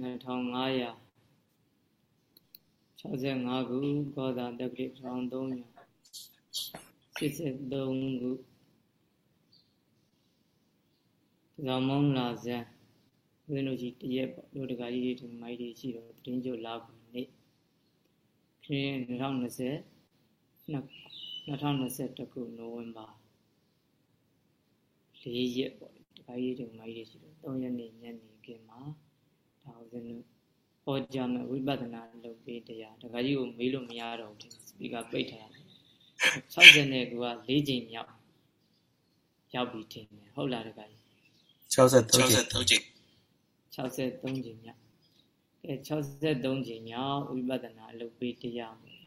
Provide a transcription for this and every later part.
2500 65ခုကောသာတက္ကရာ1300 83ခုဇောင်းမုံလာဇန်ဦးဇင်းတို့ကြီးတရက်ပေါ့တို့တကာကြီးတွေဒီမိုက်တွေရှိတော့တင်းကျုပ်လာခုနေ့ခရင်း2020 2021ခုနိုဝင်ဘာ၄ရက်ပေါ့တကာကြီးတွေမိုက်တွေရှိတော့3ရက်နေ့ညနေခင်းမှာဒါ ဦးဇင်းတို့ဟောကြားမဲ့ဝိပဿနာလုပ်ပေးတရားတကာကြီးကိုမေးလို့မရတော့ဘူးစပီကာပိတ်ထားတယ်60နဲ့က၄ချိန်မြောက်ရောက်ပြီထင်တယ်ဟုတ်လားတကာကြီး63ချိန်63ချိန်မြောက်အဲ63ချိန်မြောက်ဝိပဿနာအလုပ်ပေးတရားမျိုး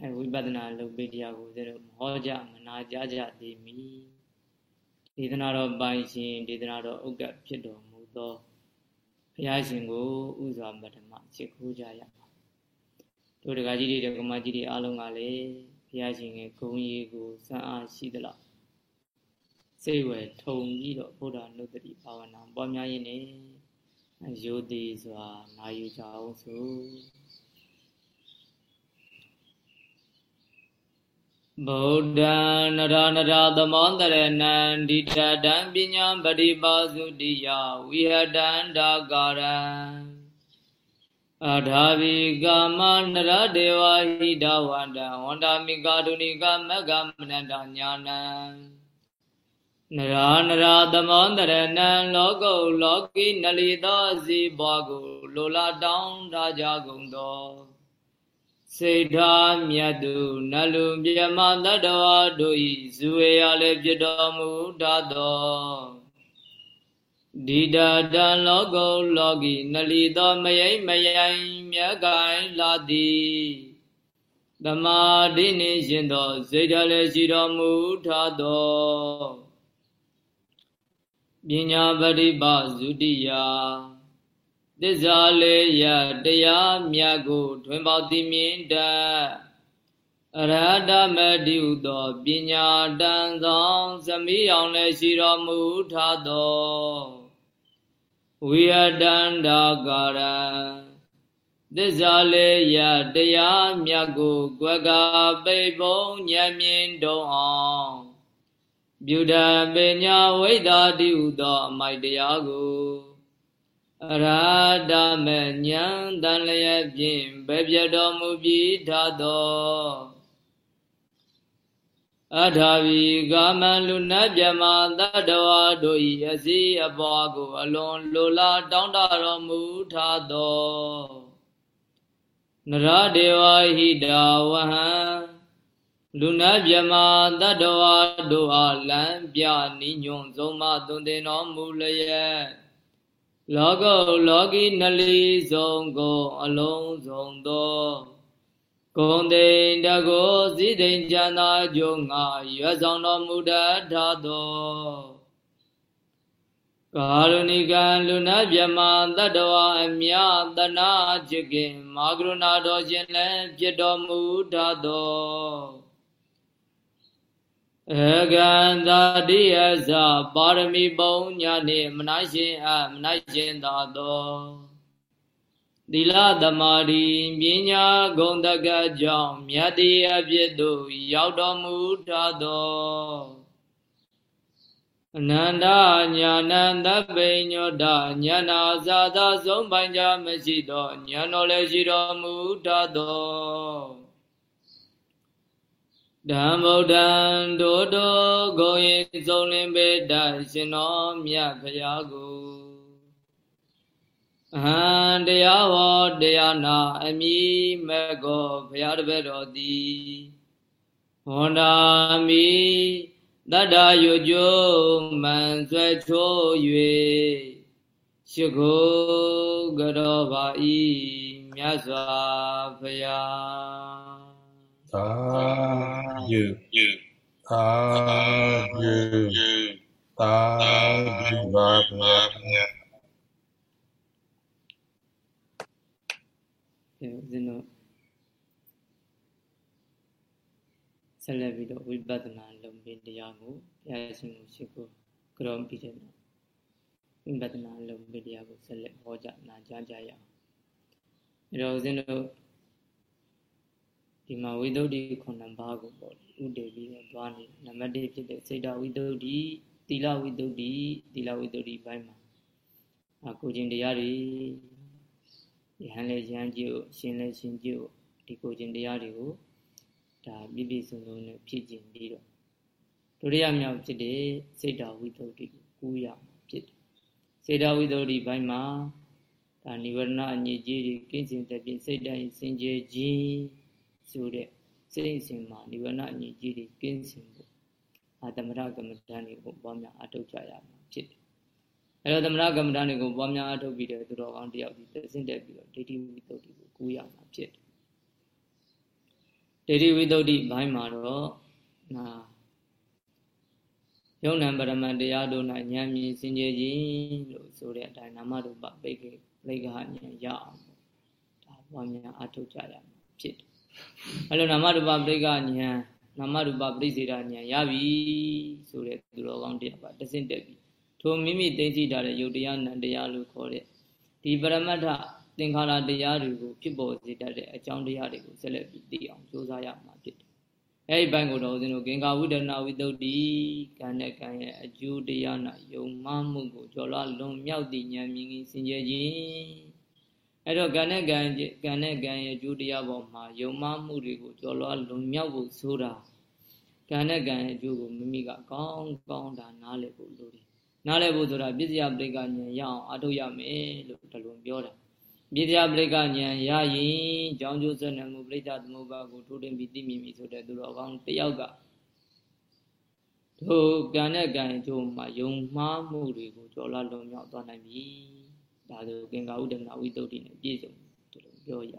အဲဝိပဿနာအလုပ်ပေးတရားကိုဆိုတော့မဟောကြမနာကြကြသေးမီဒေသနာတော်ပိုင်ရှင်ဒေသနာတော်ဥက္ကဖြစ်တော်မူသော ဘုရားရှင်ကိုဥစွာပထမချစ်ခိုးကြရပါတို့တကာကြီးတွေတကမကြီးတွေအားလုံးကလည်းဘုရားရှင်ရဲ့ဂုဏ်ရည်ကိုစံအားရှိသလားစိတ်ဝယ်ထုံပြီးတော့ဘုရားနုတ္တိဘာဝနာပွားများရင်းနဲ့ရိုသေစွာနာယူကြအောင်ဆို ဗုဒ္ဓံနရနရသမောတရဏံဒိဋ္ဌတံပညာပရိပါစုတိယဝိဟတံဒါကာရံအထာဝိကာမနရဒေဝဟိတဝန္တံဝန္တာမိကာဒုနိကမဂ္ဂမနန္တညာနံနရာနရာသမောတရဏံလောကုလောကီနလီသောစီဘွားကိုလိုလာတောင်းထားကြကုန်သော စေထာမြတ်သူနလူမြမတတဝါတို့ဤဇူဝေရလည်းဖြစ်တော်မူတတ်သောဒီတတံလောကုလောကီနလီသောမယိမယိမြတ်ကိုင်လာသည်သမာဓိနှင့်ရှင်သောစေတလည်းရှိတော်မူထသောပညာပရိပါဇုတိယ သစ္စာလေးရတရားမြတ်ကိုထွင်ပေါသိမြင်တတ်အရဟတမတိဟုသောပညာတန်ဆောင်သမိအောင်လည်းရှိတော်မူထသောဝိယတန္တာကာရံသစ္စာလေးရတရားမြတ်ကိုကွက်ကပိပုံဉာဏ်မြင်တုံအောင်ပြုဒံပညာဝိဒါတိဟုသောအမိုက်တရားကိုအ ရာဒမဉဏ်တန်လျက်ဖြင့်ဘယ်ပြတော်မူပြီးထသောအထာဝီကာမလူနတ်မြမတတ္တဝါတို့၏အစည်းအပွားကို အလွန်လိုလားတောင်းတတော်မူထသောနရဒေဝဟိတဝဟံလူနာမြမတတ္တဝါတို့အားလမ်းပြနိညွန်ဆုံးမသွန်သင်တော်မူလျက် လောကုလောကီနလီဆုံးကိုအလုံးစုံသောဂုံတိန်တကိုစည်းတိန်ချမ်းသာကြုံငါရွတ်ဆောင်တော်မူတတ်သောကာရုဏိကလူနာမြမတတ္တဝါအမြတနာချစ်ခင်မာကရုဏာတော်ရှင်လည်းဖြစ်တော်မူတတ်သော အကံသာတိယသပါရမီပုံညာနှင့်မနာရှင်အမနာရှင်သာသောသီလသမာဓိပညာဂုဏ်တကကြောင့်မြတ်တိအဖြစ်သို့ရောက်တော်မူထသောအနန္တညာနန္တပိညောတညာနာဇာသာဆုံးပိုင်ကြမရှိသောညာတော်လည်းရှိတော်မူထသော ဓမ္မုဒ္ဒံဒိုတောဂုံရင်စုံလင်ပေတရှင်တော်မြတ်ဖရာကိုအဟံတရားဟောတရားနာအမိမေကောဖရာတပည့်တော်သည်ဟောနာမိတတ္တယုကျိုးမန်ဆွဲချိုး၍ရှိခိုးကြောပါဤမြတ်စွာဘုရား သာယုသာယုသာယုပါဗျာအဲဦးဇင်းတို့ဆက်လက်ပြီးတော့ဝိပဿနာလုံပင်တရားကိုဘုရားရှင်ကိုရှိခိုးကြောပြီးတဲ့နောက်ဝိပဿနာလုံးမိတရားကိုဆက်လက်ဟောကြားနာကြားကြရအောင်အဲတော့ဦးဇင်းတို့ ဒီမှာဝိသုဒ္ဓိခုနှစ်ပါးကိုပေါ့ဥတည်ပြီးတော့သွားနေနံပါတ်1ဖြစ်တဲ့စေတဝိသုဒ္ဓိသီလဝိသုဒ္ဓိသီလဝိသုဒ္ဓိဘိုင်းမှာအကိုချင်းတရားတွေယဟန်လေယဟန်ကြည့်ကိုရှင်လေရှင်ကြည့်ကိုဒီကိုချင်းတရားတွေကိုဒါပြည့်ပြည့်စုံစုံနဲ့ဖြည့်ကျင်ပြီးတော့ဒုတိယမြောက်ဖြစ်တဲ့စေတဝိသုဒ္ဓိကိုကူးရမှာဖြစ်တယ်စေတဝိသုဒ္ဓိဘိုင်းမှာဒါនិဝရဏအညစ်အကြေးတွေကင်းစင်တဲ့ပြင်စိတ်တိုင်းစင်ကြယ်ခြင်း ဆိုတဲ့စိတ်အစဉ်မှာនិဝရဏအညစ်အကြေးတွေကင်းစင်ဖို့အာသမရကမ္မဋ္ဌာန်းတွေကိုပွားများအထောက်ကြရမှာဖြစ်တယ်အဲတော့သမရကမ္မဋ္ဌာန်းတွေကိုပွားများအထောက်ပြီးတဲ့သူတော်ကောင်းတယောက်ဒီသစင့်တက်ပြီးတော့ဒိဋ္ဌိဝိသုဒ္ဓိကိုကူးရမှာဖြစ်တယ်ဒိဋ္ဌိဝိသုဒ္ဓိဘိုင်းမှာတော့နာယုံနံပရမတ်တရားတို့၌ဉာဏ်မြင်စင်ကြယ်ခြင်းလို့ဆိုတဲ့အတိုင်းနာမရူပပိတ်ကေလိကဉာဏ်ရအောင်ဒါပွားများအထောက်ကြရမှာဖြစ်တယ် အဲလိုနာမရူပပိတ်ကဉာဏ်နာမရူပပရိစေဒဉာဏ်ရပြီဆိုတဲ့သူတော်ကောင်းတရားပါတဆင့်တက်ပြီထိုမိမိသိသိထားတဲ့ယုတ်တရားနံတရားလို့ခေါ်တဲ့ဒီပရမတ္ထသင်္ခါရတရားတွေကိုဖြစ်ပေါ်စေတတ်တဲ့အကြောင်းတရားတွေကိုဆက်လက်ပြီးသိအောင်ကြိုးစားရမှာဖြစ်တယ်အဲ့ဒီဘိုင်းကိုတော့ဦးဇင်းတို့ကင်္ကာဝိဒနာဝိတုဒ္ဓိကံနဲ့ကံရဲ့အကျိုးတရားနာယုံမှမှုကိုကြော်လွှားလွန်မြောက်သည့်ဉာဏ်မြင်ကြီးစင်ကြယ်ခြင်း အဲ့တော့ကံနဲ့ကံကံနဲ့ကံရဲ့အကျိုးတရားပေါ်မှာယုံမှမှုတွေကိုကြော်လွှားလွန်မြောက်ဖို့ဆိုတာကံနဲ့ကံရဲ့အကျိုးကိုမိမိကကောင်းကောင်းတာနားလည်ဖို့လိုတယ်နားလည်ဖို့ဆိုတာပြစ္ဆယပရိက္ခဉာဏ်ရအောင်အထုတ်ရမယ်လို့တလုံးပြောတာပြစ္ဆယပရိက္ခဉာဏ်ရရင်ကြောင်းကျိုးဆွနေမှုပရိစ္ဆသမုပ္ပါကိုထိုးတင်ပြီးသိမြင်ပြီဆိုတဲ့သူတော်ကောင်းတယောက်ကထိုကံနဲ့ကံအကျိုးမှာယုံမှားမှုတွေကိုကြော်လာလွန်မြောက်သွားနိုင်ပြီ ဒါဆိုကင်္ကာဥဒနာဝိသုဒ္ဓိနဲ့ပြည့်စုံတယ်လို့ပြောရ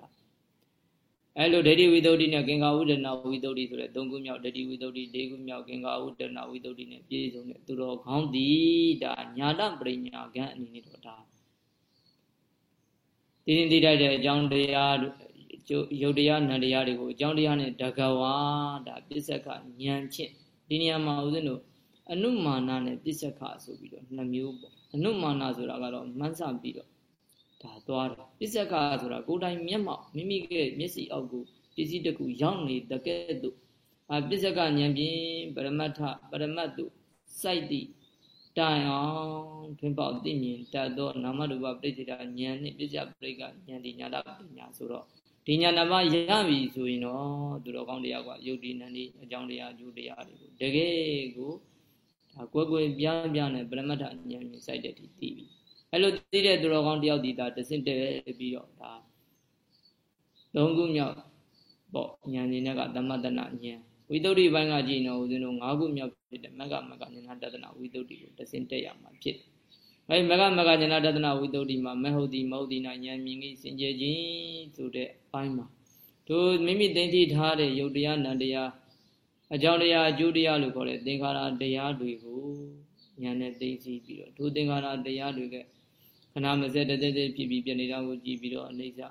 အဲလိုဒိဋ္ဌိဝိသုဒ္ဓိနဲ့ကင်္ကာဥဒနာဝိသုဒ္ဓိဆိုတဲ့၃ခုမြောက်ဒိဋ္ဌိဝိသုဒ္ဓိ၄ခုမြောက်ကင်္ကာဥဒနာဝိသုဒ္ဓိနဲ့ပြည့်စုံတဲ့သူတော်ကောင်းသည်ဒါညာတပရိညာကံအနေနဲ့တော့ဒါတည်တည်တတ်တဲ့အကြောင်းတရားရုပ်တရားနံတရားတွေကိုအကြောင်းတရားနဲ့တကဝါဒါပစ္စကဉာဏ်ဖြင့်ဒီနေရာမှာဦးဇင်းတို့ အနုမာနနဲ့ပစ္စကဆိုပြီးတော့နှစ်မျိုးပေါ့အနုမာနဆိုတာကတော့မှန်းဆပြီးတော့ဒါသွားတယ်ပစ္စကဆိုတာကိုယ်တိုင်မျက်မှောက်မိမိရဲ့မျက်စိအောက်ကိုပစ္စည်းတစ်ခုရောက်နေတကဲ့သို့အပစ္စကဉာဏ်ဖြင့်ပရမတ္ထပရမတ်တုစိုက်သည့်တိုင်အောင်ထွင်းပေါက်သိမြင်တတ်သောနာမရူပပရိစ္ဆေဒဉာဏ်နှင့်ပစ္စယပရိက္ခဉာဏ်ဒီညာတပညာဆိုတော့ဒီညာနာမရပြီဆိုရင်တော့သူတော်ကောင်းတရားကယုတ်ဒီနန္ဒီအကြောင်းတရားအကျိုးတရားတွေကိုတကယ်ကို ဒါကွယ်ကွယ်ပြားပြားနဲ့ပရမတ္ထဉာဏ်မြင်စိုက်တဲ့ဒီသိပြီအဲ့လိုသိတဲ့သူတော်ကောင်းတယောက်ဒီဒါတဆင့်တည်းပြီးတော့ဒါသုံးခုမြောက်ပေါ့ဉာဏ်ဉာဏ်ကသမတနာဉာဏ်ဝိသုဒ္ဓိဘိုင်းကကြည့်တော့ဦးဇင်းတို့၅ခုမြောက်ဖြစ်တဲ့မက္ကမက္ကဉာဏတဒနာဝိသုဒ္ဓိကိုတဆင့်တက်ရမှာဖြစ်တယ်အဲဒီမက္ကမက္ကဉာဏတဒနာဝိသုဒ္ဓိမှာမဟုတ်တိမဟုတ်တိနာဉာဏ်မြင်ကြီးစင်ကြယ်ခြင်းဆိုတဲ့ဘိုင်းမှာတို့မိမိသိသိထားတဲ့ယုတ်တရားနံတရား အကြောင်းတရားအကျိုးတရားလို့ခေါ်တဲ့သင်္ခါရတရားတွေကိုဉာဏ်နဲ့သိသိပြီးတော့တို့သင်္ခါရတရားတွေကခဏမစက်တသက်သက်ဖြစ်ပြီးပြနေတာကိုကြည့်ပြီးတော့အိဋ္ဌ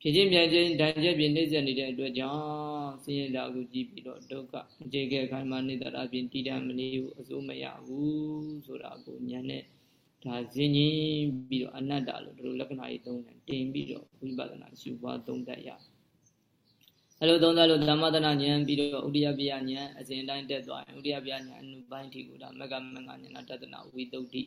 ဖြစ်ခြင်းပြန်ခြင်းတန်ကျက်ပြနှိမ့်ဆက်နေတဲ့အတွက်ကြောင့်ဆင်းရဲတာကိုကြည့်ပြီးတော့ဒုက္ခအခြေခဲခိုင်မာနေတာအပြင်တည်တံမနေဘူးအစိုးမရဘူးဆိုတာကိုဉာဏ်နဲ့ဒါဇင်ကြီးပြီးတော့အနတ္တလို့တို့လက္ခဏာကြီးသုံးတယ်တင်ပြီးတော့ဝိပဿနာရှုပွားသုံးတတ်ရ အဲလိုသုံးသပ်လို့ဓမ္မတနာဉာဏ်ပြီးတော့ဥဒိယပြဉာဏ်အစဉ်တိုင်းတက်သွားရင်ဥဒိယပြဉာဏ်အနုပိုင်းထိကိုဒါမကမကဉာဏတတနာဝိတုဒ္ဓိ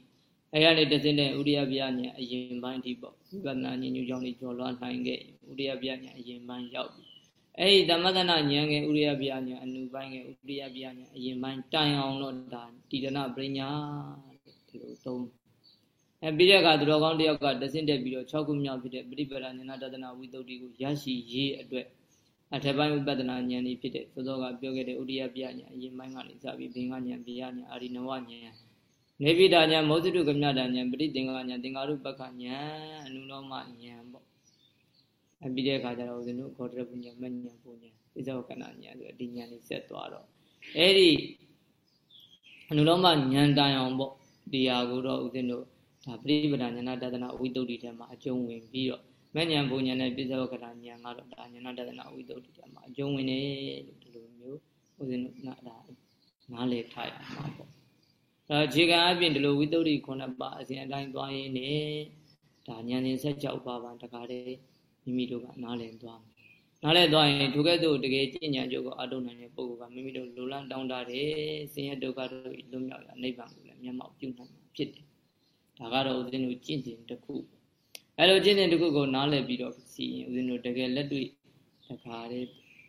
အဲရနေတစင်းတဲ့ဥရိယပြညာအရင်ပိုင်းထိပေါ့ဝိပဿနာဉာဏ်ညူကြောင့်လေးကျော်လွှားနိုင်ခဲ့ဥရိယပြညာအရင်ပိုင်းရောက်ပြီအဲဒီသမထနာဉာဏ်ငယ်ဥရိယပြညာအနုပိုင်းငယ်ဥရိယပြညာအရင်ပိုင်းတိုင်အောင်တော့ဒါတိရဏပရိညာဒီလိုသုံးအဲပြီးတဲ့အခါသူတော်ကောင်းတယောက်ကတစင်းတက်ပြီးတော့6ခုမြောက်ဖြစ်တဲ့ပရိပဒဉာဏတဒနာဝိသုဒ္ဓိကိုရရှိရေးအတွက် အထက်ပိုင်းဥပဒနာဉာဏ်ဤဖြစ်တဲ့သောသောကပြောခဲ့တဲ့ဥရိယပြညာအရင်ပိုင်းကနေစပြီးဘင်္ဂဉာဏ်ပြညာအာရိနဝဉာဏ်နေပိတာညာမောဇိတုကမြတာညာပရိသင်္ဂညာသင်္ကာရုပက္ခညာအနုလောမညာပေါ့အပြီးတဲ့အခါကျတော့ဦးဇင်းတို့ခေါ်တဲ့ပညာမညာပူညာဣဇောကနာညာဆိုဒီညာလေးဆက်သွားတော့အဲ့ဒီအနုလောမညာတိုင်အောင်ပေါ့ဒီဟာကိုတော့ဦးဇင်းတို့ဒါပရိပဒညာတဒနာဝိတုဒ္ဓိထဲမှာအကျုံးဝင်ပြီးတော့ မညာပူညာနဲ့ပိဇောကနာညာကတော့ဒါညာတဒနာဝိတုဒ္ဓိထဲမှာအကျုံးဝင်တယ်လို့ဒီလိုမျိုးဦးဇင်းတို့ဒါနားလည်ထားရမှာပေါ့အဲခြေခံအပြင်ဒီလိုဝိတ္တုခုနှစ်ပါးအစဉ်အတိုင်းသွားရင်းနဲ့ဒါဉာဏ်ရှင်16ပါးပါတခါတည်းမိမိတို့ကနားလည်သွားမယ်နားလည်သွားရင်ထိုကဲ့သို့တကယ်ကျင့်ကြံကြုတ်ကိုအထုတ်နိုင်တဲ့ပုဂ္ဂိုလ်ကမိမိတို့လိုလားတောင်းတတယ်ဆင်းရဲဒုက္ခတို့လွတ်မြောက်ရနိဗ္ဗာန်ကိုလည်းမျက်မှောက်ပြုနိုင်မှာဖြစ်တယ်ဒါကတော့ဦးဇင်းတို့ကျင့်စဉ်တစ်ခု အဲလိုကျင့်စဉ်တစ်ခုကိုနားလည်ပြီးတော့စီရင်ဦးဇင်းတို့တကယ်လက်တွေ့တခါတည်း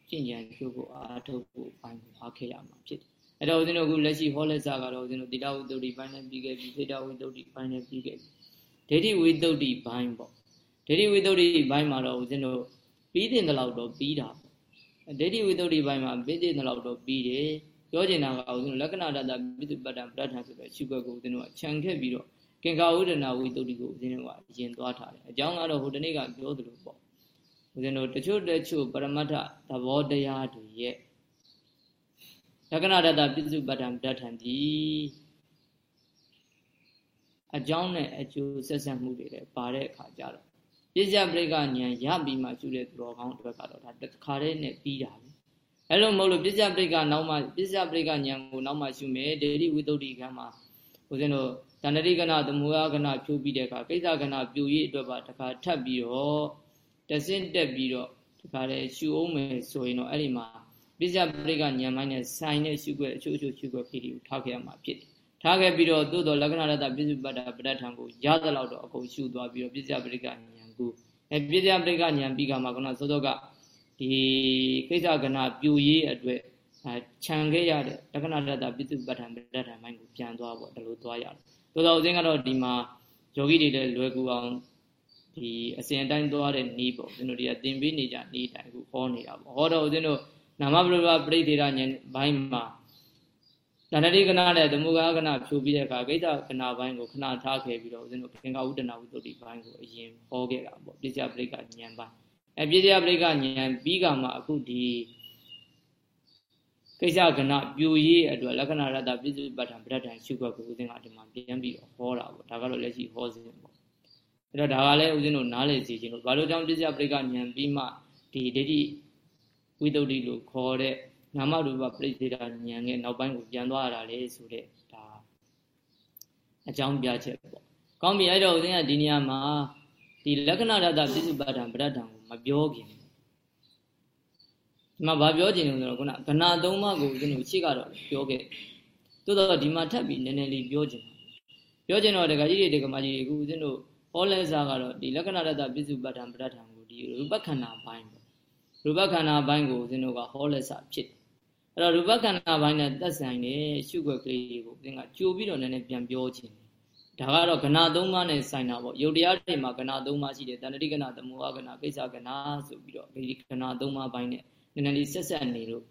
ကျင့်ကြံကြုတ်ကိုအထုတ်ဖို့အပိုင်းကိုအားခဲ့ရမှာဖြစ်တယ်အဲ့တော့ဦးဇင်းတို့အခုလက်ရှိဟောလက်စာကတော့ဦးဇင်းတို့တိတဝိတ္တုဒီပိုင်းနဲ့ပြီးခဲ့ပြီသေတဝိတ္တုဒီပိုင်းနဲ့ပြီးခဲ့ပြီဒိဋ္ဌိဝိတ္တုဒီပိုင်းပေါ့ဒိဋ္ဌိဝိတ္တုဒီပိုင်းမှာတော့ဦးဇင်းတို့ပြီးတဲ့လောက်တော့ပြီးတာပေါ့ဒိဋ္ဌိဝိတ္တုဒီပိုင်းမှာပြီးတဲ့လောက်တော့ပြီးတယ်ပြောချင်တာကဦးဇင်းတို့လက္ခဏာတတပိစုပတ္တပဋ္ဌာန်ဆိုတဲ့ရှုွက်ကိုဦးဇင်းတို့ကခြံခဲ့ပြီးတော့ ကင်္ကာဝိဒနာဝိတ္တုဒီကိုဦးဇင်းတို့ကအရင်သွားထားတယ်အကြောင်းကတော့ဟိုတနေ့ကပြောသလိုပေါ့ဦးဇင်းတို့တချို့တချို့ပရမတ္ထသဘောတရားတွေရဲ့လက္ခဏာတတပိစုပတ္တံပဋ္ဌာန်ဒီအကြောင်းနဲ့အကျိုးဆက်ဆက်မှုတွေလည်းပါတဲ့အခါကျတော့ပြစ္ဆပရိကဉာဏ်ရပြီးမှရှုတဲ့သူတော်ကောင်းအတွက်ကတော့ဒါတစ်ခါတည်းနဲ့ပြီးတာပဲအဲ့လိုမဟုတ်လို့ပြစ္ဆပရိကနောက်မှပြစ္ဆပရိကဉာဏ်ကိုနောက်မှရှုမယ်ဒေတိဝိတ္တုဒီကံမှာဦးဇင်းတို့ တဏှတိကနာသမုဟကနာဖြိုးပြီးတဲ့အခါကိစ္စကနာပြူရေးအတွက်ပါတစ်ခါထပ်ပြီးတော့တဆင့်တက်ပြီးတော့ဒီခါလေရှုအောင်မယ်ဆိုရင်တော့အဲ့ဒီမှာပစ္စယပရိကဉာဏ်မိုင်းနဲ့ဆိုင်တဲ့ရှုွက်အချို့အချို့ရှုွက်ဖြစ်ပြီးထားခဲ့ရမှာဖြစ်တယ်။ထားခဲ့ပြီးတော့သို့တော်လက္ခဏာရတပစ္စုပတ္တပဋ္ဌာန်ကိုရသလောက်တော့အကုန်ရှုသွားပြီးတော့ပစ္စယပရိကဉာဏ်ကိုအဲပစ္စယပရိကဉာဏ်ပြီးကမှခုနသောသောကဒီကိစ္စကနာပြူရေးအတွက်ခြံခဲ့ရတဲ့လက္ခဏာရတပစ္စုပတ္တပဋ္ဌာန်မိုင်းကိုပြန်သွားပေါ့ဒီလိုသွားရတယ်။ သို့တော်ဦးဇင်းကတော့ဒီမှာယောဂီတွေလည်းလွယ်ကူအောင်ဒီအစဉ်အတိုင်းသွားတဲ့နီးပေါ့ဦးဇင်းတို့တွေကသင်ပေးနေကြနီးတိုင်းခုဟောနေတာပေါ့ဟောတော့ဦးဇင်းတို့နာမပရိပပရိသေရဉာဏ်ဘိုင်းမှာတဏှတိကနာနဲ့သမုဂကနာဖြိုးပြီးတဲ့အခါဂိတ္တကနာဘိုင်းကိုခဏထားခဲ့ပြီးတော့ဦးဇင်းတို့ခင်္ကာဝုဒနာဝုတ္တိဘိုင်းကိုအရင်ဟောခဲ့တာပေါ့ပြစ္ဆပရိကဉာဏ်ဘိုင်းအဲပြစ္ဆပရိကဉာဏ်ပြီးကမှအခုဒီ ကိစ္စကဏပြူရေးအတွက်လက္ခဏာရတပြစ္ဆုပ္ပတ္ထံပဋ္ဌာန်ရှုခွက်ကိုဦးဇင်းကဒီမှာပြန်ပြီးတော့ဟောတာပေါ့ဒါကတော့လက်ရှိဟောစဉ်ပေါ့အဲ့တော့ဒါကလည်းဦးဇင်းတို့နားလည်စီခြင်းလို့ဘာလို့ကြောင့်ပြစ္ဆပရိကဉာဏ်ပြီးမှဒီဒိဋ္ဌိဝိတ္တုလို့ခေါ်တဲ့နာမရူပပရိသေတာဉာဏ်ရဲ့နောက်ပိုင်းကိုပြန်သွားရတာလေဆိုတဲ့ဒါအကြောင်းပြချက်ပေါ့။ကောင်းပြီအဲ့တော့ဦးဇင်းကဒီနေရာမှာဒီလက္ခဏာရတပစ္စုပ္ပတံပရတ္တံကိုမပြောခင် ဒီမှာဗာပြောခြင်းလို့ဆိုတော့ခုနကဏသုံးပါးကိုဦးဇင်းတို့ရှေ့ကတော့ပြောခဲ့သို့တော့ဒီမှာထပ်ပြီးနည်းနည်းလေးပြောခြင်းပြောခြင်းတော့ဒကာကြီးတွေဒကာမကြီးတွေအခုဦးဇင်းတို့ဟောလဲစားကတော့ဒီလက္ခဏာရတပစ္စုပ္ပတံပရတ္တံကိုဒီရူပခန္ဓာပိုင်းပေါ့ရူပခန္ဓာပိုင်းကိုဦးဇင်းတို့ကဟောလက်စားဖြစ်အဲ့တော့ရူပခန္ဓာပိုင်းနဲ့သက်ဆိုင်တဲ့ရှုွက်ကလေးတွေကိုဦးဇင်းကကြိုပြီးတော့နည်းနည်းပြန်ပြောခြင်းဒါကတော့ကဏသုံးပါးနဲ့ဆိုင်တာပေါ့ယုတ်တရားတွေမှာကဏသုံးပါးရှိတယ်တဏှတိကဏသမုဟကဏကိစ္စကဏဆိုပြီးတော့ဒီကဏသုံးပါးပိုင်းနဲ့ နည်းနည်းလေးဆက်ဆက်နေလို့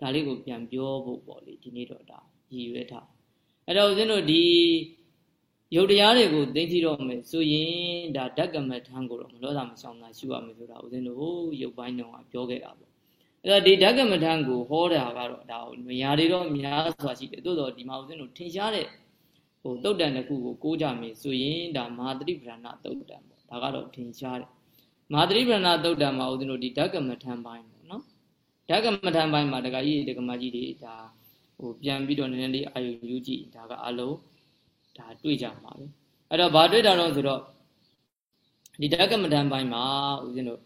ဒါလေးကိုပြန်ပြောဖို့ပေါ့လေဒီနေ့တော့ဒါရည်ရွယ်ထားအဲ့တော့ဦးဇင်းတို့ဒီယုတ်တရားတွေကိုသိသိတော့မယ်ဆိုရင်ဒါဓကမထံကိုတော့မလောတာမဆောင်တာရှုရမယ်ဆိုတာဦးဇင်းတို့ရုပ်ပိုင်းတော့ပြောခဲ့တာပေါ့အဲ့တော့ဒီဓကမထံကိုဟောတာကတော့ဒါနေရာတွေတော့များစွာရှိတယ်သို့တော့ဒီမှာဦးဇင်းတို့ထင်ရှားတဲ့ဟိုတုတ်တန်တစ်ခုကိုကိုးကြမယ်ဆိုရင်ဒါမဟာတိပ္ပဏတုတ်တန်ပေါ့ဒါကတော့ထင်ရှားတယ်မဟာတိပ္ပဏတုတ်တန်မှာဦးဇင်းတို့ဒီဓကမထံပိုင်းပေါ့နော် ဓကမထံပိုင်းမှာတခါကြီးတကမကြီးတွေဒါဟိုပြန်ပြီးတော့နည်းနည်းလေးအာယုယူကြည့်ဒါကအလုံးဒါတွေ့ကြမှာပဲအဲ့တော့ဘာတွေ့တာတော့ဆိုတော့ဒီဓကမထံပိုင်းမှာဦးဇင်းတို့ဦ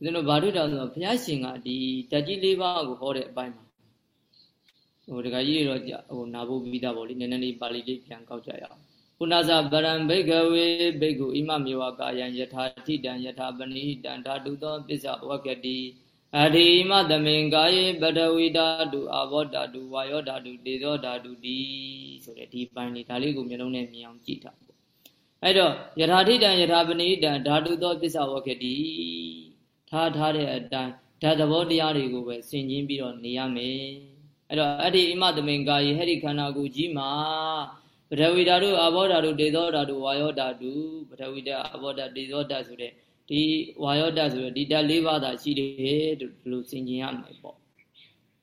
းဇင်းတို့ဘာတွေ့တာဆိုတော့ဘုရားရှင်ကဒီဓာတ်ကြီး၄ပါးကိုဟောတဲ့အပိုင်းမှာ ဟိုဒကာကြီးတွေတော့ဟိုနာဖို့ပြီးသားပေါ့လေနည်းနည်းလေးပါဠိလေးပြန်ကောက်ကြရအောင်ပုဏ္ဏဇဗရံဘိကဝေဘိက္ခုဣမမေဝကာယံယထာတိတံယထာပဏိတံဓာတုသောပစ္စဝကတိအရိမသမင်ကာယေပတဝိဓာတုအာဘောဓာတုဝါယောဓာတုတေဇောဓာတုဒီဆိုတဲ့ဒီပိုင်းလေးဒါလေးကိုမျိုးလုံးနဲ့မြင်အောင်ကြည့်တာပေါ့အဲ့တော့ယထာတိတံယထာပဏိတံဓာတုသောပစ္စဝကတိထားထားတဲ့အတိုင်းဓာတ်သဘောတရားတွေကိုပဲဆင်ခြင်ပြီးတော့နေရမယ် အဲ့တော့အဲ့ဒီဣမသမင်ကာယေဟဲ့ဒီခန္ဓာကိုယ်ကြီးမှာပထဝီဓာတုအဘောဓာတုတေဇောဓာတုဝါယောဓာတုပထဝီဓာအဘောဓာတေဇောဓာဆိုတဲ့ဒီဝါယောဓာဆိုတဲ့ဒီဓာတ်၄ပါးသာရှိတယ်ဒီလိုဆင်ခြင်ရမယ်ပေါ့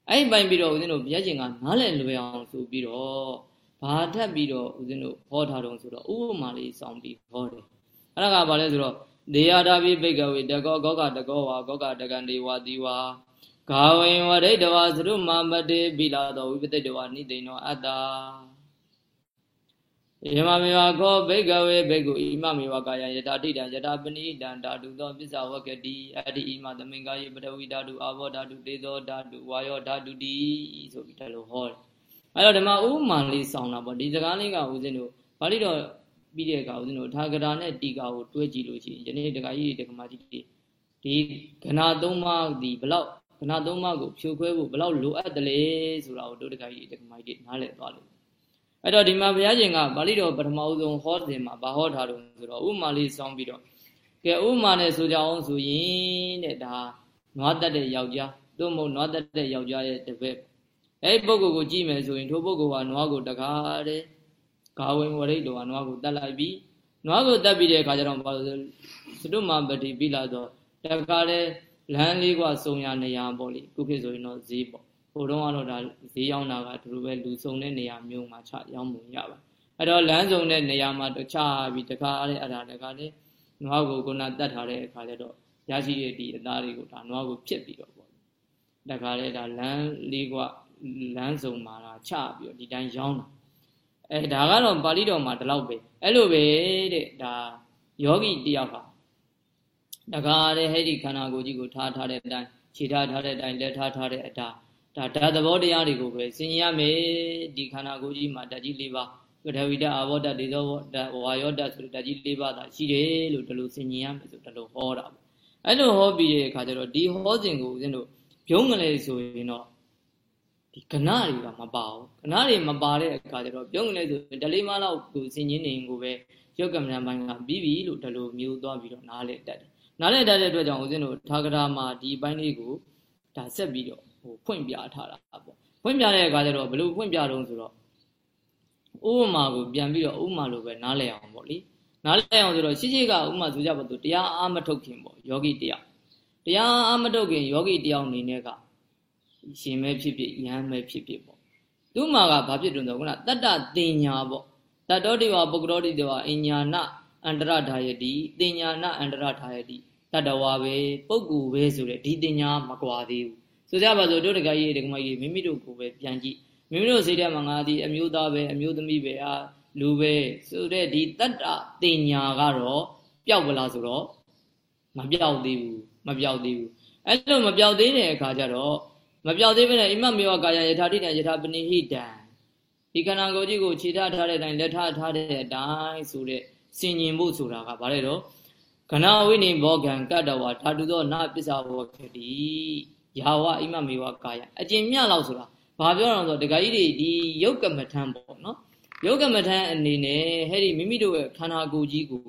အဲ့ပိုင်ပြီးတော့ဦးဇင်းတို့ဘုရားရှင်ကနားလည်လွယ်အောင်ဆိုပြီးတော့ဘာထပ်ပြီးတော့ဦးဇင်းတို့ဟောထားတော့ဆိုတော့ဥပမာလေးစောင်းပြီးဟောတယ်အဲ့ဒါကဘာလဲဆိုတော့ဒေယတာပိဘိကဝေတကောကောကတကောဝါကောကတကံဒေဝတိဝါ ဂါဝေဝရိတဝါသရုမမတေပိလာသောဝိပတိတဝါနိသိဏောအတ္တာယမမေဝကောဘိကဝေဘိက္ခုဣမမေဝကာယယတာတိတံယတာပဏိတံဓာတုသောပစ္ဆဝကတိအတ္တိဣမသမင်္ကာယေပတဝိဓာတုအာဘောဓာတုတေဇောဓာတုဝါယောဓာတုတိဆိုပြီးဒါလိုဟောတယ်အဲ့တော့ဓမ္မဥမာလေးဆောင်းတာပေါ့ဒီစကားလေးကဦးဇင်းတို့ပါဠိတော်ပြီးတဲ့အခါဦးဇင်းတို့ထာဂရာနဲ့တီကာကိုတွဲကြည့်လို့ရှိရင်ယနေ့တက္ကကြီးတက္ကမကြီးဒီကနာသုံးပါးဒီဘလောက် ကနာသုံးပါးကိုဖြိုခွဲဖို့ဘလောက်လိုအပ်တယ်လဲဆိုတာကိုတို့တက္ကကြီးတက္ကမကြီးနားလည်သွားလို့အဲ့တော့ဒီမှာဘုရားရှင်ကပါဠိတော်ပထမဦးဆုံးဟောစဉ်မှာဘာဟောထားလို့ဆိုတော့ဥမာလေးစောင်းပြီးတော့ကဲဥမာနဲ့ဆိုကြအောင်ဆိုရင်တဲ့ဒါနွားတက်တဲ့ယောက်ျားတို့မဟုတ်နွားတက်တဲ့ယောက်ျားရဲ့တပည့်အဲ့ဒီပုဂ္ဂိုလ်ကိုကြည့်မယ်ဆိုရင်ထိုပုဂ္ဂိုလ်ကနွားကိုတကားတဲ့ဂါဝင်ဝရိတ်တော်ကနွားကိုတတ်လိုက်ပြီးနွားကိုတတ်ပြီးတဲ့အခါကျတော့ဘာလို့စတုမပတိပြီးလာတော့တကားတဲ့ လမ်းလေးကစုံရနေရပေါ့လေခုခေတ်ဆိုရင်တော့ဈေးပေါ့ဟိုတုန်းကတော့ဒါဈေးရောက်တာကသူတို့ပဲလူစုံတဲ့နေရာမျိုးမှာချရောင်းမှုရပါအဲ့တော့လမ်းစုံတဲ့နေရာမှာတခြားပြီးတကားတဲ့အဲ့ဒါတကားတဲ့နွားကိုခုနတတ်ထားတဲ့အခါကျတော့ရရှိတဲ့ဒီအသားတွေကိုဒါနွားကိုဖြစ်ပြီးတော့ပေါ့တကားတဲ့ဒါလမ်းလေးကလမ်းစုံမှာဒါချပြီးတော့ဒီတိုင်းရောင်းတာအဲဒါကတော့ပါဠိတော်မှာဒီလောက်ပဲအဲ့လိုပဲတဲ့ဒါယောဂီတယောက်ဟာ တကားတဲ့ဟဲ့ဒီခန္ဓာကိုယ်ကြီးကိုထားထားတဲ့အတိုင်းခြေထားထားတဲ့အတိုင်းလက်ထားထားတဲ့အတာဒါဓာတ်သဘောတရားတွေကိုပဲစဉ်းရမယ်ဒီခန္ဓာကိုယ်ကြီးမှာဓာတ်ကြီး၄ပါးကထဝီဓာတ်အာဘောဓာတ်ဒေဇောဓာတ်ဝါယောဓာတ်ဆိုတဲ့ဓာတ်ကြီး၄ပါးသာရှိတယ်လို့ဒီလိုစဉ်းရမယ်ဆိုဒီလိုဟောတာပေါ့အဲ့လိုဟောပြီးတဲ့အခါကျတော့ဒီဟောစဉ်ကိုဦးဇင်းတို့ပြုံးကလေးဆိုရင်တော့ဒီကဏတွေကမပါဘူးကဏတွေမပါတဲ့အခါကျတော့ပြုံးကလေးဆိုရင်ဒလေးမလောက်ကိုစဉ်းရင်းနေကိုပဲရုပ်ကမ္မဏပိုင်းကပြီးပြီလို့ဒီလိုမျိုးသွားပြီးတော့နားလေတက်တယ် နားလေတက်တဲ့အတွက်ကြောင့်ဦးဇင်းတို့ထာဂရာမှာဒီပိုင်းလေးကိုဒါဆက်ပြီးတော့ဟိုဖွင့်ပြထားတာပေါ့ဖွင့်ပြတဲ့အခါကျတော့ဘယ်လိုဖွင့်ပြတော့ဆိုတော့ဥပမာကိုပြန်ပြီးတော့ဥပမာလိုပဲနားလည်အောင်ပေါ့လေနားလည်အောင်ဆိုတော့ရှိရှိကဥပမာဆိုကြပါတော့တရားအာမထုတ်ခင်ပေါ့ယောဂီတရားတရားအာမထုတ်ခင်ယောဂီတရားအနေနဲ့ကရှင်မဲဖြစ်ဖြစ်ယမ်းမဲဖြစ်ဖြစ်ပေါ့သူ့မှာကဘာဖြစ်တုံဆိုခုနတတ္တတင်ညာပေါ့တတ္တောတိဝပုဂ္ဂရောတိတဝအညာနာအန္တရဓာယတိတင်ညာနာအန္တရဓာယတိ တတ္တဝါပဲပုဂ္ဂိုလ်ပဲဆိုတဲ့ဒီတင်ညာမကွာသေးဘူးဆိုကြပါစို့တို့တကကြီးတကမကြီးမိမိတို့ကိုပဲပြန်ကြည့်မိမိတို့စိတ်ထဲမှာငါဒီအမျိုးသားပဲအမျိုးသမီးပဲအာလူပဲဆိုတဲ့ဒီတတ္တတင်ညာကတော့ပျောက်ပလားဆိုတော့မပျောက်သေးဘူးမပျောက်သေးဘူးအဲ့လိုမပျောက်သေးတဲ့အခါကျတော့မပျောက်သေးဘဲနဲ့အိမမေဝကာယယထာတိတံယထာပနိဟိတံဒီခန္ဓာကိုယ်ကြီးကိုခြေထားထားတဲ့အတိုင်းလက်ထားထားတဲ့အတိုင်းဆိုတဲ့စင်ញင်ဖို့ဆိုတာကဘာလဲတော့ ခဏဝိနေဘောကံကတ္တဝါဓာတုသောနာပစ္စာဘောခတိယာဝအိမမေဝကာယအကျင့်မြလောက်ဆိုတာဘာပြောတော့ဆိုဒကာကြီးတွေဒီယုတ်ကမထံပေါ့နော်ယုတ်ကမထံအနေနဲ့ဟဲ့ဒီမိမိတို့ရဲ့ခန္ဓာကိုယ်ကြီးကို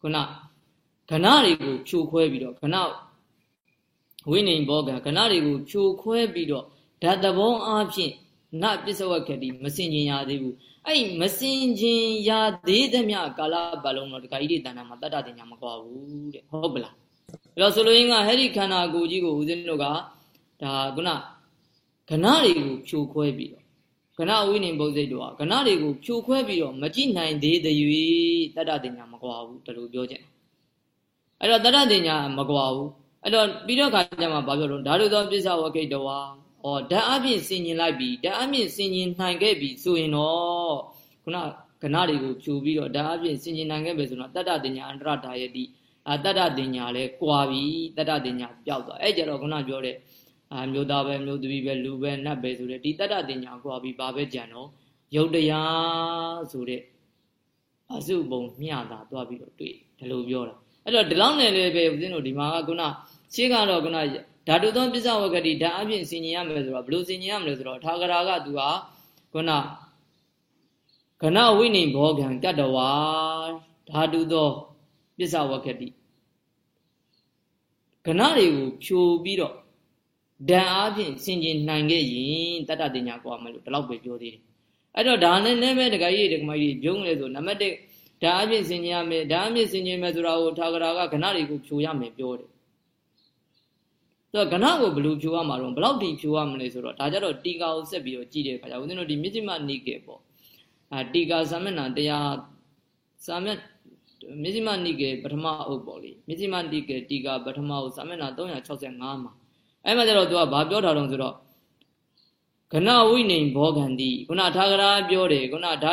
ခုနခဏတွေကိုဖြိုခွဲပြီးတော့ခဏဝိနေဘောကံခဏတွေကိုဖြိုခွဲပြီးတော့ဓာတ်သဘောအားဖြင့်နပစ္စဝကတိမစင်ကျင်ရသေးဘူး အဲ့မစင်ကျင်ရသေးသမျှကာလပတ်လုံးတော့ဒကာကြီးတွေတဏ္ဍာမှာတတ္တတင်ညာမကွာဘူးတဲ့ဟုတ်ပလားအဲ့တော့ဆိုလိုရင်းကဟဲ့ဒီခန္ဓာကိုယ်ကြီးကိုဦးဇင်းတို့ကဒါခုနကဏတွေကိုဖြိုခွဲပြီးတော့ကဏဝိနည်းဘုဇိတ်တို့ကကဏတွေကိုဖြိုခွဲပြီးတော့မကြည့်နိုင်သေးတဲ့၍တတ္တတင်ညာမကွာဘူးဒါလိုပြောချင်အဲ့တော့တတ္တတင်ညာမကွာဘူးအဲ့တော့ပြီးတော့ခါကျမှဘာပြောလို့ဓာတုသောပစ္စဝကိတဝါ ဩဓာတ်အပြင်ဆင်ញင်လိုက်ပြီဓာတ်အပြင်ဆင်ញင်နိုင်ခဲ့ပြီဆိုရင်တော့ခုနကဏတွေကိုဖြူပြီးတော့ဓာတ်အပြင်ဆင်ញင်နိုင်ခဲ့ပြီဆိုတော့တတ္တတင်ညာအန္တရဓာယတိအာတတ္တတင်ညာလဲကွာပြီတတ္တတင်ညာပျောက်သွားအဲ့ကြတော့ခုနပြောတဲ့အမျိုးသားပဲမျိုးသမီးပဲလူပဲနတ်ပဲဆိုတဲ့ဒီတတ္တတင်ညာကွာပြီဘာပဲကြံတော့ယုတ်တရားဆိုတဲ့အစုပုံမျှတာသွားပြီးတော့တွေ့ဒီလိုပြောတာအဲ့တော့ဒီလောက်နဲ့လည်းပဲဦးဇင်းတို့ဒီမှာကခုနရှင်းကတော့ခုန ဓာတုသုံးပစ္စဝကတိဓာအပြင်ဆင်ញင်ရမယ်ဆိုတော့ဘယ်လိုဆင်ញင်ရမလဲဆိုတော့ထာဂရာကသူကခုနခဏဝိနေဘောကံကတ္တဝါဓာတုသောပစ္စဝကတိခဏတွေကိုဖြိုပြီးတော့ဓာအားဖြင့်ဆင်ခြင်နိုင်ခဲ့ရင်တတ္တတင်ညာကွာမလို့ဒီလောက်ပဲပြောသေးတယ်အဲ့တော့ဒါနဲ့နဲ့ပဲဒကာကြီးဒကာမကြီးပြုံးလဲဆိုနံပါတ်1ဓာအားဖြင့်ဆင်ခြင်ရမယ်ဓာအားဖြင့်ဆင်ခြင်မယ်ဆိုတာကိုထာဂရာကခဏတွေကိုဖြိုရမယ်ပြောတယ် ဆိုတော့ကဏကိုဘယ်လိုဖြိုရမှာတော့ဘယ်လောက်ထိဖြိုရမလဲဆိုတော့ဒါကြတော့တီကာကိုဆက်ပြီးတော့ကြည့်တဲ့အခါကျဦးဇင်းတို့ဒီမြစ်จิมနိကေပေါ့အာတီကာသာမဏတရားသာမဏမြစ္စည်းမနိကေပထမအုပ်ပေါ့လေမြစ္စည်းမနိကေတီကာပထမအုပ်စာမျက်နှာ365မှာအဲ့မှာကျတော့သူကဘာပြောထားတော့ဆိုတော့ကနဝိနေဘောဂန္တိခုနထာဂရာပြောတယ်ခုနဓာ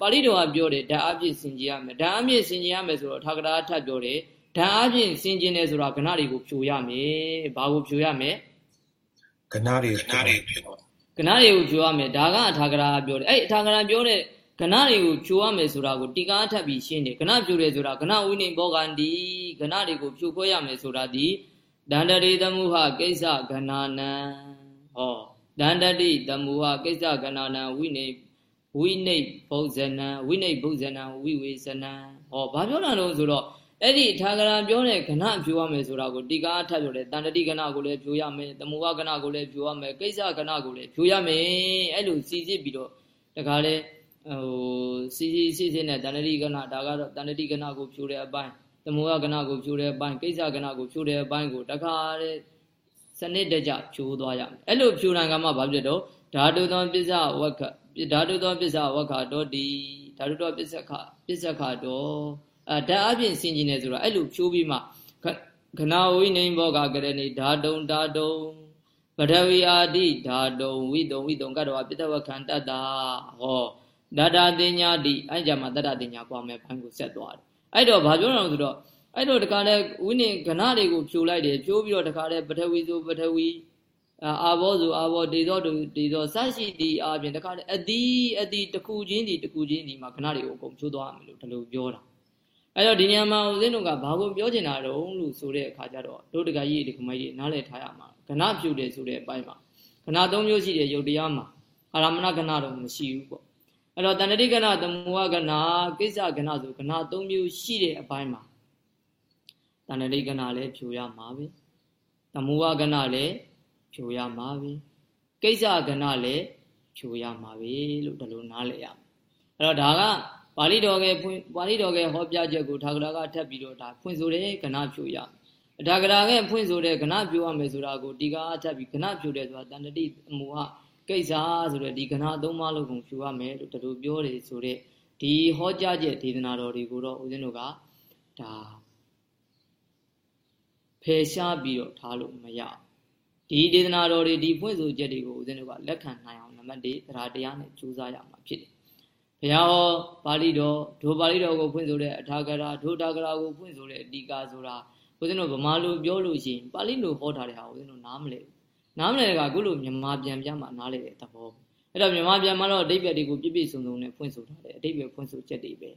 ပါဠိတော်ကပြောတယ်ဓာအပြည့်စင်ကြရမယ်ဓာအပြည့်စင်ကြရမယ်ဆိုတော့ထာဂရာထပ်ပြောတယ် ဓာအပြည့်စင်ကြင်တယ်ဆိုတာကနတွေကိုဖြိုရမယ်ဘာကိုဖြိုရမယ်ကနတွေကနတွေဖြိုကနတွေကိုဖြိုရမယ်ဒါကအထာဂရာပြောတယ်အဲ့အထာဂရာပြောတဲ့ကဏတွေကိုဖြိုရမယ်ဆိုတာကိုတိကားထပ်ပြီးရှင်းတယ်ကဏဖြိုတယ်ဆိုတာကဏဝိနေဘောဂန္တိကဏတွေကိုဖြိုခွဲရမယ်ဆိုတာဒီဒန္တရိသမုဟကိစ္စကဏနံဟောဒန္တတိသမုဟကိစ္စကဏနံဝိနေဝိနေဘုဇနံဝိနေဘုဇနံဝိဝေဇနံဟောဘာပြောတာလို့ဆိုတော့ အဲ့ဒီထာဂရံပြောတဲ့ကဏဖြိုရမယ်ဆိုတာကိုတိကားထပ်ပြောတယ်တန္တတိကဏကိုလည်းဖြိုရမယ်သမုဟကဏကိုလည်းဖြိုရမယ်ကိစ္စကဏကိုလည်းဖြိုရမယ်အဲ့လိုစီစစ်ပြီးတော့တခါလဲဟိုစီစီစီစီနဲ့တဏှတိကဏဒါကတော့တဏှတိကဏကိုဖြိုတဲ့အပိုင်းသမုဟကဏကိုဖြိုတဲ့အပိုင်းကိစ္စကဏကိုဖြိုတဲ့အပိုင်းကိုတခါတဲ့စနစ်တကျဖြိုးသွားရမယ်အဲ့လိုဖြိုးနိုင်ကမှဘာဖြစ်တော့ဓာတုသောပစ္စဝက္ခဓာတုသောပစ္စဝက္ခတော့ဒီဓာတုသောပစ္စခပစ္စခတော့ အဲဓာအပြင်ဆင်ကျင်နေဆိုတော့အဲ့လိုဖြိုးပြီးမှခဏဝိနေဘောကကရဏီဓာတုံဓာတုံပထဝီအာတိဓာတုံဝိတုံဝိတုံကတ္တဝပိတဝခံတတ္တာဟောတတတင်ညာတိအဲ့ကြမှာတတတင်ညာပွားမယ်ဘိုင်းကိုဆက်သွားတယ်အဲ့တော့ဘာပြောတာလဲဆိုတော့အဲ့တော့တခါလဲဝိနည်းကဏတွေကိုဖြိုလိုက်တယ်ဖြိုးပြီးတော့တခါလဲပထဝီဆိုပထဝီအာဘောဆိုအာဘောဒေသောဒေသောစရှိတီအပြင်တခါလဲအတိအတိတခုချင်းဒီတခုချင်းဒီမှာကဏတွေကိုအကုန်ဖြိုးသွားမယ်လို့ဒီလိုပြောတာ အဲ့တော့ဒီညမှာဦးဇင်းတို့ကဘာကိုပြောချင်တာတုံးလို့ဆိုတဲ့အခါကျတော့တို့တကကြီးဒီကမိုင်းကြီးနားလည်ထားရမှာကဏဖြိုးတယ်ဆိုတဲ့အပိုင်းမှာကဏ၃မျိုးရှိတယ်ယုတ်တရားမှာအာရမဏကဏတော့မရှိဘူးပေါ့အဲ့တော့တဏှတိကဏသမုဟကဏကိစ္စကဏဆိုကဏ၃မျိုးရှိတဲ့အပိုင်းမှာတဏှတိကဏလည်းဖြိုရမှာပဲသမုဟကဏလည်းဖြိုရမှာပဲကိစ္စကဏလည်းဖြိုရမှာပဲလို့ဒီလိုနားလည်ရမယ်အဲ့တော့ဒါက ပါဠိတော်ကဖွင့်ပါဠိတော်ကဟောပြချက်ကိုထာဂရကထပ်ပြီးတော့ဒါဖွင့်ဆိုတဲ့ကဏဖြိုရမယ်ဒါဂရာကဖွင့်ဆိုတဲ့ကဏဖြိုရမယ်ဆိုတာကိုဒီကာထပ်ပြီးကဏဖြိုတယ်ဆိုတာတဏှတိသမုဟကိစ္စဆိုတဲ့ဒီကဏသုံးပါးလုံးကိုဖြူရမယ်လို့တလူပြောတယ်ဆိုတဲ့ဒီဟောကြားချက်ဒေသနာတော်တွေကိုတော့ဦးဇင်းတို့ကဒါဖယ်ရှားပြီးတော့ထားလို့မရဒီဒေသနာတော်တွေဒီဖွင့်ဆိုချက်တွေကိုဦးဇင်းတို့ကလက်ခံနိုင်အောင်နံပါတ်1တရားတရားနဲ့ကြိုးစားရမှာဖြစ်တယ် ဘုရားဟောပါဠိတော်ဒိုပါဠိတော်ကိုဖွင့်ဆိုတဲ့အထာဂရာဒိုတာဂရာကိုဖွင့်ဆိုတဲ့အတိကာဆိုတာဦးဇင်းတို့ဗမာလိုပြောလို့ရှိရင်ပါဠိလိုဟောထားတဲ့ဟာဦးဇင်းတို့နားမလည်နားမလည်ကအခုလိုမြန်မာပြန်ပြမှနားလည်တဲ့သဘောအဲ့တော့မြန်မာပြန်မှတော့အတိတ်ပဲတွေကိုပြည့်ပြည့်စုံစုံနဲ့ဖွင့်ဆိုထားတယ်အတိတ်ပဲဖွင့်ဆိုချက်တွေပဲ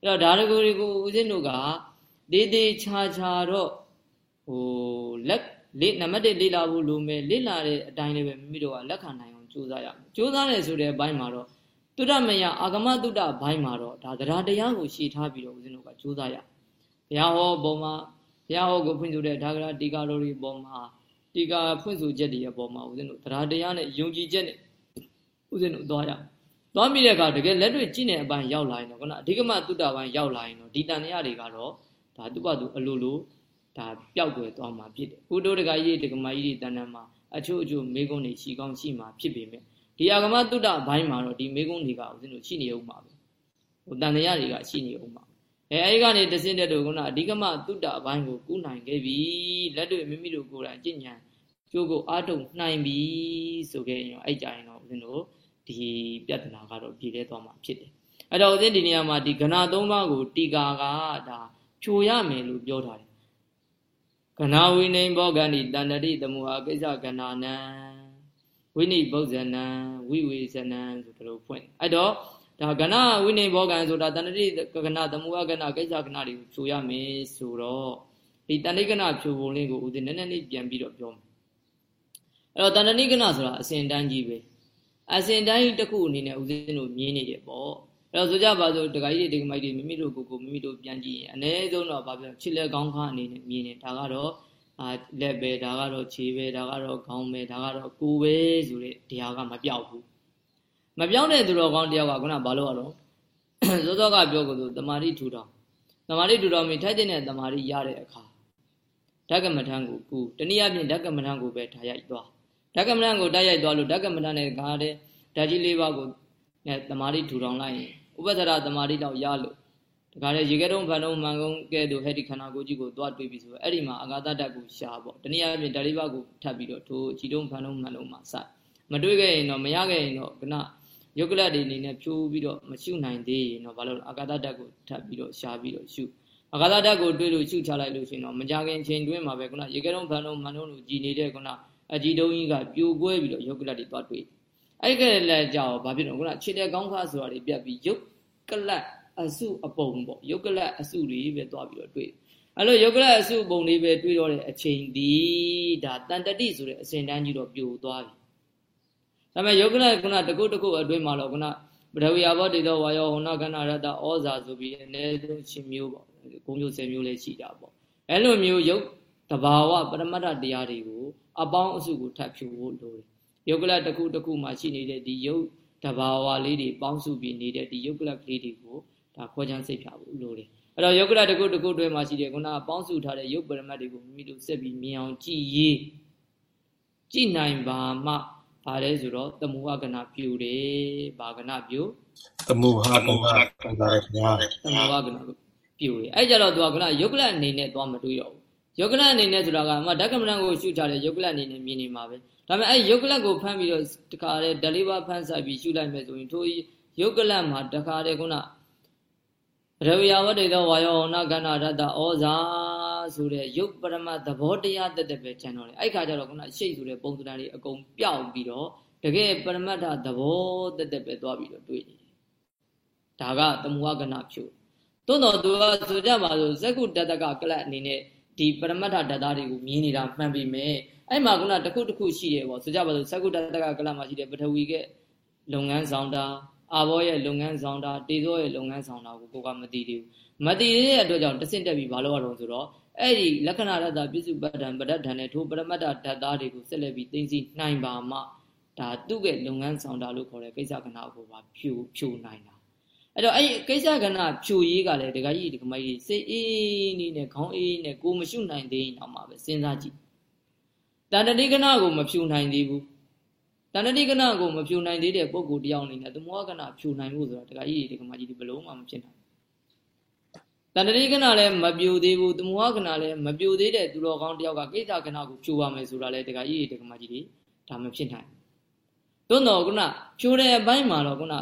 အဲ့တော့ဒါတကူတွေကိုဦးဇင်းတို့ကဒေးသေးချာချာတော့ဟိုလက်လေးနံပါတ်1လေ့လာဖို့လိုမယ်လေ့လာတဲ့အတိုင်းလေးပဲမိမိတို့ကလက်ခံနိုင်အောင်ကြိုးစားရမယ်ကြိုးစားတယ်ဆိုတဲ့အပိုင်းမှာတော့ တုဒ္ဓမယအာဂမတုဒ္ဓဘိုင်းမှာတော့ဒါတရားတရားကိုရှေ့ထားပြီးတော့ဦးဇင်းတို့ကကြိုးစားရဘုရားဟောပုံမှာဘုရားဟောကိုဖွင့်ဆိုတဲ့ဒါကရာတီကာတော်တွေပုံမှာဒီကဖွင့်ဆိုချက်တွေအပေါ်မှာဦးဇင်းတို့တရားတရားနဲ့ယုံကြည်ချက်နဲ့ဦးဇင်းတို့သွားရအောင်သွားမိတဲ့အခါတကယ်လက်တွေ့ကြည့်နေအပိုင်းရောက်လာရင်တော့ခုနအဓိကမတုတ္တပိုင်းရောက်လာရင်တော့ဒီတန်တရားတွေကတော့ဒါသူ့ဘာသူအလိုလိုဒါပျောက်ွယ်သွားမှာဖြစ်တယ်။ဘုဒ္ဓတကကြီးတကမကြီးတန်တန်မှာအချို့အချို့မေကုန်းတွေရှိကောင်းရှိမှာဖြစ်ပေမဲ့ ဒီအာဂမတုတ္တဘိုင်းမှာတော့ဒီမေကုန်းတွေကဦးဇင်းတို့ရှိနေအောင်ပါပဲ။ဟိုတန်တရားတွေကရှိနေအောင်ပါအဲအဲဒီကနေတဆင့်တဲ့တို့ကအဓိကမတုတ္တဘိုင်းကိုကုနိုင်ခဲ့ပြီလက်တွေ့မိမိတို့ကိုယ်တိုင်ကြည်ညာကျိုးကိုအားထုတ်နိုင်ပြီဆိုခဲ့ရင်အဲ့ကြရင်တော့ဦးဇင်းတို့ဒီပြဿနာကတော့ပြည်လဲသွားမှာဖြစ်တယ်အဲ့တော့ဦးဇင်းဒီနေရာမှာဒီကဏသုံးပါးကိုတီကာကဒါဖြိုရမယ်လို့ပြောထားတယ်ကဏဝိနေဘောဂန္တိတန္တတိတမုဟာကိစ္စကဏနံ ဝိနိဗုဇနံဝိဝေဇနံဆိုဒီလိုဖွင့်အဲ့တော့ဒါကဏဝိနေဘောဂံဆိုတာတန္တတိကဏတမုဟာကဏကိစ္စကဏတွေကိုဖြိုရမယ်ဆိုတော့ဒီတန္တိကဏဖြိုပုံလေးကိုဦးဇင်းနည်းနည်းလေးပြန်ပြီးတော့ပြောမယ်အဲ့တော့တဏ္ဍနိကနဆိုတာအစဉ်တန်းကြီးပဲအစဉ်တန်းကြီးတစ်ခုအနေနဲ့ဦးဇင်းတို့မြင်နေတယ်ပေါ့အဲ့တော့ဆိုကြပါစို့ဒကာကြီးတွေဒကာမကြီးတွေမိမိတို့ကိုကိုမိမိတို့ပြန်ကြည့်ရင်အ ਨੇ ဆုံးတော့ဘာပြောချစ်လက်ကောင်းခါအနေနဲ့မြင်နေဒါကတော့ အာလက်ပဲဒါကတော့ခြေပဲဒါကတော့ခေါင်းပဲဒါကတော့ကိုယ်ပဲဆိုတဲ့တရားကမပြောက်ဘူးမပြောင်းတဲ့သူတော်ကောင်းတယောက်ကခုနဘာလို့ရတော့စောစောကပြောကိုသူတမာတိထူတော်တမာတိထူတော်မိထိုက်တဲ့တမာတိရတဲ့အခါဓကမထံကိုကူတနည်းအားဖြင့်ဓကမထံကိုပဲထားရိုက်သွားဓကမဏကိုတိုက်ရိုက်သွားလို့ဓကမဏနဲ့ကားတဲ့ဓာကြီးလေးပါးကိုနဲ့တမာတိထူထောင်လိုက်ရင်ဥပဒရာတမာတိတော့ရလို့ တခါလေရေခဲတုံးဖန်တုံးမှန်ကုန်းကဲ့သို့ဟဲ့ဒီခန္ဓာကိုယ်ကြီးကိုသွားတွေးပြီးဆိုအဲ့ဒီမှာအာဂါတတကိုရှာပေါ့တနည်းအားဖြင့်ဓာလေးပါးကိုထပ်ပြီးတော့ထိုကြည်တုံးဖန်တုံးမှန်တုံးမှာစမတွေးခဲ့ရင်တော့မရခဲ့ရင်တော့ကနယုတ်ကလတ်တွေအနေနဲ့ဖြိုးပြီးတော့မရှုနိုင်သေးရင်တော့ဘာလို့အာဂါတတကိုထပ်ပြီးတော့ရှာပြီးတော့ရှုအာဂါတတကိုတွေးလို့ရှုချလိုက်လို့ရှိရင်တော့မကြခင်ချိန်တွင်းမှာပဲကနရေခဲတုံးဖန်တုံးမှန်တုံးလို့ကြည်နေတဲ့ကနအကြည်တုံးကြီးကပြိုကွဲပြီးတော့ယုတ်ကလတ်တွေသွားတွေးအဲ့ကလေးလည်းကြောက်ဘာဖြစ်လို့ကနခြေတဲ့ကောင်းခါဆိုတာတွေပြတ်ပြီးယုတ်ကလတ် အစုအပုံပေါ့ယုတ်ကလတ်အစုတွေပဲသွားပြီးတော့တွေ့အဲ့လိုယုတ်ကလတ်အစုပုံလေးပဲတွေ့တော့တဲ့အချိန်ဒီဒါတန်တတိဆိုတဲ့အစဉ်တန်းကြီးတော့ပြိုသွားပြီဒါပေမဲ့ယုတ်ကလတ်ကတကုတ်တကုတ်အတွင်းမှာတော့ကပထဝီအဘောတေသောဝါယောဟောနာကဏရတဩဇာဆိုပြီးအနည်းဆုံးရှင်မျိုးပေါ့ဂုံမျိုးဆယ်မျိုးလည်းရှိတာပေါ့အဲ့လိုမျိုးယုတ်တဘာဝပရမတ္ထတရားတွေကိုအပေါင်းအစုကိုထပ်ဖြူဖို့လိုတယ်ယုတ်ကလတ်တစ်ခုတစ်ခုမှာရှိနေတဲ့ဒီယုတ်တဘာဝလေးတွေပေါင်းစုပြီးနေတဲ့ဒီယုတ်ကလတ်ကလေးတွေကို ဒါခေါ်ချမ်းစိတ်ဖြာဖို့လိုတယ်အဲ့တော့ယုတ်ကလတကုတ်တကုတ်တွဲမှာရှိတယ်ခုနကပေါင်းစုထားတဲ့ယုတ်ပရမတ်တွေကိုမိမိတို့စက်ပြီးမြင်အောင်ကြည်ရေးကြည်နိုင်ပါမှဘာလဲဆိုတော့တမူဟကနာပြူတယ်ဘာကနာပြူတမူဟကနာပြူတယ်ခင်ဗျာတမူဟကနာပြူတယ်အဲ့ကြတော့သူကခုနယုတ်ကလအနေနဲ့သွားမတွေးတော့ဘူးယုတ်ကလအနေနဲ့ဆိုတာကမဓကမဏကိုရှုထားတဲ့ယုတ်ကလအနေနဲ့မြင်နေမှာပဲဒါပေမဲ့အဲ့ယုတ်ကလကိုဖမ်းပြီးတော့တခါတည်းဒလိဘဖမ်းဆိုင်ပြီးရှုလိုက်မယ်ဆိုရင်ထိုယုတ်ကလမှာတခါတည်းခုန ရဝိယဝတ္တေသောဝါယောဟောနာကဏ္ဍရတ္တဩဇာဆိုတဲ့ယုတ်ပရမသဘောတရားတက်တက်ပဲကျန်တော့တယ်အဲ့ခါကျတော့ခုနရှိတ်ဆိုတဲ့ပုံစံလေးအကုန်ပျောက်ပြီးတော့တကယ်ပရမတ္ထသဘောတက်တက်ပဲသွားပြီးတော့တွေ့နေတယ်ဒါကသမုဟကဏဖြုသို့တော်သူကဆိုကြပါစို့ဇက်ကုတတကကလတ်အနေနဲ့ဒီပရမတ္ထဓာတ်တွေကိုမြင်နေတာမှန်ပြီမဲ့အဲ့မှာခုနတခုတခုရှိတယ်ပေါ့ဆိုကြပါစို့ဇက်ကုတတကကလတ်မှာရှိတဲ့ပထဝီကလုပ်ငန်းဆောင်တာ အာဘောရဲ့လုပ်ငန်းဆောင်တာတေဇောရဲ့လုပ်ငန်းဆောင်တာကိုကိုကမသိသေးဘူးမသိသေးတဲ့အတွက်ကြောင့်တဆင့်တက်ပြီးဘာလို့ရတော့ဆိုတော့အဲ့ဒီလက္ခဏာရတ္တပြစ္စုပ္ပတ္တံပဋ္ဌာန်နဲ့ထိုပရမတ္တဓာတ်သားတွေကိုဆက်လက်ပြီးသိသိနိုင်ပါမှဒါသူ့ရဲ့လုပ်ငန်းဆောင်တာလို့ခေါ်တဲ့ကိစ္စကဏ္ဍကိုပါဖြူဖြူနိုင်တာအဲ့တော့အဲ့ဒီကိစ္စကဏ္ဍဖြူရေးကလည်းဒကာကြီးဒကာမကြီးစိတ်အေးနေနဲ့ခေါင်းအေးနဲ့ကိုမရှုနိုင်သေးရင်တော့မှပဲစဉ်းစားကြည့်တန်တတိကဏ္ဍကိုမဖြူနိုင်သေးဘူး တဏှတိကနာကိုမဖြူနိုင်သေးတဲ့ပုံကိုတယောက်အနေနဲ့သမုဟကနာဖြူနိုင်ဖို့ဆိုတာတခါကြီးဒီကမာကြီးဒီဘလုံးမှမဖြစ်နိုင်တဏှတိကနာလည်းမပြိုသေးဘူးသမုဟကနာလည်းမပြိုသေးတဲ့သူတော်ကောင်းတယောက်ကကိစ္စကနာကိုဖြူပါမယ်ဆိုတာလည်းတခါကြီးဒီကမာကြီးဒီဒါမဖြစ်နိုင်သို့တော့ခုနဖြူတဲ့အပိုင်းမှာတော့ခုန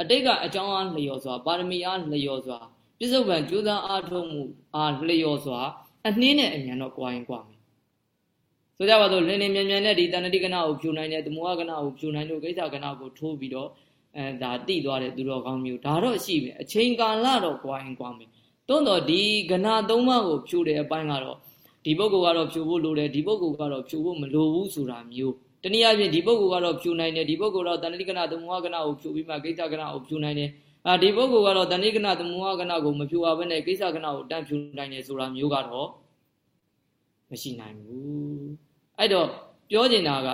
အတိတ်ကအကြောင်းအားလျော်စွာပါရမီအားလျော်စွာပြစ္ဆုတ်ပံကြိုးစားအားထုတ်မှုအားလျော်စွာအနှင်းနဲ့အမြန်တော့ကြွားရင်ကြွားမယ် ဆိုကြပါစို့လင်းလင်းမြန်မြန်နဲ့ဒီတဏှတိကနာကိုဖြူနိုင်တဲ့သမုဟကနာကိုဖြူနိုင်လို့ကိစ္စကနာကိုထိုးပြီးတော့အဲဒါတိသွားတဲ့သူတော်ကောင်းမျိုးဒါတော့ရှိပဲအချိန်ကာလတော့ကွာရင်ကွာမယ်တွန်းတော့ဒီကနာသုံးပါးကိုဖြူတဲ့အပိုင်းကတော့ဒီပုဂ္ဂိုလ်ကတော့ဖြူဖို့လိုတယ်ဒီပုဂ္ဂိုလ်ကတော့ဖြူဖို့မလိုဘူးဆိုတာမျိုးတနည်းအားဖြင့်ဒီပုဂ္ဂိုလ်ကတော့ဖြူနိုင်တယ်ဒီပုဂ္ဂိုလ်တော့တဏှတိကနာသမုဟကနာကိုဖြူပြီးမှကိစ္စကနာကိုဖြူနိုင်တယ်အာဒီပုဂ္ဂိုလ်ကတော့တဏှိကနာသမုဟကနာကိုမဖြူပါဘဲနဲ့ကိစ္စကနာကိုတန့်ဖြူနိုင်တယ်ဆိုတာမျိုးကတော့ မရှိနိုင်ဘူးအဲ့တော့ပြောချင်တာက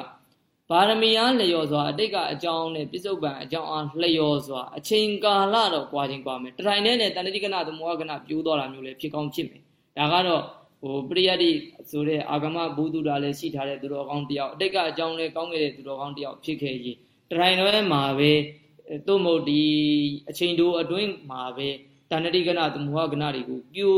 ဗာရမီအားလျော်စွာအတိတ်ကအကြောင်းနဲ့ပြစ္ဆုတ်ပံအကြောင်းအားလျော်စွာအချိန်ကာလတော့ကြွားချင်းကြွားမယ်တထိုင်နဲ့နဲ့တဏှတိကနာသမောကနာပြိုးသွားတာမျိုးလည်းဖြစ်ကောင်းဖြစ်မယ်ဒါကတော့ဟိုပရိယတ်တိဆိုတဲ့အာဂမဘုဒ္ဓတာလည်းရှိထားတဲ့သူတော်ကောင်းတယောက်အတိတ်ကအကြောင်းလည်းကောင်းခဲ့တဲ့သူတော်ကောင်းတယောက်ဖြစ်ခဲ့ရင်တထိုင်တော့မှာပဲသို့မဟုတ်ဒီအချိန်တိုအတွင်းမှာပဲတဏှတိကနာသမောကနာတွေကိုပြို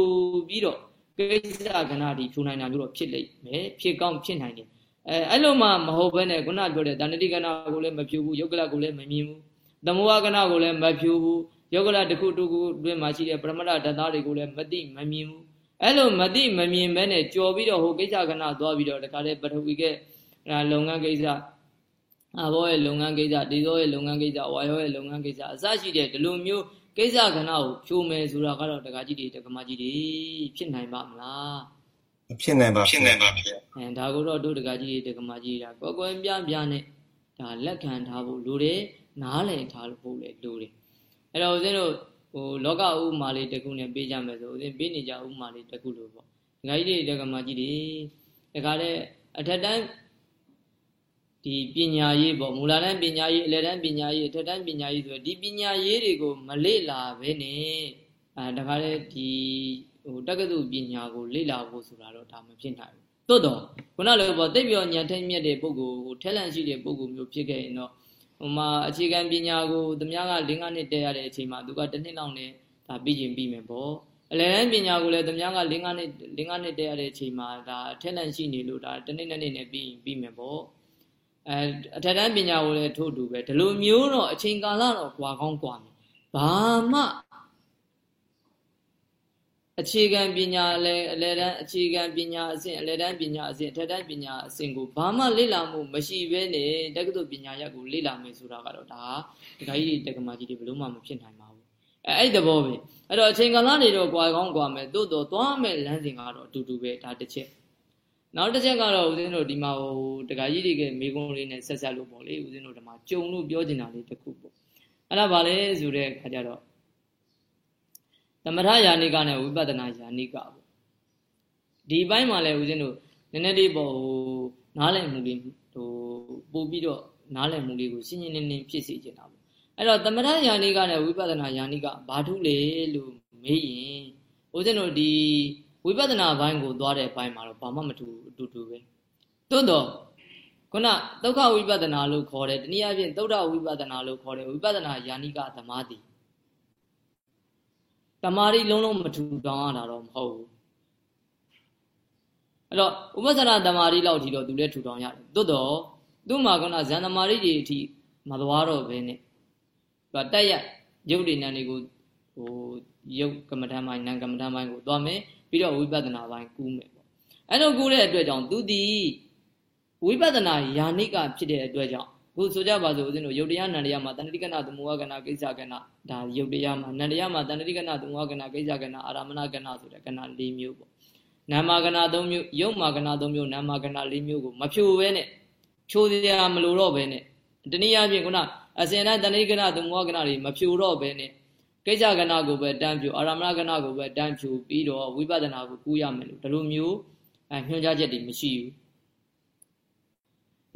ပြီးတော့ ကိစ္စကဏ္ဍဒီဖြူနိုင်တာမျိုးတော့ဖြစ်လိမ့်မယ်ဖြစ်ကောင်းဖြစ်နိုင်တယ်အဲအဲ့လိုမှမဟုတ်ဘဲနဲ့ခုနပြောတဲ့တဏှတိကဏ္ဍကိုလည်းမဖြူဘူးယုတ်ကလကိုလည်းမမြင်ဘူးသမုဟကဏ္ဍကိုလည်းမဖြူဘူးယုတ်ကလတစ်ခုတစ်ခုတွင်မှာရှိတဲ့ပရမတ္ထဓာတ်သားတွေကိုလည်းမသိမမြင်ဘူးအဲ့လိုမသိမမြင်ဘဲနဲ့ကြော်ပြီးတော့ဟိုကိစ္စကဏ္ဍသွားပြီးတော့တခါလေပထဝီကလုပ်ငန်းကိစ္စအဘောရဲ့လုပ်ငန်းကိစ္စဒီသောရဲ့လုပ်ငန်းကိစ္စဝါယောရဲ့လုပ်ငန်းကိစ္စအစရှိတဲ့ဒီလိုမျိုး ကိစ္စကဏ္ဍကိုဖြိုးမယ်ဆိုတာကတော့တက္ကကြီးတွေတက္ကမကြီးတွေဖြစ်နိုင်ပါမလားမဖြစ်နိုင်ပါဖြစ်နိုင်ပါဖြစ်အဲဒါကိုတော့တို့တက္ကကြီးတွေတက္ကမကြီးတွေကကွယ်ကွယ်ပြားပြားနဲ့ဒါလက်ခံထားဖို့လိုတယ်နားလည်ထားဖို့လည်းလိုတယ်အဲ့တော့ဦးဇင်းတို့ဟိုလောကဥမာလေးတခုနဲ့ပေးကြမယ်ဆိုဦးဇင်းပေးနေကြဥမာလေးတခုလို့ပေါ့တက္ကကြီးတွေတက္ကမကြီးတွေတခါတဲ့အထက်တန်း ဒီပညာရေးပေါ့မူလတန်းပညာရေးအလယ်တန်းပညာရေးအထက်တန်းပညာရေးဆိုဒီပညာရေးတွေကိုမလေ့လာဘဲနဲ့အဲဒါကြတဲ့ဒီဟိုတက္ကသိုလ်ပညာကိုလေ့လာဖို့ဆိုတာတော့ဒါမဖြစ်နိုင်ဘူးသို့တော့ခုနလိုပေါ့တိတ်ပြောညံထိတ်မြက်တဲ့ပုဂ္ဂိုလ်ဟိုထဲလန့်ရှိတဲ့ပုဂ္ဂိုလ်မျိုးဖြစ်ခဲ့ရင်တော့ဟိုမှာအခြေခံပညာကိုသူများက၄-၅နှစ်တက်ရတဲ့အချိန်မှာသူကတစ်နှစ်လောက်နဲ့ဒါပြီးရင်ပြီးမယ်ပေါ့အလယ်တန်းပညာကိုလည်းသူများက၄၅နှစ်၄၅နှစ်တည်းရတဲ့အချိန်မှာဒါအထက်လန့်ရှိနေလို့ဒါတစ်နှစ်နှစ်နှစ်နဲ့ပြီးရင်ပြီးမယ်ပေါ့ အဲအထက်တန်းပညာကိုလည်းထို့တူပဲဒီလိုမျိုးတော့အချိန်ကာလတော့ကွာကောင်းကွာမယ်ဘာမှအခြေခံပညာလည်းအလယ်တန်းအခြေခံပညာအဆင့်အလယ်တန်းပညာအဆင့်အထက်တန်းပညာအဆင့်ကိုဘာမှလေ့လာမှုမရှိဘဲနဲ့တက္ကသိုလ်ပညာရပ်ကိုလေ့လာမယ်ဆိုတာကတော့ဒါဒကာကြီးတက္ကမကြီးတွေဘယ်လို့မှမဖြစ်နိုင်ပါဘူးအဲအဲ့သဘောပဲအဲ့တော့အချိန်ကာလနေတော့ကွာကောင်းကွာမယ်တိုးတော့သွားမယ်လမ်းစဉ်ကတော့အတူတူပဲဒါတစ်ချက် နောက်တစ်ချက်ကတော့ဦးဇင်းတို့ဒီမှာဟိုဒကာကြီးတွေကမိကုံးလေးနဲ့ဆက်ဆက်လို့ပေါ့လေဦးဇင်းတို့ဒီမှာကြုံလို့ပြောချင်တာလေးတစ်ခုပေါ့အဲ့ဒါဗာလဲဆိုတဲ့အခါကျတော့သမထယာနိကနဲ့ဝိပဿနာယာနိကပေါ့ဒီဘိုင်းမှာလည်းဦးဇင်းတို့နည်းနည်းလေးပေါ့ဟိုနားလည်မှုလေးဟိုပို့ပြီးတော့နားလည်မှုလေးကိုရှင်းရှင်းလင်းလင်းဖြစ်စေချင်တာပေါ့အဲ့တော့သမထယာနိကနဲ့ဝိပဿနာယာနိကဘာထုလဲလို့မေးရင်ဦးဇင်းတို့ဒီ ဝိပဿနာဘိုင်းကိုသွားတဲ့ဘိုင်းမှာတော့ဘာမှမတူအတူတူပဲသို့တော့ခုနဒုက္ခဝိပဿနာလို့ခေါ်တယ်တနည်းအားဖြင့်သုဒ္ဓဝိပဿနာလို့ခေါ်တယ်ဝိပဿနာယာနိကသမာဓိတမာရီလုံးလုံးမထူထောင်ရတာတော့မဟုတ်ဘူးအဲ့တော့ဥပ္ပဇ္ဇနာတမာရီလောက်ထိတော့သူလည်းထူထောင်ရတယ်သို့တော့သူ့မှာကဇန်တမာရီကြီးအထိမသွားတော့ဘဲနဲ့သူကတက်ရရုပ်တွေနံတွေကိုဟိုရုပ်ကမ္မဋ္ဌာန်းပိုင်းနံကမ္မဋ္ဌာန်းပိုင်းကိုသွားမယ် ပြီးတော့ဝိပဿနာပိုင်းကူးမယ်ပေါ့အဲ့လိုကူးတဲ့အတွက်ကြောင့်သူဒီဝိပဿနာယာနိကဖြစ်တဲ့အတွက်ကြောင့်ခုဆိုကြပါစို့ဦးဇင်းတို့ယုတ်တရားနန္တရားမှာတဏှတိကနာသမုဟကနာကိစ္စကနာဒါယုတ်တရားမှာနန္တရားမှာတဏှတိကနာသမုဟကနာကိစ္စကနာအာရမဏကနာဆိုတဲ့ကနာ၄မျိုးပေါ့နာမကနာ၃မျိုးယုတ်မာကနာ၃မျိုးနာမကနာ၄မျိုးကိုမဖြိုဘဲနဲ့ဖြိုစရာမလိုတော့ဘဲနဲ့တနည်းအားဖြင့်ခုနအစဉ်တိုင်းတဏှတိကနာသမုဟကနာတွေမဖြိုတော့ဘဲနဲ့ ကိစ္စကနာကိုပဲတန်းဖြိုအာရမဏကနာကိုပဲတန်းဖြိုပြီးတော့ဝိပဿနာကိုကူးရမယ်လို့ဒီလိုမျိုးအဲညွှန်ကြားချက်တွေမရှိဘူး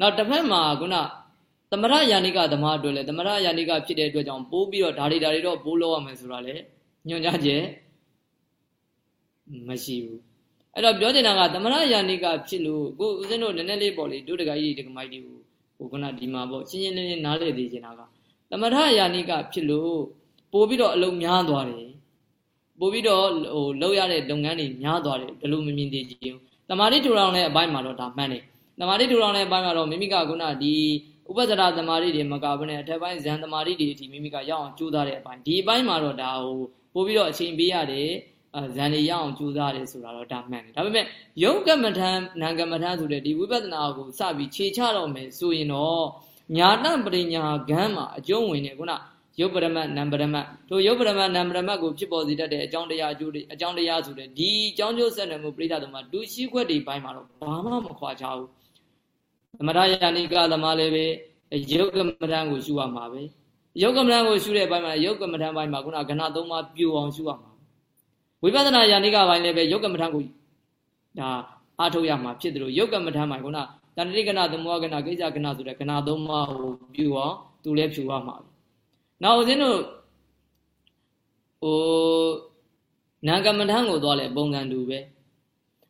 နောက်တစ်ဖက်မှာခုနသမရယာနိကသမားအတွက်လည်းသမရယာနိကဖြစ်တဲ့အတွက်ကြောင့်ပိုးပြီးတော့ဓာရီဓာရီတော့ပိုးလောက်ရမယ်ဆိုတာလေညွှန်ကြားချက်မရှိဘူးအဲ့တော့ပြောနေတာကသမရယာနိကဖြစ်လို့ကိုဦးဇင်းတို့နည်းနည်းလေးပေါ့လေတို့တကကြီးဒီကမိုက်တွေကိုဟိုခုနဒီမှာပေါ့ရှင်းရှင်းလင်းလင်းနားလည်သေးချင်တာကသမရယာနိကဖြစ်လို့ ပို့ပြီးတော့အလုံးများသွားတယ်ပို့ပြီးတော့ဟိုလောက်ရတဲ့လုပ်ငန်းတွေများသွားတယ်ဘယ်လိုမမြင်သေးခြင်းတမာတိထူထောင်တဲ့အပိုင်းမှာတော့ဒါမှန်တယ်တမာတိထူထောင်တဲ့အပိုင်းမှာတော့မိမိကခုနဒီဥပဇ္ဇရာတမာတိတွေမကဘဲနဲ့အထက်ပိုင်းဇန်တမာတိတွေအထိမိမိကရအောင်ကြိုးစားတဲ့အပိုင်းဒီအပိုင်းမှာတော့ဒါဟိုပို့ပြီးတော့အချိန်ပေးရတယ်ဇန်တွေရအောင်ကြိုးစားတယ်ဆိုတာတော့ဒါမှန်တယ်ဒါပေမဲ့ယုတ်ကမ္မထံနာကမ္မထံဆိုတဲ့ဒီဝိပဿနာကိုစပြီးခြေချတော့မယ်ဆိုရင်တော့ညာတပရိညာဂမ်းမှာအကျုံးဝင်နေခုန ယုတ်ပရမတ်နံပရမတ်တို့ယုတ်ပရမတ်နံပရမတ်ကိုဖြစ်ပေါ်စေတတ်တဲ့အကြောင်းတရားအကျိုးတွေအကြောင်းတရားဆိုတဲ့ဒီအကြောင်းကျိုးဆက်နွယ်မှုပြိဿတော်မှာဒုရှိခွက်တွေဘိုင်းမှာတော့ဘာမှမခွာချဘူးသမထယာနိကသမားလည်းပဲယုတ်ကမ္မထံကိုရှုရမှာပဲယုတ်ကမ္မထံကိုရှုတဲ့ဘိုင်းမှာယုတ်ကမ္မထံဘိုင်းမှာခုနကဏသုံးပါးပြိုအောင်ရှုရမှာဝိပဿနာယာနိကဘိုင်းလည်းပဲယုတ်ကမ္မထံကိုဒါအားထုတ်ရမှာဖြစ်တယ်လို့ယုတ်ကမ္မထံဘိုင်းခုနတဏှိကဏသမောကဏကိစ္စကဏဆိုတဲ့ကဏသုံးပါးကိုပြိုအောင်သူလည်းဖြူရမှာပဲ နောက်ဦးဇင်းတို့ဟိုနာကမ္မထံကိုသွားလဲပုံစံတူပဲဥ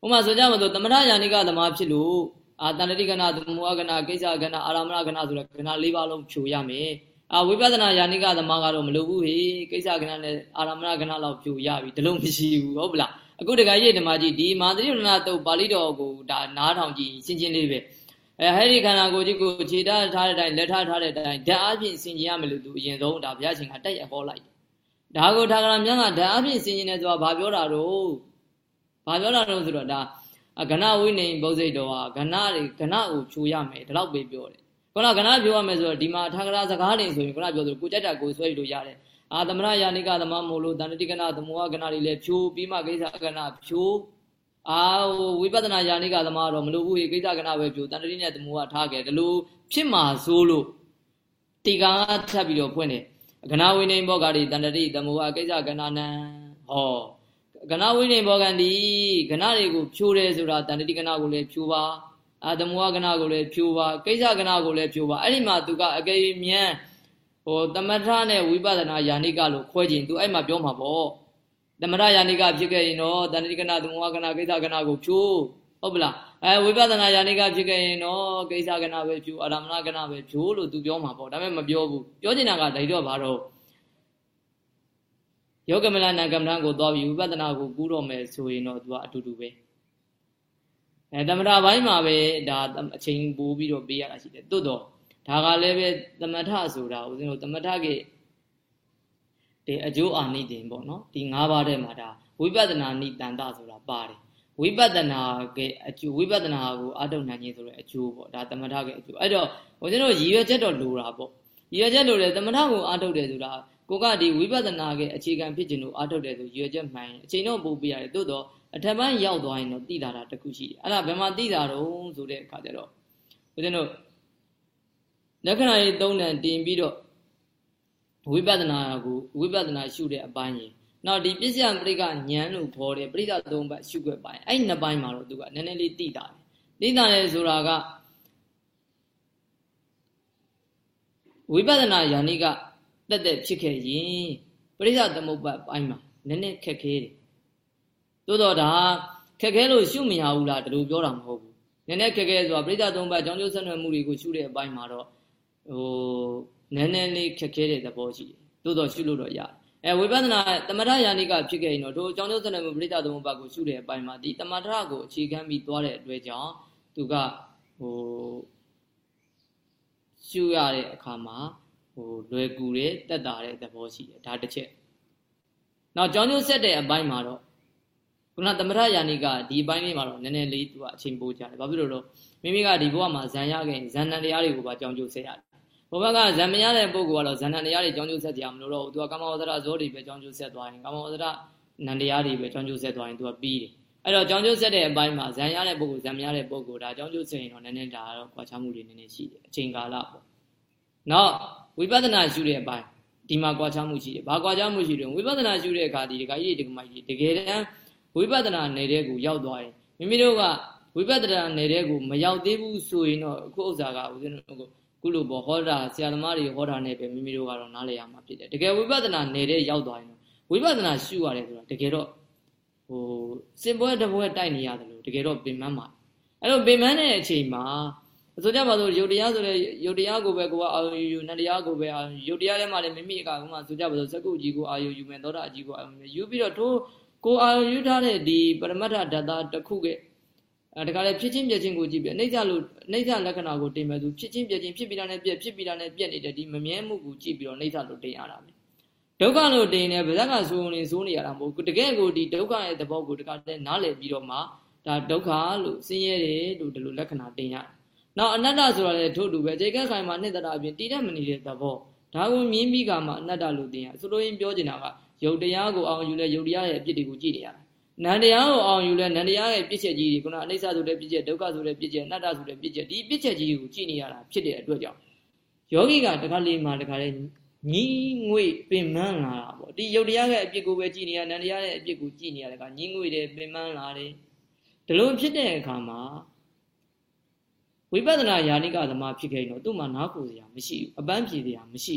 ပမာဆိုကြမလို့သမထယာနိကသမားဖြစ်လို့အာတဏှတိကနာသမုဟကနာကိစ္စကနာအာရမဏကနာဆိုတဲ့ကနာ၄ပါးလုံးဖြိုရမယ်အာဝိပဿနာယာနိကသမားကတော့မလိုဘူးဟေကိစ္စကနာနဲ့အာရမဏကနာလောက်ဖြိုရပြီဒီလုံးမရှိဘူးဟုတ်ပလားအခုတခါကြီးဓမ္မကြီးဒီမာသရိပဏတုတ်ပါဠိတော်ကိုဒါနားထောင်ကြည့်ရှင်းရှင်းလေးပဲ အဲဟဲ့ဒီခန္ဓာကိုယ်ကြီးကိုခြေထားထားတဲ့အတိုင်းလက်ထားထားတဲ့အတိုင်းဓာတ်အပြင်ဆင်ကျင်ရမယ်လို့သူအရင်ဆုံးဒါဘုရားရှင်ကတက်ရဟောလိုက်တယ်ဒါကိုထာဂရမြတ်ကဓာတ်အပြင်ဆင်ကျင်တယ်ဆိုတာဘာပြောတာတော့ဘာပြောတာတော့ဆိုတော့ဒါကဏဝိနေဘုဇိတ်တော်ဟာကဏတွေကဏကိုဖြိုရမယ်ဒီလောက်ပဲပြောတယ်ခုနကဏဖြိုရမယ်ဆိုတော့ဒီမှာထာဂရစကားတွေဆိုရင်ခုနပြောသလိုကိုကြက်တာကိုဆွဲလို့ရတယ်အာသမရယာနိကသမမို့လို့တန်တိကဏသမုဟကဏတွေလည်းဖြိုပြီးမှကိစ္စကဏဖြို အာဝိပဿနာယာနိကသမားတော့မလို့ဘူးဟေကိစ္စကဏပဲဖြိုတန်တိနဲ့သမုဟထားခဲ့ဒီလိုဖြစ်မှာဆိုလို့တီကာထပ်ပြီးတော့ဖွင့်တယ်ကဏဝိနေဘောဂါတွေတန်တိသမုဟကိစ္စကဏနံဟောကဏဝိနေဘောဂံဒီကဏတွေကိုဖြိုးတယ်ဆိုတာတန်တိကဏကိုလည်းဖြိုးပါအာသမုဟကဏကိုလည်းဖြိုးပါကိစ္စကဏကိုလည်းဖြိုးပါအဲ့ဒီမှာသူကအကေမြန်ဟိုသမထနဲ့ဝိပဿနာယာနိကလို့ခွဲခြင်းသူအဲ့မှာပြောမှာပေါ့ သမထယာနိကဖြစ်ခဲ့ရင်တော့တဏှိကနာသမုဟကနာကိစ္စကနာကိုဖြိုးဟုတ်ပလားအဲဝိပဿနာယာနိကဖြစ်ခဲ့ရင်တော့ကိစ္စကနာပဲဖြိုးအာရမဏကနာပဲဖြိုးလို့သူပြောမှာပေါ့ဒါပေမဲ့မပြောဘူးပြောချင်တာကဒါတော့ဘာတော့ယောဂမလနာကမ္မဋ္ဌာန်းကိုသွားပြီးဝိပဿနာကိုကူးတော့မယ်ဆိုရင်တော့သူကအတူတူပဲအဲသမထဘိုင်းမှာပဲဒါအချိန်ပိုးပြီးတော့ပေးရတာရှိတယ်တိုးတော့ဒါကလည်းပဲသမထဆိုတာဦးဇင်းတို့သမထကေ ဒီအကျိုးအာနိသင်ပေါ့နော်ဒီ၅ပါးထဲမှာဒါဝိပဿနာနိတန်တဆိုတာပါတယ်ဝိပဿနာကအကျိုးဝိပဿနာကိုအထုတ်နိုင်ခြင်းဆိုတဲ့အကျိုးပေါ့ဒါသမထကေအကျိုးအဲ့တော့ဦးဇင်းတို့ရည်ရွယ်ချက်တော့လိုတာပေါ့ရည်ရွယ်ချက်လိုတယ်သမထကိုအထုတ်တယ်ဆိုတာကိုကဒီဝိပဿနာရဲ့အခြေခံဖြစ်ခြင်းလို့အထုတ်တယ်ဆိုရည်ရွယ်ချက်မှန်ရင်အချိန်တော့ပို့ပြရတယ်သို့တော့အထက်ပိုင်းရောက်သွားရင်တော့သိတာတာတခုရှိတယ်အဲ့ဒါဘယ်မှာသိတာတော့ဆိုတဲ့အခါကျတော့ဦးဇင်းတို့လက္ခဏာရေးသုံးတန်တင်ပြီးတော့ ဝိပဿနာကိုဝိပဿနာရှုတဲ့အပိုင်းရင်နောက်ဒီပစ္စယပရိကဉာဏ်လို့ခေါ်တဲ့ပရိသသုံးပတ်ရှုွက်ပိုင်းအဲ့နှစ်ပိုင်းမှာတော့သူကနည်းနည်းလေးသိတာတယ်သိတာလေဆိုတာကဝိပဿနာယာနိကတက်တက်ဖြစ်ခဲ့ရင်ပရိသသမုပ္ပတ်ပိုင်းမှာနည်းနည်းခက်ခဲတယ်သို့တော့ဒါခက်ခဲလို့ရှုမရဘူးလားဒီလိုပြောတာမဟုတ်ဘူးနည်းနည်းခက်ခဲဆိုတာပရိသသုံးပတ်ကြောင်းကျိုးဆက်နွယ်မှုတွေကိုရှုတဲ့အပိုင်းမှာတော့ဟို နည်းနည်းလေးခက်ခဲတဲ့သဘောရှိတယ်သို့တော့ရှုလို့တော့ရတယ်အဲဝိပဿနာတမထယာနိကဖြစ်ခဲ့ရင်တော့တို့အကြောင်းကျိုးဆက်နွယ်မှုပရိသသုံးပတ်ကိုရှုတဲ့အပိုင်းမှာဒီတမထကိုအခြေခံပြီးသွားတဲ့အတွက်ကြောင့်သူကဟိုရှုရတဲ့အခါမှာဟိုလွယ်ကူတဲ့တက်တာတဲ့သဘောရှိတယ်ဒါတစ်ချက်နောက်ကြောင်းကျိုးဆက်တဲ့အပိုင်းမှာတော့ခုနသမထယာနိကဒီအပိုင်းလေးမှာတော့နည်းနည်းလေးသူကအချိန်ပိုးကြတယ်ဘာဖြစ်လို့လဲမိမိကဒီဘဝမှာဇံရခဲ့ဇန်နန်တရားတွေကိုပါကြောင်းကျိုးဆက်ရတယ် ဘဝကဇံမရတဲ့ပုဂ္ဂိုလ်ကတော့ဇန်နန်တရားတွေကြောင်းကျိုးဆက်ကြရမလို့တော့သူကကာမဝဇ္ဇရဇောတွေပဲကြောင်းကျိုးဆက်သွားရင်ကာမဝဇ္ဇရနန်တရားတွေပဲကြောင်းကျိုးဆက်သွားရင်သူကပြီးတယ်အဲ့တော့ကြောင်းကျိုးဆက်တဲ့အပိုင်းမှာဇံရတဲ့ပုဂ္ဂိုလ်ဇံမရတဲ့ပုဂ္ဂိုလ်ဒါကြောင်းကျိုးဆက်ရင်တော့နည်းနည်းဒါတော့ကွာခြားမှုတွေနည်းနည်းရှိတယ်အချိန်ကာလပေါ့နောက်ဝိပဿနာရှုတဲ့အပိုင်းဒီမှာကွာခြားမှုရှိတယ်ဘာကွာခြားမှုရှိတယ်ဝိပဿနာရှုတဲ့အခါဒီဒကာကြီးဒကာမကြီးတကယ်တမ်းဝိပဿနာနယ်တဲ့ကိုရောက်သွားရင်မိမိတို့ကဝိပဿနာနယ်တဲ့ကိုမရောက်သေးဘူးဆိုရင်တော့အခုဥစ္စာကဦးဇင်းတို့ ကိုကုလိုဘောဟောတာဆရာသမားတွေဟောတာနဲ့ပဲမိမိတို့ကတော့နားလည်ရမှာဖြစ်တယ်တကယ်ဝိပဿနာနယ်တဲ့ရောက်သွားရင်တော့ဝိပဿနာရှုရတယ်ဆိုတာတကယ်တော့ဟိုစင်ပွဲတပွဲတိုက်နေရတယ်လို့တကယ်တော့ပင်မမှာအဲ့တော့ပင်မတဲ့အချိန်မှာဆိုကြပါစို့ယုတ်တရားဆိုတဲ့ယုတ်တရားကိုပဲကိုကအာယုယူနတ်တရားကိုပဲအာယုတ်တရားထဲမှာလည်းမိမိကကမှဆိုကြပါစို့စကုကြီးကိုအာယုယူမယ်သောတာအကြီးကိုအာယုယူမယ်ယူပြီးတော့ထိုးကိုအာယုယူထားတဲ့ဒီပရမတ္ထဓာတ်တစ်ခုက အဲတခါလေဖြစ်ချင်းပြက်ချင်းကိုကြည့်ပြအိဋ္ဌလို့အိဋ္ဌလက္ခဏာကိုတင်မဲ့သူဖြစ်ချင်းပြက်ချင်းဖြစ်ပြီးတာနဲ့ပြက်ဖြစ်ပြီးတာနဲ့ပြက်နေတဲ့ဒီမမြဲမှုကိုကြည့်ပြီးတော့အိဋ္ဌလို့တင်ရတာပဲဒုက္ခလို့တင်နေဗဇက်ကဆိုးနေဆိုးနေရတာမဟုတ်တကယ်ကိုဒီဒုက္ခရဲ့သဘောကိုတခါတည်းနားလည်ပြီးတော့မှဒါဒုက္ခလို့ဆင်းရဲတယ်လို့ဒီလိုလက္ခဏာတင်ရတယ်နောက်အနတ္တဆိုတာလည်းထို့တူပဲခြေကက်ခိုင်မှာနှစ်တတာအပြင်တည်တတ်မနေတဲ့သဘောဒါကိုမြင်ပြီးကမှအနတ္တလို့တင်ရဆိုလိုရင်းပြောချင်တာကယုတ်တရားကိုအောင်ယူလဲယုတ်တရားရဲ့အပြစ်တွေကိုကြည့်နေရတာ နန္တရားကိုအောင်ယူလဲနန္တရားရဲ့ပြစ်ချက်ကြီးတွေခုနအနိစ္စဆိုတဲ့ပြစ်ချက်ဒုက္ခဆိုတဲ့ပြစ်ချက်အနတ္တဆိုတဲ့ပြစ်ချက်ဒီပြစ်ချက်ကြီးကိုကြည့်နေရတာဖြစ်တဲ့အတွက်ကြောင့်ယောဂီကတခါလေးမှတခါလေးညီငွေပင်မန်းလာတာပေါ့ဒီယုတ်တရားရဲ့အပြစ်ကိုပဲကြည့်နေရနန္တရားရဲ့အပြစ်ကိုကြည့်နေရတဲ့ကညီငွေတယ်ပင်မန်းလာတယ်ဒီလိုဖြစ်တဲ့အခါမှာဝိပဿနာယာနိကသမားဖြစ်ခဲ့ရင်တော့သူ့မှာနားကိုစရာမရှိဘူးအပန်းဖြေစရာမရှိ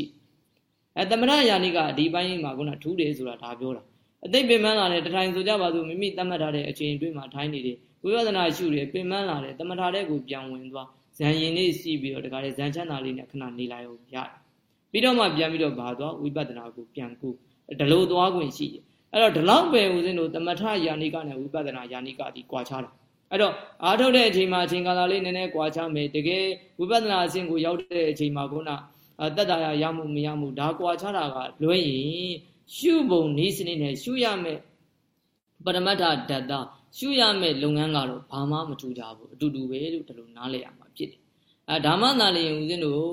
အဲတမရယာနိကဒီပိုင်းမှာခုနထူးတယ်ဆိုတာဒါပြောတာ အသိပင်မန်းလာတယ်တထိုင်ဆိုကြပါစို့မိမိသတ်မှတ်ထားတဲ့အချိန်အတွင်းမှာထိုင်းနေတယ်ဝိပဿနာရှုတယ်ပင်မန်းလာတယ်တမထာတဲ့ကိုပြန်ဝင်သွားဇန်ရင်လေးစီးပြီးတော့တခါလေဇန်ချမ်းသာလေးနဲ့ခဏနေလိုက်အောင်ရတယ်ပြီးတော့မှပြန်ပြီးတော့ဘာသွားဝိပဿနာကိုပြန်ကူဒလိုသွားခွင့်ရှိတယ်အဲ့တော့ဒီလောက်ပဲဦးဇင်းတို့တမထယာနိကနဲ့ဝိပဿနာယာနိကဒီကွာခြားတာအဲ့တော့အားထုတ်တဲ့အချိန်မှာအချိန်ကာလလေးနည်းနည်းကွာခြားမယ်တကယ်ဝိပဿနာအဆင့်ကိုရောက်တဲ့အချိန်မှာခုနတက်တာရမှုမရမှုဒါကွာခြားတာကလွဲရင် ရှုပုံနေစနစ်နဲ့ရှုရမယ်ပရမတ္ထဓာတ်တာရှုရမယ်လုပ်ငန်းကတော့ဘာမှမထူကြဘူးအတူတူပဲလို့ဒီလိုနားလည်ရမှာဖြစ်တယ်အဲဒါမှသာလျှင်ဦးဇင်းတို့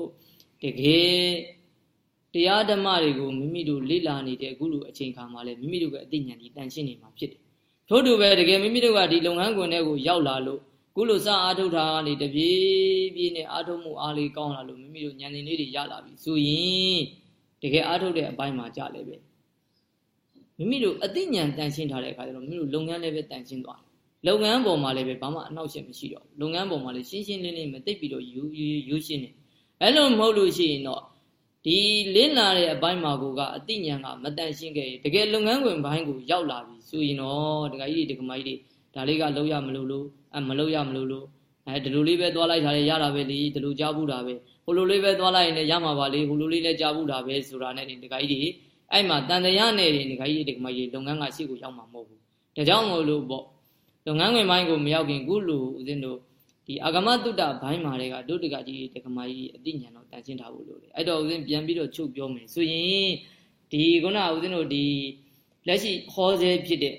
တကယ်တရားဓမ္မတွေကိုမိမိတို့လေ့လာနေတဲ့အခုလိုအချိန်ခါမှာလည်းမိမိတို့ကအသိဉာဏ်ဒီတန်ရှင်းနေမှာဖြစ်တယ်ထို့တူပဲတကယ်မိမိတို့ကဒီလုပ်ငန်းခွင်ထဲကိုရောက်လာလို့ခုလိုစအားထုတ်တာကနေတပြေးပြေးနဲ့အားထုတ်မှုအားလေးကောင်းလာလို့မိမိတို့ဉာဏ်ရှင်လေးတွေရလာပြီဆိုရင်တကယ်အားထုတ်တဲ့အပိုင်းမှာကြလည်းပဲ မိမိတို့အသိဉာဏ်တန်ရှင်းထားတဲ့အခါကျတော့မိမိတို့လုပ်ငန်းလည်းပဲတန်ရှင်းသွားတယ်လုပ်ငန်းပေါ်မှာလည်းပဲဘာမှအနှောက်အယှက်မရှိတော့ဘူးလုပ်ငန်းပေါ်မှာလည်းရှင်းရှင်းလင်းလင်းမသိပြီးတော့ယူယူရှင်းနေအဲ့လိုမဟုတ်လို့ရှိရင်တော့ဒီလင်းလာတဲ့အပိုင်းမှာကိုကအသိဉာဏ်ကမတန်ရှင်းခဲ့တကယ်လုပ်ငန်းခွင်ဘိုင်းကိုရောက်လာပြီဆိုရင်တော့ဒကာကြီးတွေဒကာမကြီးတွေဒါလေးကလောက်ရမလို့လို့အမလောက်ရမလို့လို့အဲဒီလိုလေးပဲသွားလိုက်တာလေရတာပဲလေဒီလိုကြားဘူးတာပဲဟိုလိုလေးပဲသွားလိုက်ရင်လည်းရမှာပါလေဟိုလိုလေးလည်းကြားဘူးတာပဲဆိုတာနဲ့ဒကာကြီးတွေ အဲ့မှာတန်တရားနယ်တွေဒီခါကြီးဒီကမကြီးလုပ်ငန်းကရှိကိုရောက်မှာမဟုတ်ဘူးဒါကြောင့်မို့လို့ပေါ့လုပ်ငန်းဝင်ပိုင်းကိုမရောက်ခင်ခုလိုဦးဇင်းတို့ဒီအာဂမတုတ္တဘိုင်းမာတွေကဒုတကကြီးဒီကမကြီးအသိဉာဏ်တော့တန်ရှင်းထားဖို့လိုတယ်အဲ့တော့ဦးဇင်းပြန်ပြီးတော့ချုပ်ပြောမယ်ဆိုရင်ဒီခုနဦးဇင်းတို့ဒီလက်ရှိဟောဆဲဖြစ်တဲ့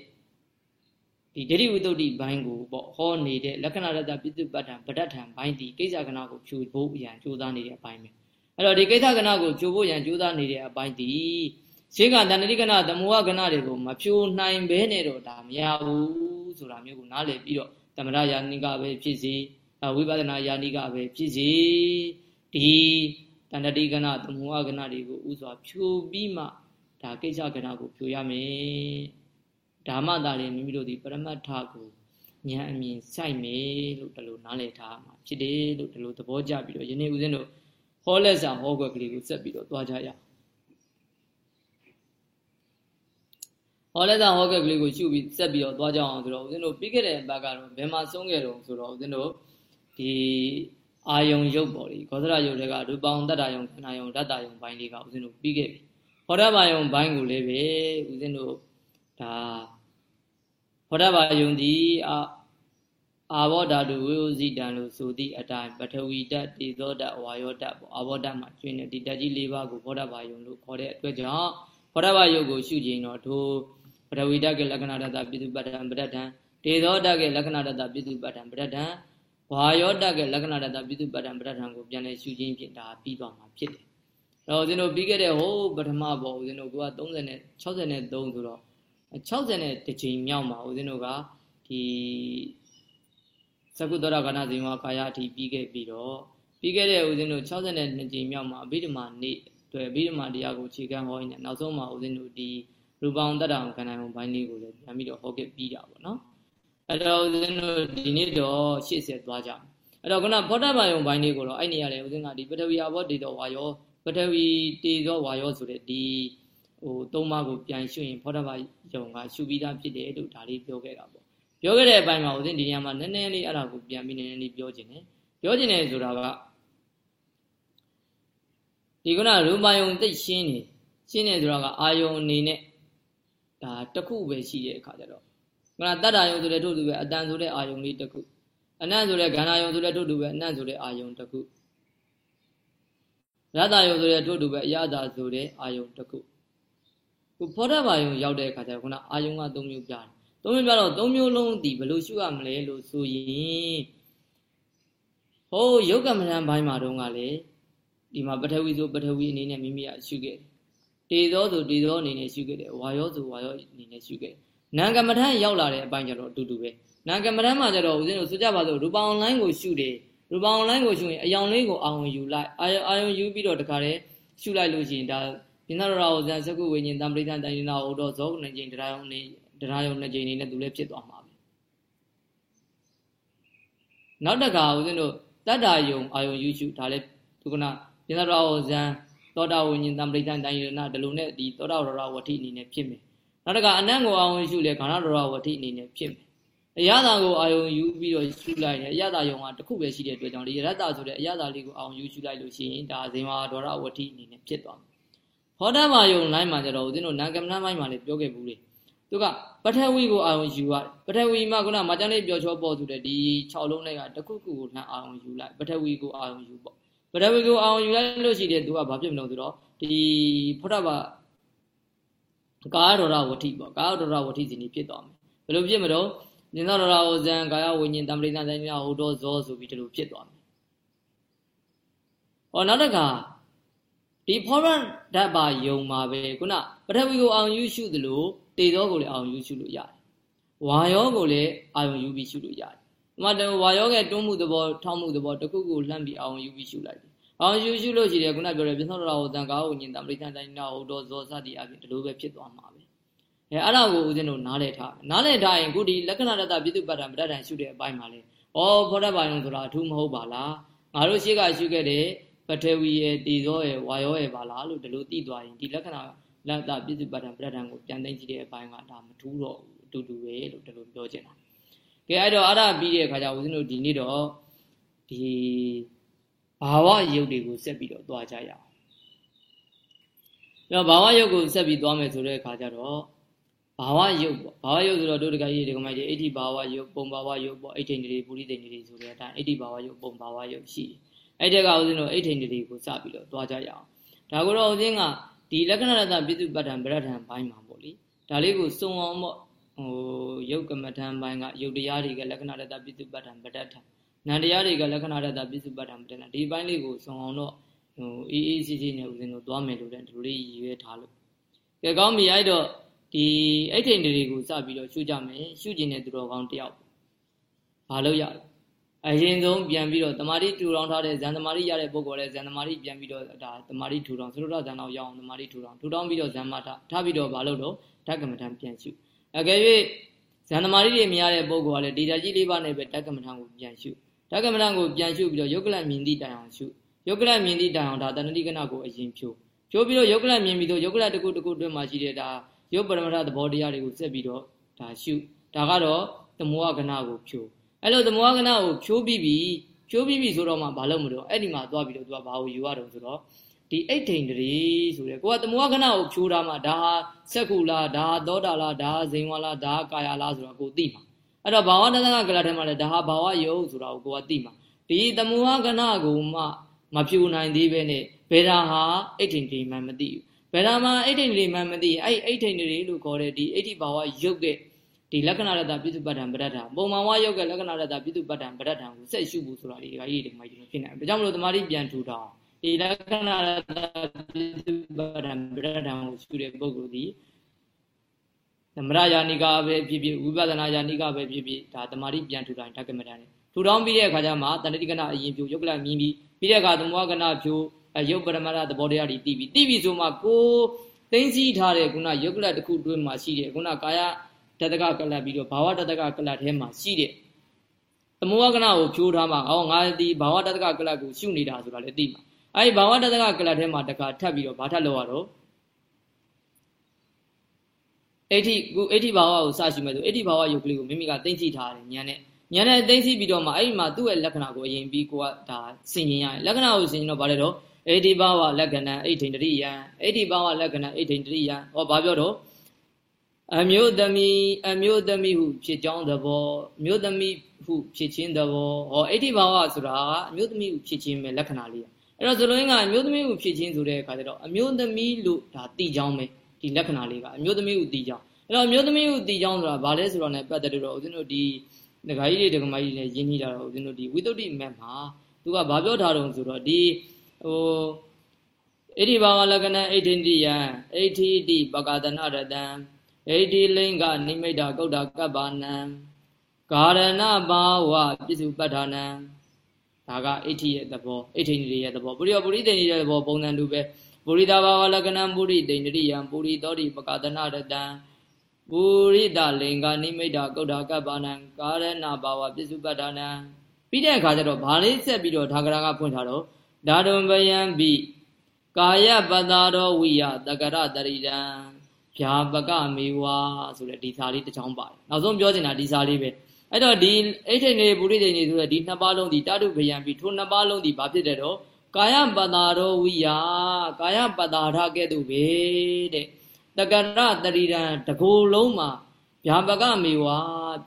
ဒီဒိဋ္ဌိဝိတ္တုဘိုင်းကိုပေါ့ဟောနေတဲ့လက္ခဏာရတ္တပိစုပ္ပတ္ထံပဋ္ဌာန်ဘိုင်းဒီကိစ္စကနာကိုဖြူဖို့ရန်ကြိုးစားနေတဲ့အပိုင်းပဲအဲ့တော့ဒီကိစ္စကနာကိုဖြူဖို့ရန်ကြိုးစားနေတဲ့အပိုင်းဒီ ရှင်းကတဏှတိကနာသမုဟကနာတွေကိုမဖြူနိုင်ဘဲနဲ့တော့ဒါမရဘူးဆိုတာမျိုးကိုနားလည်ပြီးတော့သမရယာနိကပဲဖြစ်စေဝိပဿနာယာနိကပဲဖြစ်စေဒီတဏှတိကနာသမုဟကနာတွေကိုဥစွာဖြူပြီးမှဒါကိစ္စကနာကိုဖြူရမယ်ဓမ္မသားလေးမိမိတို့ဒီပရမတ္ထကိုဉာဏ်အမြင်စိုက်မယ်လို့ဒီလိုနားလည်ထားမှာဖြစ်တယ်လို့ဒီလိုသဘောကျပြီးတော့ယနေ့ဦးဇင်းတို့ဟောလက်စာဟောကွက်ကလေးကိုဆက်ပြီးတော့သွားကြရအောင် ဟောလက်စာဟောကွက်ကလေးကိုရှုပြီးဆက်ပြီးတော့သွားကြအောင်ဆိုတော့ဦးဇင်းတို့ပြီးခဲ့တဲ့ဘက်ကတော့ဘယ်မှာဆုံးခဲ့တော့ဆိုတော့ဦးဇင်းတို့ဒီအာယုံရုပ်ပေါ့လေခောသရရုပ်တွေကရူပောင်တတ္တယုံခန္ဓာယုံဓာတယုံဘိုင်းလေးကဦးဇင်းတို့ပြီးခဲ့ပြီဟောဓဘာယုံဘိုင်းကိုလည်းပဲဦးဇင်းတို့ဒါဟောဓဘာယုံဒီအာအာဘောဓာတုဝိဝဇိတံလို့ဆိုသည့်အတိုင်းပထဝီဓာတ်တေဇောဓာတ်ဝါယောဓာတ်ပေါ့အာဘောဓာတ်မှာကျွင်းတဲ့ဒီဓာတ်ကြီး၄ပါးကိုဘောဓဘာယုံလို့ခေါ်တဲ့အတွက်ကြောင့်ဘောဓဘာယုံကိုရှုခြင်းတော့ထို ပထဝီဓာတ်ကလက္ခဏာဓာတ်ပိစုပတ္တံပဋ္ဌံတေဇောဓာတ်ကလက္ခဏာဓာတ်ပိစုပတ္တံပဋ္ဌံဝါယောဓာတ်ကလက္ခဏာဓာတ်ပိစုပတ္တံပဋ္ဌံကိုပြန်လဲရှုခြင်းဖြင့်ဒါပြီးသွားမှာဖြစ်တယ်။တော့ဦးဇင်းတို့ပြီးခဲ့တဲ့ဟိုပထမဘောဦးဇင်းတို့က30နဲ့63ဆိုတော့60နဲ့တစ်ချိန်မြောက်မှာဦးဇင်းတို့ကဒီသကုတ္တရကဏဇိဝကာယအထိပြီးခဲ့ပြီးတော့ပြီးခဲ့တဲ့ဦးဇင်းတို့62ကြိမ်မြောက်မှာအဘိဓမ္မာနေ့တွေ့အဘိဓမ္မာတရားကိုခြေခံဟောရင်းနဲ့နောက်ဆုံးမှာဦးဇင်းတို့ဒီ ရူပအောင်တတ္တအောင်ခန္ဓာအောင်ဘိုင်းလေးကိုလည်းပြန်ပြီးတော့ဟောခဲ့ပြီးတာပေါ့နော်အဲ့တော့ဦးဇင်းတို့ဒီနေ့တော့ရှေ့ဆက်သွားကြအောင်အဲ့တော့ခုနဖောတဘာယုံဘိုင်းလေးကိုတော့အဲ့နေရတယ်ဦးဇင်းကဒီပထဝီအဘောဒေတော်ဝါယောပထဝီတေသောဝါယောဆိုတဲ့ဒီဟိုသုံးပါးကိုပြန်ရှုရင်ဖောတဘာယုံကရှုပြီးသားဖြစ်တယ်လို့ဒါလေးပြောခဲ့တာပေါ့ပြောခဲ့တဲ့အပိုင်းမှာဦးဇင်းဒီနေရာမှာနည်းနည်းလေးအဲ့ဒါကိုပြန်ပြီးနည်းနည်းလေးပြောခြင်းတယ်ပြောခြင်းတယ်ဆိုတာကဒီကုနာရူမာယုံသိရှင်းနေရှင်းနေဆိုတာကအာယုံအနေနဲ့ ဒါတစ်ခုပဲရှိတဲ့အခါကျတော့ကုနာတတ္တာယုံဆိုတဲ့ထို့သူပဲအတန်ဆိုတဲ့အာယုံလေးတစ်ခုအနတ်ဆိုတဲ့ခန္ဓာယုံဆိုတဲ့ထို့သူပဲအနတ်ဆိုတဲ့အာယုံတစ်ခုရတယုံဆိုတဲ့ထို့သူပဲအရသာဆိုတဲ့အာယုံတစ်ခုခုဖောဓဘာယုံရောက်တဲ့အခါကျတော့ခုနအာယုံက၃မျိုးပြတယ်သုံးမျိုးပြတော့သုံးမျိုးလုံးဒီဘယ်လိုရှုရမလဲလို့ဆိုရင်ဟိုယုတ်ကမဏဘိုင်းမှာတုန်းကလေဒီမှာပထဝီဆိုပထဝီအနေနဲ့မိမိကရှုခဲ့တယ် တေသောဆိုတေသောအနေနဲ့ရှုခဲ့တယ်ဝါယောဆိုဝါယောအနေနဲ့ရှုခဲ့တယ်နာကမ္မထရောက်လာတဲ့အပိုင်းကျတော့အတူတူပဲနာကမ္မထမှာကျတော့ဦးဇင်းတို့ဆိုကြပါစို့ရူပအွန်လိုင်းကိုရှုတယ်ရူပအွန်လိုင်းကိုရှုရင်အယောင်လေးကိုအာရုံယူလိုက်အာရုံယူပြီးတော့တခါတည်းရှုလိုက်လို့ရှိရင်ဒါပြင်းသာရဝဇန်စကုဝိညာဉ်တံပရိသတိုင်နာဟောတော့ဇောကုဏ္ဏကျင်တရားယုံနေတရားယုံနှစ်ကြိမ်နေနဲ့သူလည်းဖြစ်သွားမှာပဲနောက်တခါဦးဇင်းတို့တတ္တာယုံအာယုံယူရှုဒါလည်းသူကနာပြင်းသာရဝဇန် သောတာဝိညာဉ်တံပရိသတိုင်နာဒီလိုနဲ့ဒီသောတာရဝတိအနေနဲ့ဖြစ်မယ်နောက်တခါအနတ်ကိုအာယုံရှုလဲခန္ဓာရဝတိအနေနဲ့ဖြစ်မယ်အရသာကိုအာယုံယူပြီးတော့ရှုလိုက်တယ်အရသာယုံကတစ်ခုပဲရှိတဲ့အတွက်ကြောင့်ဒီရတ္တဆိုတဲ့အရသာလေးကိုအာယုံယူရှုလိုက်လို့ရှိရင်ဒါဇင်မာဒေါရဝတိအနေနဲ့ဖြစ်သွားမယ်ဟောဓမာယုံလိုင်းမှာကျတော့ဦးဇင်းတို့နာကမ္မနာမိုင်းမှာလည်းပြောခဲ့ဘူးလေသူကပထဝီကိုအာယုံယူရတယ်ပထဝီမှာခုနမကျန်းလေးပြောချောပေါ်သူတဲ့ဒီ6လုံးလေးကတစ်ခုခုကိုလှမ်းအာယုံယူလိုက်ပထဝီကိုအာယုံယူပေါ့ ပထဝီကိုအာယုံယူလိုက်လို့ရှိတယ်သူကဘာဖြစ်မလို့ဆိုတော့ဒီဖုဒ္ဓဘာကာယဒေါရဝတိပေါ့ကာယဒေါရဝတိစီနေဖြစ်သွားမယ်ဘယ်လိုဖြစ်မလို့ဉာဏ်တော်ရာဝဇံကာယဝိညာဉ်တံပရိသံတိုင်းဟောတော်ဇောဆိုပြီးဒီလိုဖြစ်သွားမယ်။ဟောနောက်တစ်ခါဒီဖောရန်ဓာတ်ပါယုံမှာပဲခုနပထဝီကိုအောင်ယူရှုသလိုတေသောကိုလည်းအောင်ယူရှုလို့ရတယ်။ဝါယောကိုလည်းအာယုံယူပြီးရှုလို့ရတယ်။ဒီ မှာတော့ဝါယောရဲ့တွန်းမှုသဘောထောင်းမှုသဘောတစ်ခုခုလှမ်းပြီးအောင်ယူပြီးရှုလိုက်တယ်။အောင်ယူရှုလို့ရှိတယ်ခုနပြောတဲ့ပြဿနာတော်ဝဇံကာယဝိညာဉ်တံပရိသံတိုင်းဟောတော်ဇောစသည်အပြင်ဒီလိုပဲဖြစ်သွားမှာပဲအဲအဲ့ဒါကိုဦးဇင်းတို့နားလည်ထားနားလည်ထားရင်ခုဒီလက္ခဏာတတပြည့်စုံပတ္တံပဋ္ဌာန်ရှုတဲ့အပိုင်းမှာလေဩဖောတဘာယုံဆိုတာအထူးမဟုတ်ပါလားငါတို့ရှေ့ကရှုခဲ့တဲ့ပထဝီရဲ့တီဇောရဲ့ဝါယောရဲ့ပါလားလို့ဒီလိုသိသွားရင်ဒီလက္ခဏာလတ္တပြည့်စုံပတ္တံပဋ္ဌာန်ကိုပြန်သိကြည့်တဲ့အပိုင်းကဒါမထူးတော့ဘူးအတူတူပဲလို့ဒီလိုပြောချင်တာကဲ အဲ့တော့အဲ့ဒါပြီးတဲ့အခါကျဦးဇင်းတို့ဒီနေ့တော့ဒီဘာဝယုတ်တွေကိုဆက်ပြီးတော့သွားကြရအောင်တော့ဘာဝယုတ်ကိုဆက်ပြီးသွားမယ်ဆိုတဲ့အခါကျတော့ဘာဝယုတ်ပေါ့ဘာဝယုတ်ဆိုတော့တို့တကကြီးဒီကမိုက်ကြီးအဋ္ဌိဘာဝယုတ်ပုံဘာဝယုတ်ပေါ့အိဋ္ဌိန်တွေပုရိသိန်တွေဆိုတဲ့အတိုင်းအဋ္ဌိဘာဝယုတ်ပုံဘာဝယုတ်ရှိတယ်အဲ့တဲ့ကဦးဇင်းတို့အိဋ္ဌိန်တွေကိုစပြီးတော့သွားကြရအောင်ဒါကိုတော့ဦးဇင်းကဒီလက္ခဏာတပြည့်စုံပတ္တံဗရဒံဘိုင်းမှာပေါ့လေဒါလေးကိုစုံအောင်ပေါ့ ဟိုယုတ်ကမထံဘိုင်းကယုတ်တရားတွေကလက္ခဏာတပြည့်စုံပတ္တံဗရဒံနန္တရားတွေကလက္ခဏာတပြည့်စုံပတ္တံဗရဒံဒီဘိုင်းလေးကိုစုံအောင်တော့ဟိုအေးအေးဆေးဆေးနဲ့ဦးဇင်းတို့သွားမယ်လို့တဲ့ဒီလိုလေးရည်ရွယ်ထားလို့ကဲကောင်းပြီအဲ့တော့ဒီအိတ်ထိန်တွေကိုစပြီးတော့ရှုကြမယ်ရှုကျင်တဲ့သူတော်ကောင်းတယောက်ဘာလို့ရလဲအရင်ဆုံးပြန်ပြီးတော့တမာတိထူထောင်ထားတဲ့ဇန်တမာတိရတဲ့ပုဂ္ဂိုလ်လည်းဇန်တမာတိပြန်ပြီးတော့ဒါတမာတိထူထောင်သရုဒ္ဓဇန်တော်ရအောင်တမာတိထူထောင်ထူထောင်ပြီးတော့ဇန်မထထားပြီးတော့ဘာလို့တော့ဓကမထံပြန်ရှု အကယ်၍ဇန်တမာတိတွေမရတဲ့ပုဂ္ဂိုလ်ကလည်းဒေတာကြီးလေးပါနဲ့ပဲဓကမထံကိုပြန်ရှုဓကမထံကိုပြန်ရှုပြီးတော့ယုတ်ကလမြင်သည့်တိုင်အောင်ရှုယုတ်ကလမြင်သည့်တိုင်အောင်ဒါတဏှတိကနာကိုအရင်ဖြိုးဖြိုးပြီးတော့ယုတ်ကလမြင်ပြီးတော့ယုတ်ကလတစ်ခုတစ်ခုအတွင်းမှာရှိတဲ့ဒါယုတ်ပရမတ္ထသဘောတရားတွေကိုစက်ပြီးတော့ဒါရှုဒါကတော့သမောကနာကိုဖြိုးအဲ့လိုသမောကနာကိုဖြိုးပြီးပြီးဖြိုးပြီးပြီဆိုတော့မှဘာလို့မလို့အဲ့ဒီမှာသွားပြီးတော့သူကဘာကိုယူရတော့ဆိုတော့ ဒီအိတ်ထိန်တည်းဆိုတဲ့ကိုကသမဝကနာကိုဖြိုးတာမှဒါဟာစက်ကူလားဒါဟာသောတာလားဒါဟာဇိန်ဝါလားဒါဟာကာယလားဆိုတော့ကိုသိမှာအဲ့တော့ဘာဝတသကကလထဲမှာလည်းဒါဟာဘာဝယုတ်ဆိုတာကိုကိုကသိမှာဒီသမဝကနာကိုမှမဖြိုးနိုင်သေးပဲနဲ့ဘယ်ဒါဟာအိတ်ထိန်တည်းမှမသိဘူးဘယ်ဒါမှအိတ်ထိန်တည်းမှမသိအဲ့အိတ်ထိန်တည်းလို့ခေါ်တဲ့ဒီအိတ်ထိဘာဝယုတ်တဲ့ဒီလက္ခဏာရတပြည့်စုံပဋ္ဌာန်ပဋ္ဌာန်ပုံမှန်ဝါရုပ်ကလက္ခဏာရတပြည့်စုံပဋ္ဌာန်ပဋ္ဌာန်ကိုဆက်ရှုဖို့ဆိုတာဒီကကြီးဒီမှာကြီးဖြစ်နေတယ်။ဒါကြောင့်မလို့တမာတိပြန်ထူထောင် ဒီလက္ခဏာရတပြည့်စုံပဋ္ဌာန်ပဋ္ဌာန်ကိုရှုတဲ့ပုဂ္ဂိုလ်ဒီသမရယာနိကပဲဖြစ်ဖြစ်ဝိပဿနာယာနိကပဲဖြစ်ဖြစ်ဒါတမာတိပြန်ထူထောင်ဓကမတန်ထူထောင်ပြီးတဲ့အခါကျမှတဏှတိကနာအရင်ပြိုယုတ်ကလမြင်ပြီးပြီးတဲ့အခါသမဝကနာပြိုယုတ်ပရမရသဘောတရားတွေတည်ပြီးတည်ပြီးဆိုမှကိုသိသိထားတဲ့ခုနယုတ်ကလတစ်ခုတွင်းမှာရှိတဲ့ခုနကာယတတကကလပ်ပြီးတော့ဘာဝတတကကလပ်ထဲမှာရှိတဲ့သမဝကနာကိုဖြိုးထားမှာဟောငါဒီဘာဝတတကကလပ်ကိုရှုနေတာဆိုတာလည်းသိမှာ အဲဒီဘာဝတတကကလပ်ထဲမှာတခါထပ်ပြီးတော့ဘာထပ်လောက်ရတော့အဋ္ဌိခုအဋ္ဌိဘာဝကိုစရှုမယ်ဆိုအဋ္ဌိဘာဝယုတ်ကလေးကိုမိမိကသိသိထားတယ်ဉာဏ်နဲ့ဉာဏ်နဲ့သိသိပြီးတော့မှအဲ့ဒီမှာသူ့ရဲ့လက္ခဏာကိုအရင်ပြီးကိုကဒါဆင်ញင်ရတယ်လက္ခဏာကိုဆင်ញင်တော့ဗါလဲတော့အဋ္ဌိဘာဝလက္ခဏာအဋ္ဌိန္တရိယံအဋ္ဌိဘာဝလက္ခဏာအဋ္ဌိန္တရိယံဟောဘာပြောတော့အမျိုးသမီးအမျိုးသမီးဟုဖြစ်ကြောင်းသဘောမျိုးသမီးဟုဖြစ်ခြင်းသဘောဟောအဋ္ဌိဘာဝဆိုတာအမျိုးသမီးဟုဖြစ်ခြင်းပဲလက္ခဏာလေး အဲ့တော့ဇလိုင်းကအမျိုးသမီးဟုဖြစ်ခြင်းဆိုတဲ့အခါကျတော့အမျိုးသမီးလို့ဒါတည်ကြောင်းပဲဒီလက္ခဏာလေးကအမျိုးသမီးဟုတည်ကြောင်းအဲ့တော့အမျိုးသမီးဟုတည်ကြောင်းဆိုတာဘာလဲဆိုတော့ ਨੇ ပတ်သက်လို့တော့ဦးဇင်းတို့ဒီဒကာကြီးတွေဒကာမကြီးတွေရင်းနှီးတာတော့ဦးဇင်းတို့ဒီဝိသုဒ္ဓိမက်မှာသူကဘာပြောထားတုံးဆိုတော့ဒီဟိုဣတိဘာဝလက္ခဏာဣဋ္ဌိတိယံဣဋ္ဌိတိပကဒနာရတံဣတိလိင်္ဂနိမိတ်တာကုဋ္ဌကပ္ပနံဂါရဏဘာဝပြစ္စုပ္ပဋ္ဌာနံ ဒါကဣတိရဲ့သဘောဣတိနေရဲ့သဘောပုရိယပုရိသိနေရဲ့သဘောပုံစံတူပဲပုရိသဘာဝလက္ခဏံပုရိသိနေရိယံပုရိသောတိပကဒနာရတံပုရိတလိင်္ဂနိမိတ်တာကုဋ္ဌကပ္ပနံဂါရဏဘာဝပြစ္စုပ္ပဋ္ဌာနံပြီးတဲ့အခါကျတော့ဘာလေးဆက်ပြီးတော့ဒါကရာကဖွင့်ထားတော့ဓာတုံပယံပိကာယပတ္တာရောဝိယတကရတရိတံဗျာပကမေဝါဆိုတဲ့ဒီစာလေးတစ်ချောင်းပါတယ်နောက်ဆုံးပြောချင်တာဒီစာလေးပဲ အဲ့တော့ဒီအိဋ္ဌိနေပုရိသေနေဆိုတဲ့ဒီနှစ်ပါးလုံးဒီတတုဗယံပြီးထိုနှစ်ပါးလုံးဒီဘာဖြစ်တဲ့တော့ကာယပတာရောဝိယကာယပတာရကဲ့သို့ပဲတဲ့တကရတရိရံတကိုယ်လုံးမှာဗျာပကမေဝါ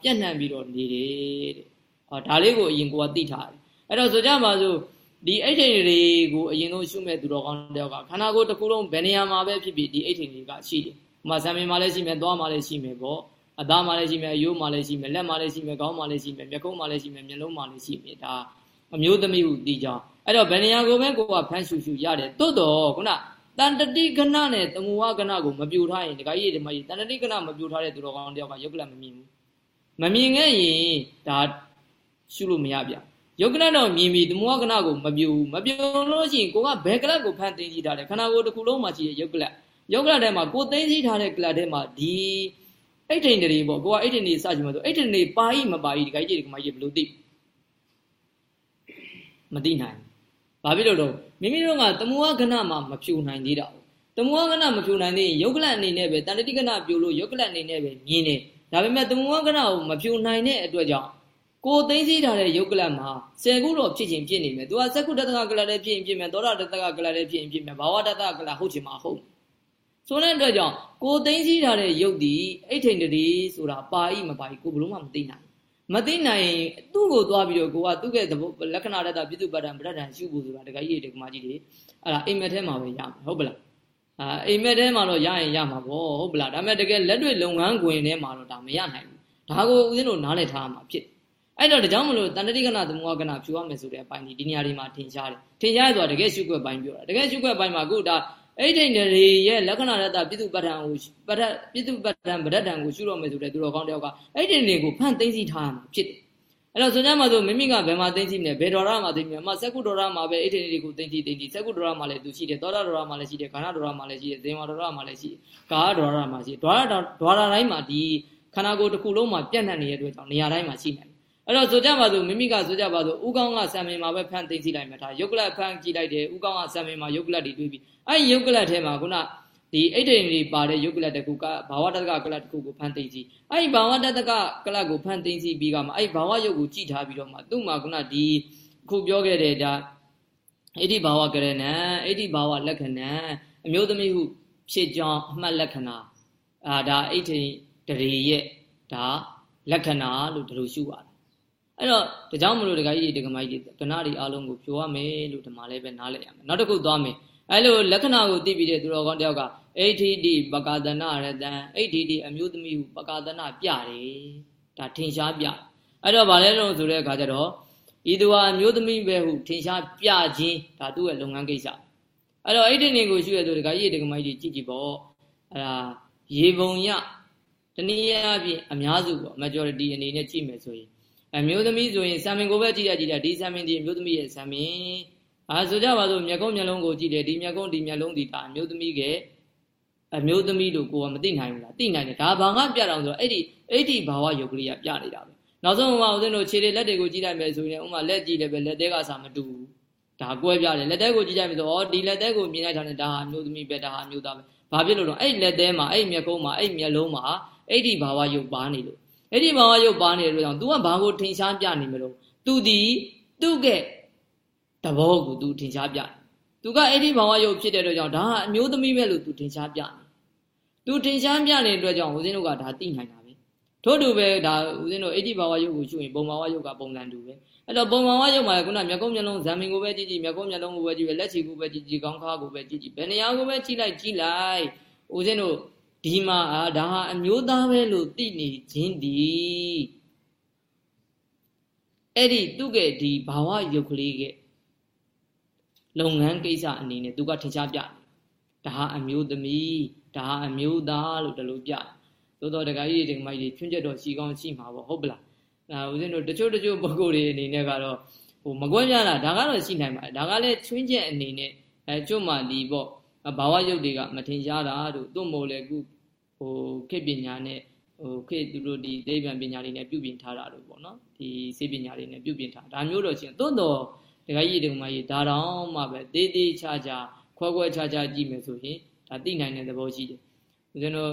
ပြန့်နှံ့ပြီးတော့နေတယ်တဲ့ဟောဒါလေးကိုအရင်ကိုကသိထားတယ်အဲ့တော့ဆိုကြပါစို့ဒီအိဋ္ဌိတွေကိုအရင်ဆုံးရှုမဲ့သူတော်ကောင်းတယောက်ကခန္ဓာကိုယ်တစ်ခုလုံးဘယ်နေရာမှာပဲဖြစ်ဖြစ်ဒီအိဋ္ဌိတွေကရှိတယ်ဥမာဇံမင်မှာလည်းရှိမယ်သွားမှာလည်းရှိမယ်ပေါ့ အသားမှာလည်းရှိမယ်အယိုးမှာလည်းရှိမယ်လက်မှာလည်းရှိမယ်ခေါင်းမှာလည်းရှိမယ်မျက်ခုံးမှာလည်းရှိမယ်မျက်လုံးမှာလည်းရှိမယ်ဒါအမျိုးသမီးဟုသိကြအဲ့တော့ဗဏ္ဍာကိုပဲကိုကဖမ်းရှူရှူရတယ်တိုးတော့ခုနတန်တတိကဏနဲ့တမူဝကဏကိုမပြူထားရင်ဒကာကြီးဒီမကြီးတန်တတိကဏမပြူထားတဲ့သူတော်ကောင်းတယောက်ကယုတ်ကလမမြင်ဘူးမမြင်ခဲ့ရင်ဒါရှုလို့မရဗျယုတ်ကလတော့မြင်ပြီတမူဝကဏကိုမပြူမပြူလို့ရှိရင်ကိုကဘယ်ကလကိုဖမ်းသိကြည့်ထားတယ်ခန္ဓာကိုယ်တစ်ခုလုံးမှာရှိတဲ့ယုတ်ကလယုတ်ကလထဲမှာကိုသိသိထားတဲ့ကလထဲမှာဒီ အိဋ္ဌိန်တွေပေါ့ကိုကအိဋ္ဌိန်တွေစကြည့်မှာဆိုအိဋ္ဌိန်တွေပါဤမပါဤဒီခိုင်းကြီးဒီကမကြီးဘယ်လိုသိမသိနိုင်ဘာဖြစ်လို့တော့မိမိတို့ကတမူဝကဏမှာမဖြူနိုင်သေးတာတမူဝကဏမဖြူနိုင်သေးရင်ယုတ်ကလအနေနဲ့ပဲတန်တတိကဏပြိုလို့ယုတ်ကလအနေနဲ့ပဲမြင်တယ်ဒါပေမဲ့တမူဝကဏကိုမဖြူနိုင်တဲ့အတွက်ကြောင့်ကိုသိသိထားတဲ့ယုတ်ကလမှာဆယ်ခုတော့ဖြစ်ချင်းဖြစ်နေမယ်သူကစက္ခုတတကကလလည်းဖြစ်ရင်ဖြစ်မယ်သောတာတတကကလလည်းဖြစ်ရင်ဖြစ်မယ်ဘာဝတတကကလဟုတ်ချင်မှာဟုတ် ဆိုတဲ့အတွက်ကြောင့်ကိုသိသိထားတဲ့ရုပ်ဒီအိဋ္ဌိန်တည်းဆိုတာပါဤမပါဤကိုဘလို့မှမသိနိုင်မသိနိုင်သူ့ကိုသွားပြီးတော့ကိုကသူ့ရဲ့လက္ခဏာတတပြစ္စုပ္ပတ္တံပဋ္ဌာန်ရှုဖို့ဆိုတာတခါကြီးတကမာကြီးတွေအဲ့ဒါအိမ်မက်ထဲမှာပဲရမှာဟုတ်ပလားအာအိမ်မက်ထဲမှာတော့ရရင်ရမှာပေါ့ဟုတ်ပလားဒါပေမဲ့တကယ်လက်တွေ့လုပ်ငန်းခွင်ထဲမှာတော့ဒါမရနိုင်ဘူးဒါကိုဦးဇင်းတို့နားလည်ထားမှာဖြစ်အဲ့တော့ဒါကြောင့်မလို့တဏှတိကနာသမုဟကနာဖြူရမယ်ဆိုတဲ့အပိုင်းဒီဒီနေရာတွေမှာထင်ရှားတယ်ထင်ရှားရဆိုတာတကယ်ရှုွက်ပိုင်းပြောတာတကယ်ရှုွက်ပိုင်းမှာအခုဒါ အဲ့ဒီနေရေရဲ့လက္ခဏာရတပြစ္စုပ္ပတ္တံကိုပဋ္ဌပြစ္စုပ္ပတ္တံပဋ္ဌတံကိုရှုတော့မယ်ဆိုတဲ့သူတော်ကောင်းတယောက်ကအဲ့ဒီနေကိုဖန်သိသိထားရမှာဖြစ်တယ်အဲ့တော့ဆိုကြမှာဆိုမိမိကဘယ်မှာသိသိမလဲဘယ်တော်ရမှာသိမြဲမှာစက္ကုတော်ရမှာပဲအဲ့ဒီနေကိုသိသိသိသိစက္ကုတော်ရမှာလည်းသူရှိတယ်သောတာတော်ရမှာလည်းရှိတယ်ခန္ဓာတော်ရမှာလည်းရှိတယ်ဇေဝတော်ရမှာလည်းရှိတယ်ကာယတော်ရမှာရှိတယ်ဒွါရဒွါရတိုင်းမှာဒီခန္ဓာကိုယ်တစ်ခုလုံးမှာပြန့်နှံ့နေတဲ့အတွက်ကြောင့်နေရာတိုင်းမှာရှိနေတယ် အဲ့တော့ဆိုကြပါစို့မိမိကဆိုကြပါစို့ဥကောင်းကဆံမင်မှာပဲဖန်သိသိလိုက်မှာဒါယုတ်ကလတ်ဖန်ကြည့်လိုက်တယ်ဥကောင်းကဆံမင်မှာယုတ်ကလတ်တွေတွေးပြီးအဲ့ဒီယုတ်ကလတ်ထဲမှာခုနဒီအိတ်တိန်တွေပါတဲ့ယုတ်ကလတ်တကူကဘာဝတတကကလတ်တကူကိုဖန်သိသိအဲ့ဒီဘာဝတတကကလတ်ကိုဖန်သိသိပြီးကမှအဲ့ဒီဘာဝယုတ်ကိုကြည့်ထားပြီးတော့မှသူ့မှာခုနဒီခုပြောခဲ့တဲ့ဒါအိဋ္ဌိဘာဝကရဏံအိဋ္ဌိဘာဝလက္ခဏံအမျိုးသမီးဟုဖြစ်ကြောင်းအမှတ်လက္ခဏာအာဒါအိဋ္ဌိတရေရဲ့ဒါလက္ခဏာလို့ဒီလိုရှုရတယ် အဲ့တော့ဒါကြောင့်မလို့ဒကာကြီးဒကာမကြီးကဏတွေအားလုံးကိုပြောရမယ်လို့ဒီမှာလည်းပဲနားလည်ရမယ်နောက်တစ်ခုသွားမယ်အဲ့လိုလက္ခဏာကိုသိပြီးတဲ့သူတော်ကောင်းတယောက်ကအိဋ္ဌိတိပကာဒနာရတံအိဋ္ဌိတိအမျိုးသမီးဟုပကာဒနာပြတယ်ဒါထင်ရှားပြအဲ့တော့ဗာလဲလို့ဆိုတဲ့အခါကျတော့ဤသူဟာအမျိုးသမီးပဲဟုထင်ရှားပြခြင်းဒါသူ့ရဲ့လုပ်ငန်းကိစ္စအဲ့တော့အိဋ္ဌိနေကိုရှုရတဲ့ဒကာကြီးဒကာမကြီးကြည့်ကြည့်ပေါ့အဲ့ဒါရေပုံရတနည်းအားဖြင့်အများစုပေါ့ majority အနေနဲ့ကြည့်မယ်ဆိုရင် အမျိုးသမီးဆိုရင်ဆံမင်ကိုပဲကြည့်ရကြည့်တာဒီဆံမင်ဒီအမျိုးသမီးရဲ့ဆံမင်အာဆိုကြပါစို့မျက်ကုံးမျက်လုံးကိုကြည့်တယ်ဒီမျက်ကုံးဒီမျက်လုံးဒီဒါအမျိုးသမီးကအမျိုးသမီးလို့ကိုကမသိနိုင်ဘူးလားသိနိုင်တယ်ဒါဘာငါပြတော့ဆိုတော့အဲ့ဒီအဲ့ဒီဘာဝယုတ်ကလေးကပြနေတာပဲနောက်ဆုံးဥမာဦးဇင်းတို့ခြေတွေလက်တွေကိုကြည့်လိုက်မယ်ဆိုရင်ဥမာလက်ကြည့်တယ်ပဲလက်သေးကစားမတူဘူးဒါကွဲပြတယ်လက်သေးကိုကြည့်လိုက်မယ်ဆိုတော့ဒီလက်သေးကိုမြင်လိုက်တာနဲ့ဒါဟာအမျိုးသမီးပဲဒါဟာအမျိုးသားပဲဘာဖြစ်လို့တော့အဲ့လက်သေးမှာအဲ့မျက်ကုံးမှာအဲ့မျက်လုံးမှာအဲ့ဒီဘာဝယုတ်ပါနေလို့ အဲ့ဒီဘာဝရုပ်ပါနေတဲ့အတွက်ကြောင့် तू ကဘာကိုထင်ရှားပြနေမလို့ तू ဒီသူ့ကတဘောကို तू ထင်ရှားပြတယ် तू ကအဲ့ဒီဘာဝရုပ်ဖြစ်တဲ့အတွက်ကြောင့်ဒါဟာအမျိုးသမီးပဲလို့ तू ထင်ရှားပြတယ် तू ထင်ရှားပြနေတဲ့အတွက်ကြောင့်ဦးဇင်းတို့ကဒါသိနိုင်တာပဲထို့တူပဲဒါဦးဇင်းတို့အဲ့ဒီဘာဝရုပ်ကိုရှုရင်ပုံဘာဝရုပ်ကပုံစံတူပဲအဲ့တော့ပုံဘာဝရုပ်မှာခုနမျက်ကုံးမျက်လုံးဇာမင်ကိုပဲကြည့်ကြည့်မျက်ကုံးမျက်လုံးကိုပဲကြည့်ပဲလက်ချီကိုပဲကြည့်ကြည့်ခေါင်းခါကိုပဲကြည့်ကြည့်ဘယ်နေရာကိုပဲကြည့်လိုက်ကြည့်လိုက်ဦးဇင်းတို့ ဒီမှာအာဒါဟာအမျိုးသားပဲလို့သိနေခြင်းဒီအဲ့ဒီသူကဒီဘာဝယုတ်ကလေးကလုပ်ငန်းကိစ္စအနေနဲ့သူကထင်ရှားပြတယ်ဒါဟာအမျိုးသမီးဒါဟာအမျိုးသားလို့တလို့ပြတယ်သို့တော့ဒကာကြီးတွေဒကာမကြီးတွေချွန်းချက်တော့ရှိကောင်းရှိမှာပေါ့ဟုတ်ပလားဒါဦးဇင်းတို့တချို့တချို့ပုဂ္ဂိုလ်တွေအနေနဲ့ကတော့ဟိုမကွဲပြားတာဒါကတော့ရှိနိုင်ပါတယ်ဒါကလည်းချွန်းချက်အနေနဲ့အဲကျွတ်မှဒီပေါ့ဘာဝရုပ်တွေကမထင်ရှားတာတို့သို့မဟုတ်လေခု ဟိုခေပညာနဲ့ဟိုခေသူတို့ဒီသိပ္ပံပညာတွေနဲ့ပြုပြင်ထားတာလို့ပေါ့နော်ဒီစေပညာတွေနဲ့ပြုပြင်ထားဒါမျိုးတော့ရှင်သို့တော့ဒကာကြီးဒကာမကြီးဒါတော့မှပဲသေးသေးချာချာခွဲခွဲခြားခြားကြည့်မယ်ဆိုရင်ဒါသိနိုင်တဲ့သဘောရှိတယ်ဦးဇင်းတို့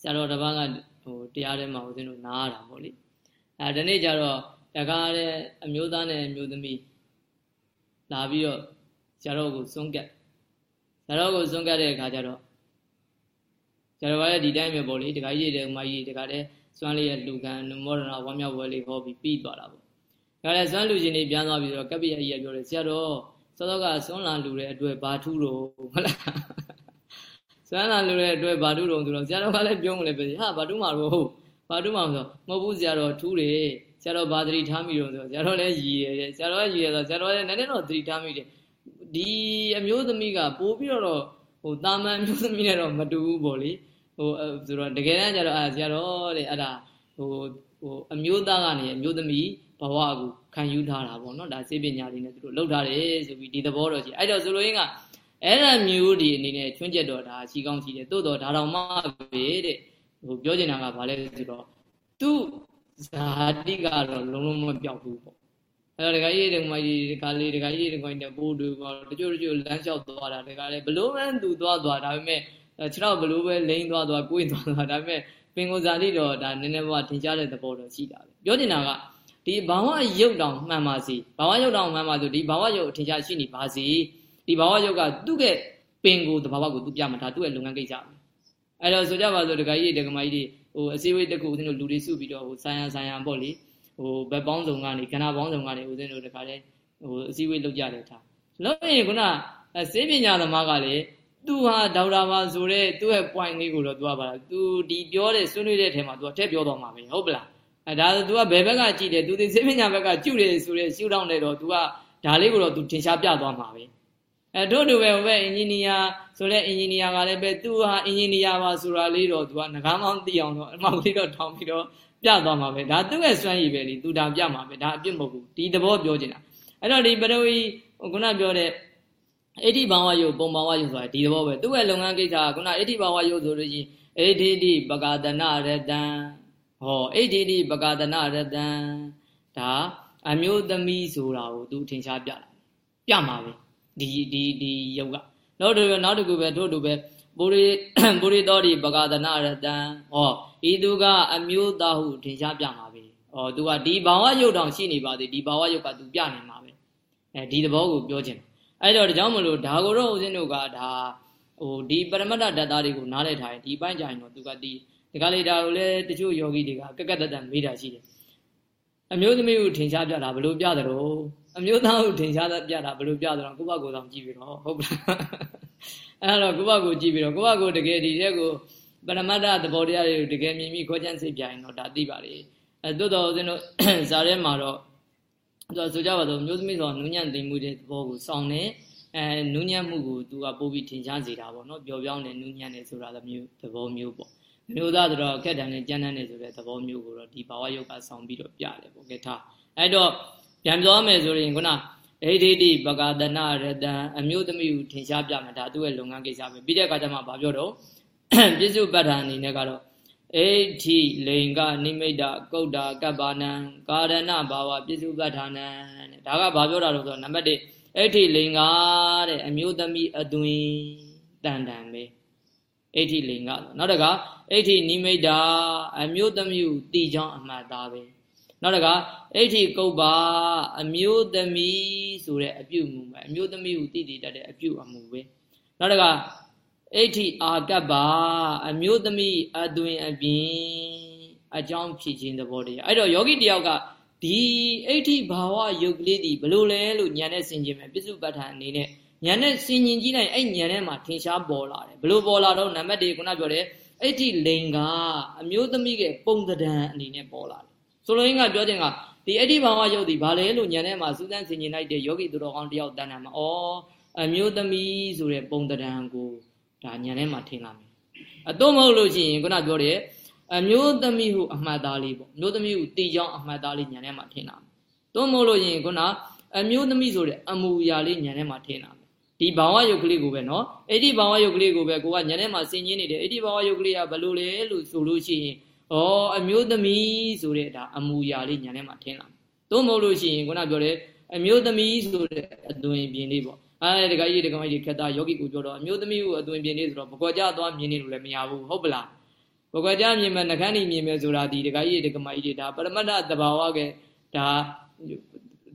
ဆရာတော်တစ်ပါးကဟိုတရားထဲမှာဦးဇင်းတို့နားရတာပေါ့လေအဲဒီနေ့ကျတော့တကားတဲ့အမျိုးသားနဲ့အမျိုးသမီးလာပြီးတော့ဆရာတော်ကိုစွန့်ကတ်ဆရာတော်ကိုစွန့်ကတ်တဲ့အခါကျတော့ဆ ရာတော်ကလည်းဒီတိုင်းပဲပေါ့လေတခါကြီးတဲ့ဥမကြီးတခါတည်းစွမ်းလေးရဲ့လူကံမောဒနာဝမ်းမြောက်ဝဲလေးဟောပြီးပြီးသွားတာပေါ့ဒါလည်းစွမ်းလူချင်းတွေပြန်သွားပြီးတော့ကပ္ပိယကြီးကပြောတယ်ဆရာတော်စောစောကစွမ်းလာလူတဲ့အတွက်ဘာထူးတော့ဟုတ်လားစွမ်းလာလူတဲ့အတွက်ဘာထူးတော့ဆိုတော့ဆရာတော်ကလည်းပြောမလဲပဲဟာဘာထူးမှာတော့ဟုတ်ဘာထူးမှာဆိုမဟုတ်ဘူးဆရာတော်ထူးတယ်ဆရာတော်ဘာသတိထားမိတော့ဆိုဆရာတော်လည်းရည်တယ်ဆရာတော်ကရည်တယ်ဆိုဆရာတော်လည်းနည်းနည်းတော့သတိထားမိတယ်ဒီအမျိုးသမီးကပိုးပြီးတော့ဟိုတာမန်အမျိုးသမီးနဲ့တော့မတူဘူးပေါ့လေ ဟိုဆိုတော့တကယ်တမ်းကျတော့အာဆရာတော်တဲ့အဲ့ဒါဟိုဟိုအမျိုးသားကနေအမျိုးသမီးဘဝကိုခံယူထားတာပေါ့နော်ဒါစေပညာတွေနဲ့သူတို့လှုပ်ထားတယ်ဆိုပြီးဒီသဘောတော့ရှိအဲ့တော့ဆိုလိုရင်းကအဲ့ဒါမျိုးဒီအနေနဲ့ချွန်းချက်တော့ဒါရှိကောင်းရှိတယ်တိုးတော့ဒါတော်မှပဲတဲ့ဟိုပြောချင်တာကဘာလဲဆိုတော့သူဇာတိကတော့လုံးလုံးမပြောက်ဘူးပေါ့အဲ့တော့ဒကာကြီးဒကာမကြီးဒကာလေးဒကာကြီးဒကာကြီးနဲ့ပိုးတူပေါ့တချို့တချို့လမ်းလျှောက်သွားတာဒကာလေးဘလို့မှန်သူသွားသွားဒါပေမဲ့ ခြေထောက်ဘလို့ပဲလိမ့်သွားသွားကိုယ်သွားသွားဒါပေမဲ့ပင်ကိုယ်စာလေးတော့ဒါနည်းနည်းဘဝထင်ရှားတဲ့သဘောတော့ရှိတာပဲပြောချင်တာကဒီဘာဝရုပ်တောင်မှန်ပါစီဘာဝရုပ်တောင်မှန်ပါဆိုဒီဘာဝရုပ်အထင်ရှားရှိနေပါစီဒီဘာဝရုပ်ကသူ့ရဲ့ပင်ကိုတဘာဝကိုသူပြမှာဒါသူ့ရဲ့လုပ်ငန်းကိစ္စပဲအဲ့တော့ဆိုကြပါစို့ဒကာကြီးဒကာမကြီးတွေဟိုအစည်းအဝေးတစ်ခုဦးဇင်းတို့လူတွေစုပြီးတော့ဟိုဆိုင်ရန်ဆိုင်ရန်ပေါ့လေဟိုဘက်ပေါင်းစုံကနေကဏ္ဍပေါင်းစုံကနေဦးဇင်းတို့တခါလဲဟိုအစည်းအဝေးလုပ်ကြတယ်ထားလို့ရင်ခုနစေပညာသမားကလည်း သူဟာဒေါက်တာပါဆိုတော့သူ့ရဲ့ point လေးကိုတော့သူကပါသူဒီပြောတဲ့ဆွေးနွေးတဲ့ထဲမှာသူကထည့်ပြောတော့မှာပဲဟုတ်ပလားအဲဒါဆိုသူကဘယ်ဘက်ကကြည့်တယ်သူဒီစိတ်ပညာဘက်ကကျุတယ်ဆိုတော့ရှုထောင့်နေတော့သူကဒါလေးကိုတော့သူထင်ရှားပြသွားမှာပဲအဲတို့တို့ပဲဟိုဘက်အင်ဂျင်နီယာဆိုတော့အင်ဂျင်နီယာကလည်းပဲသူဟာအင်ဂျင်နီယာပါဆိုတာလေးတော့သူကငကားမောင်းသိအောင်တော့အမောက်လေးတော့ထောင်းပြီးတော့ပြသွားမှာပဲဒါသူ့ရဲ့စွမ်းရည်ပဲလေသူဒါပြမှာပဲဒါအပြစ်မဟုတ်ဘူးဒီသဘောပြောချင်တာအဲ့တော့ဒီပရဝီခုနပြောတဲ့ အဋ္ဌိဘာဝယုတ်ပုံဘာဝယုတ်ဆိုတာဒီသဘောပဲသူ့ရဲ့လုပ်ငန်းကိစ္စကခုနအဋ္ဌိဘာဝယုတ်ဆိုလို့ရှိရင်အဋ္ဌိတိပကာဒနာရတံဟောအဋ္ဌိတိပကာဒနာရတံဒါအမျိုးသမီးဆိုတာကိုသူထင်ရှားပြတာပြမှာပဲဒီဒီဒီယုတ်ကနောက်တစ်ခုနောက်တစ်ခုပဲတို့တို့ပဲပုရိပုရိသောဒီပကာဒနာရတံဟောဤသူကအမျိုးသားဟုထင်ရှားပြမှာပဲဟောသူကဒီဘာဝယုတ်တောင်ရှိနေပါသေးဒီဘာဝယုတ်ကသူပြနေမှာပဲအဲဒီသဘောကိုပြောခြင်း အဲ့တော့ဒါကြောင့်မလို့ဒါကိုတော့ဦးဇင်းတို့ကဒါဟိုဒီပရမတ္တဓာတ်သားတွေကိုနားလည်ထားရင်ဒီပိုင်းကြရင်တော့သူကဒီဒီကလေးဒါကိုလည်းတချို့ယောဂီတွေကကက်ကက်တတ်တန်မေးတာရှိတယ်အမျိုးသမီးကိုထင်ရှားပြတာဘလို့ပြတယ်တော့အမျိုးသားကိုထင်ရှားပြတာဘလို့ပြတယ်တော့ကိုယ့်ဘကိုယ်ဆောင်ကြည့်ပြီးတော့ဟုတ်ပါလားအဲ့တော့ကိုယ့်ဘကိုယ်ကြည့်ပြီးတော့ကိုယ့်ဘကိုယ်တကယ်ဒီတဲ့ကိုပရမတ္တသဘောတရားတွေကိုတကယ်မြင်ပြီးခေါ်ချမ်းစိတ်ပြရင်တော့ဒါသိပါလေအဲတိုးတော်ဦးဇင်းတို့ဇာထဲမှာတော့ သူဆိုကြပါတော့မျိုးသမီးဆိုနူးညံ့သိမ်မှုတဲ့သဘောကိုစောင့်နေအဲနူးညံ့မှုကိုသူကပို့ပြီးထင်ရှားစေတာပေါ့နော်ပျော်ပြောင်းနေနူးညံ့နေဆိုတာမျိုးသဘောမျိုးပေါ့မျိုးသားဆိုတော့အခက်တန်နဲ့ကြမ်းတမ်းနေဆိုတဲ့သဘောမျိုးကိုတော့ဒီဘာဝယုတ်ကစောင့်ပြီးတော့ပြတယ်ပေါ့ကဲထားအဲ့တော့ပြန်ပြောမယ်ဆိုရင်ခုနအေဒိတိပကာဒနာရတံအမျိုးသမီးကိုထင်ရှားပြမယ်ဒါသူ့ရဲ့လုပ်ငန်းကိစ္စပဲပြီးတဲ့အခါကျမှဘာပြောတော့ပြစ္စုပ္ပတ္ထန်အနေနဲ့ကတော့ အိဋ္ဌိလိင်္ဂနိမိတ်တကုတ်တာကပ္ပါဏံကာရဏဘာဝပြစ္စုပ္ပတ္ထနံတဲ့ဒါကဘာပြောတာလို့ဆိုတော့နံပါတ်1အိဋ္ဌိလိင်္ဂတဲ့အမျိုးသမီးအသွင်တန်တန်ပဲအိဋ္ဌိလိင်္ဂနောက်တကအိဋ္ဌိနိမိတ်တာအမျိုးသမီးကိုတီချောင်းအမှတ်သားပဲနောက်တကအိဋ္ဌိကုတ်ပါအမျိုးသမီးဆိုတဲ့အပြုမှုပဲအမျိုးသမီးကိုတည်တည်တတ်တဲ့အပြုအမှုပဲနောက်တက အဋ္ဌိအာကပ္ပါအမျိုးသမီးအသွင်အပြင်အကြောင်းဖြစ်ခြင်းသဘောတရားအဲ့တော့ယောဂီတယောက်ကဒီအဋ္ဌိဘာဝယုတ်ကလေးဒီဘလို့လဲလို့ညာနဲ့ဆင်ခြင်မယ်ပြစ္စုပ္ပတ္ထအနေနဲ့ညာနဲ့ဆင်ခြင်ကြည့်လိုက်အဲ့ညာထဲမှာထင်ရှားပေါ်လာတယ်ဘလို့ပေါ်လာတော့နံပါတ်1ခုနပြောတယ်အဋ္ဌိလိင်္ဂအမျိုးသမီးရဲ့ပုံသဏ္ဍာန်အနေနဲ့ပေါ်လာတယ်ဆိုလိုရင်းကပြောခြင်းကဒီအဋ္ဌိဘာဝယုတ်ဒီဘာလဲလို့ညာထဲမှာစူးစမ်းဆင်ခြင်လိုက်တဲ့ယောဂီသူတော်ကောင်းတယောက်တန်းတာမှာဩအမျိုးသမီးဆိုတဲ့ပုံသဏ္ဍာန်ကို ဒါညံထဲမှာထင်လာမယ်အတော့မဟုတ်လို့ရှိရင်ခုနပြောတယ်အမျိုးသမီးဟုအမှတ်သားလေးပေါ့မျိုးသမီးဟုတီချောင်းအမှတ်သားလေးညံထဲမှာထင်လာမယ်တော့မဟုတ်လို့ရှိရင်ခုနအမျိုးသမီးဆိုတဲ့အမူအရာလေးညံထဲမှာထင်လာမယ်ဒီဘာဝယုတ်ကလေးကိုပဲနော်အဲ့ဒီဘာဝယုတ်ကလေးကိုပဲကိုကညံထဲမှာဆင်ကျင်းနေတယ်အဲ့ဒီဘာဝယုတ်ကလေးကဘလို့လဲလို့ဆိုလို့ရှိရင်ဩအမျိုးသမီးဆိုတဲ့ဒါအမူအရာလေးညံထဲမှာထင်လာမယ်တော့မဟုတ်လို့ရှိရင်ခုနပြောတယ်အမျိုးသမီးဆိုတဲ့အသွင်ပြင်လေးပေါ့ အဲတခါကြီးတခါကြီးခက်တာယောဂီကိုပြောတော့အမျိုးသမီးကိုအသွင်ပြင်နေဆိုတော့ဘကွာကြသွားမြင်နေလို့လည်းမရဘူးဟုတ်ပလားဘကွာကြမြင်မဲ့နှခမ်းနေမြင်မဲ့ဆိုတာဒီတခါကြီးတခါမကြီးဒါပရမတ္ထသဘာဝကဒါ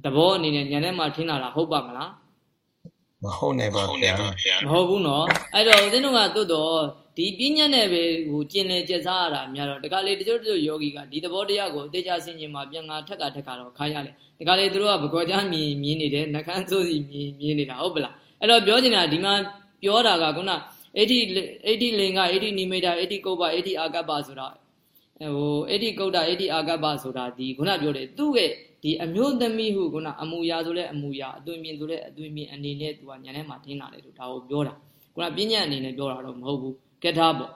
သဘောအနေနဲ့ညနေမှထင်းလာတာဟုတ်ပါမလားမဟုတ်နိုင်ပါဗျာမဟုတ်ဘူးနော်အဲ့တော့ဦးဇင်းတို့ကတွတ်တော့ ဒီပညာနဲ့ပဲဟိုကျင်လေကျက်စားရတာများတော့တခါလေတချို့တချို့ယောဂီကဒီသဘောတရားကိုအသေးချဆင်ခြင်မှာပြန်ငါထက်ကထက်ကတော့ခါရတယ်ဒီကလေးတို့ကဘကောကြမြင်မြင်နေတယ်နှကန်းစိုးစီမြင်မြင်နေတာဟုတ်ပလားအဲ့တော့ပြောချင်တာဒီမှာပြောတာကခုနအဲ့ဒီအဲ့ဒီလင်ကအဲ့ဒီနိမိတ်တာအဲ့ဒီကုတ်ပါအဲ့ဒီအာကပ္ပဆိုတာဟိုအဲ့ဒီကုတ်တာအဲ့ဒီအာကပ္ပဆိုတာဒီခုနပြောတယ်သူ့ရဲ့ဒီအမျိုးသမီးဟုခုနအမူအရာဆိုလဲအမူအရာအသွင်ပြင်ဆိုလဲအသွင်ပြင်အနေနဲ့သူကညာထဲမှာထင်းလာတယ်လို့ဒါကိုပြောတာခုနပညာအနေနဲ့ပြောတာတော့မဟုတ်ဘူး ကက်ထားပေါ့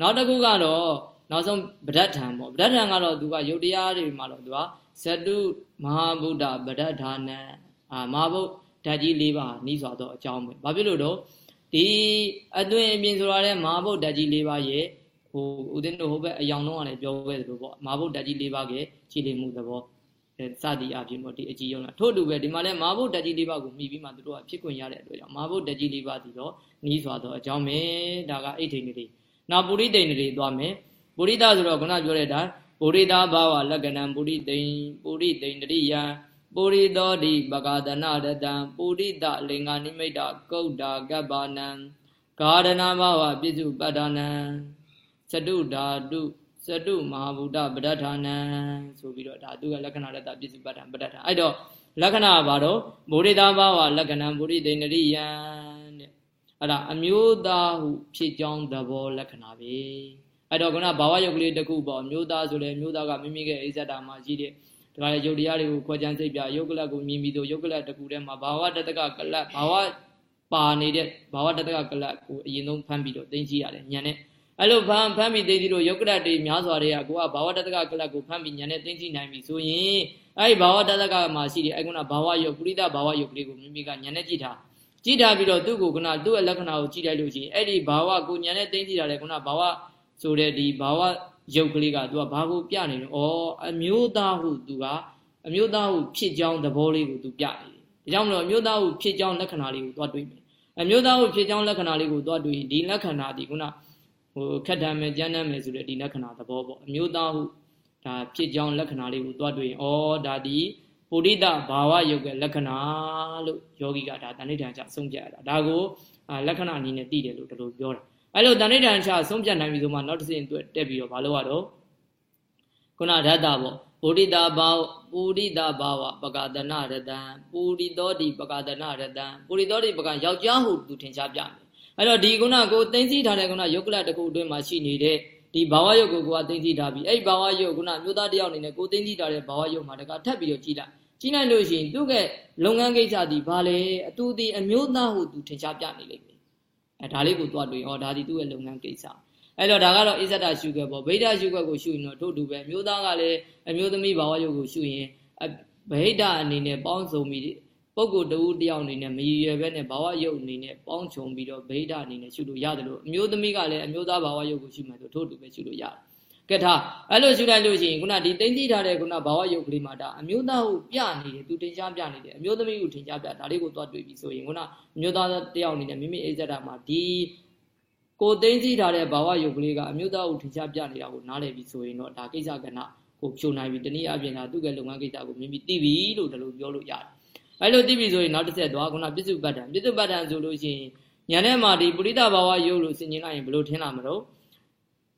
နောက်တစ်ခုကတော့နောက်ဆုံးဗဒ္ဒထံပေါ့ဗဒ္ဒထံကတော့သူကယုတ်တရားတွေမှာတော့သူကဇတုမဟာဗုဒ္ဓဗဒ္ဒဌာနံအာမဟာဗုဒ္ဓဓာတ်ကြီး၄ပါးနှီးစွာသောအကြောင်းပဲဘာဖြစ်လို့တော့ဒီအသွင်အပြင်ဆိုတာလဲမဟာဗုဒ္ဓဓာတ်ကြီး၄ပါးရဲ့ဟိုဦးသိန်းတို့ဟိုဘက်အယောင်တော့ကလည်းပြောခဲ့သလိုပေါ့မဟာဗုဒ္ဓဓာတ်ကြီး၄ပါးရဲ့ခြေလည်မှုသဘောစသည်အပြင်ပေါ့ဒီအကြည့်ရုံလားထို့တူပဲဒီမှာလဲမဟာဗုဒ္ဓဓာတ်ကြီး၄ပါးကိုမှီပြီးမှတို့ကဖြစ်ခွင့်ရတဲ့အတွက်ကြောင့်မဟာဗုဒ္ဓဓာတ်ကြီး၄ပါးဒီတော့ နှီးစွာသောအကြောင်းပဲဒါကအိဋ္ဌိနေတွေနောက်ပုရိသိဏတွေသွားမယ်ပုရိသဆိုတော့ခုနပြောတဲ့ဒါပုရိသဘာဝလက္ခဏံပုရိသိန်ပုရိသိန်တရိယံပုရိသောတိပကာဒနာရတံပုရိတလင်္ကာနိမိတ်တကုတ်တာကပ္ပနံကာရဏဘဝပြစ္စုပ္ပတ္ထနံသတုဓာတုသတုမဟာဗုဒ္ဓပဋ္ဌာနံဆိုပြီးတော့ဒါသူကလက္ခဏာတတပြစ္စုပ္ပတ္ထံပဋ္ဌာန်အဲ့တော့လက္ခဏာဘာတော့ဗုဒိတာဘဝလက္ခဏံဗုဒိတေနရိယံတဲ့ အဲ့ဒါအမျိုးသားဟုဖြစ်ကြောင်းသဘောလက္ခဏာပဲအဲ့တော့ခုနဘာဝယုတ်ကလေးတစ်ခုပေါ့အမျိုးသားဆိုလေအမျိုးသားကမိမိရဲ့အိဇ္ဇတာမှာရှိတဲ့ဒါကြရုပ်တရားတွေကိုခွဲခြမ်းစိတ်ပြယုတ်ကလတ်ကိုမြင်ပြီးတော့ယုတ်ကလတ်တစ်ခုထဲမှာဘာဝတတကကလတ်ဘာဝပါနေတဲ့ဘာဝတတကကလတ်ကိုအရင်ဆုံးဖမ်းပြီးတော့သိသိရတယ်ညံနဲ့အဲ့လိုဖမ်းဖမ်းပြီးသိသိလို့ယုတ်ကလတ်တွေများစွာတွေကကိုကဘာဝတတကကလတ်ကိုဖမ်းပြီးညံနဲ့သိသိနိုင်ပြီဆိုရင်အဲ့ဒီဘာဝတတကမှာရှိတဲ့အဲ့ကုဏဘာဝယုတ်ပုရိသဘာဝယုတ်ကလေးကိုမိမိကညံနဲ့ကြည့်ထား ကြည့်ထားပြီးတော့သူ့ကိုကနသူ့ရဲ့လက္ခဏာကိုကြည့်လိုက်လို့ရှိရင်အဲ့ဒီဘာဝကိုညံနဲ့သိသိရတယ်ကနဘာဝဆိုတဲ့ဒီဘာဝယုတ်ကလေးကသူကဘာကိုပြနေလဲဩအမျိုးသားဟုသူကအမျိုးသားဟုဖြစ်ကြောင်းသဘောလေးကိုသူပြနေတယ်ဒါကြောင့်မလို့အမျိုးသားဟုဖြစ်ကြောင်းလက္ခဏာလေးကိုသွားတွေ့မယ်အမျိုးသားဟုဖြစ်ကြောင်းလက္ခဏာလေးကိုသွားတွေ့ဒီလက္ခဏာဒီခုနဟိုခက်တံမယ်ကြမ်းတမ်းမယ်ဆိုတဲ့ဒီလက္ခဏာသဘောပေါ့အမျိုးသားဟုဒါဖြစ်ကြောင်းလက္ခဏာလေးကိုသွားတွေ့ရင်ဩဒါဒီ ပုရိသဘာဝယုတ်ရဲ့လက္ခဏာလို့ယောဂီကဒါတဏိဋ္ဌာန်ချဆုံးဖြတ်ရတာဒါကိုလက္ခဏာအနေနဲ့သိတယ်လို့ဒီလိုပြောတာအဲ့လိုတဏိဋ္ဌာန်ချဆုံးဖြတ်နိုင်ပြီဆိုမှနောက်တစ်ဆင့်အတွက်တက်ပြီးတော့မလုပ်ရတော့ခုနဓာတ်တာပေါ့ပုရိတာဘာပုရိတာဘာဝပကဒနာရတံပုရိသောတိပကဒနာရတံပုရိသောတိပကယောက်ျားဟုသူထင်ရှားပြတယ်အဲ့တော့ဒီခုနကိုသိသိထားတဲ့ခုနယုတ်ကလတခုအတွင်းမှာရှိနေတဲ့ဒီဘာဝယုတ်ကိုကိုကသိသိထားပြီးအဲ့ဘာဝယုတ်ခုနမျိုးသားတယောက်အနေနဲ့ကိုသိသိထားတဲ့ဘာဝယုတ်မှာတကထပ်ပြီးတော့ကြည်လိုက် ကြည်လိုက်လို့ရှိရင်သူ့ကလုပ်ငန်းကိစ္စဒီဘာလဲအတူဒီအမျိုးသားဟုသူထင်ရှားပြနေလိမ့်မယ်အဲဒါလေးကိုသွားတွေ့ဩဒါဒီသူ့ရဲ့လုပ်ငန်းကိစ္စအဲ့တော့ဒါကတော့အစ္ဆဒရှုခွက်ပေါ့ဗိဒ္ဓရှုခွက်ကိုရှုရင်တော့တို့တူပဲမျိုးသားကလည်းအမျိုးသမီးဘာဝယုတ်ကိုရှုရင်ဗိဒ္ဓအနေနဲ့ပေါင်းစုံပြီးပုဂ္ဂိုလ်တဦးတယောက်အနေနဲ့မရည်ရွယ်ပဲနဲ့ဘာဝယုတ်အနေနဲ့ပေါင်းချုံပြီးတော့ဗိဒ္ဓအနေနဲ့ရှုလို့ရတယ်လို့အမျိုးသမီးကလည်းအမျိုးသားဘာဝယုတ်ကိုရှုမှဆိုတို့တူပဲရှုလို့ရတယ် ကဲထားအဲ့လိုရှုလိုက်လို့ရှိရင်ခုနဒီတိမ့်တိထားတဲ့ခုနဘာဝယုတ်ကလေးမှာဒါအမျိုးသားဟုပြနေတယ်သူတင်ရှားပြနေတယ်အမျိုးသမီးဟုထင်ရှားပြဒါလေးကိုသွားတွေ့ပြီဆိုရင်ခုနအမျိုးသားတယောက်အနေနဲ့မိမိအိဇ္ဇတာမှာဒီကိုသိသိထားတဲ့ဘာဝယုတ်ကလေးကအမျိုးသားကိုထင်ရှားပြနေတာကိုနားလည်ပြီးဆိုရင်တော့ဒါကိစ္စကဏကိုဖြိုနိုင်ပြီတနည်းအားဖြင့်ဒါသူ့ရဲ့လုပ်ငန်းကိစ္စကိုမြင်ပြီးသိပြီလို့ဒါလိုပြောလို့ရတယ်။အဲလိုသိပြီဆိုရင်နောက်တစ်ဆက်သွားခုနပစ္စုပ္ပတ္တံပစ္စုပ္ပတ္တံဆိုလို့ရှိရင်ညာထဲမှာဒီပုရိသဘာဝယုတ်လို့ဆင်ခြင်လိုက်ရင်ဘယ်လိုထင်လာမလို့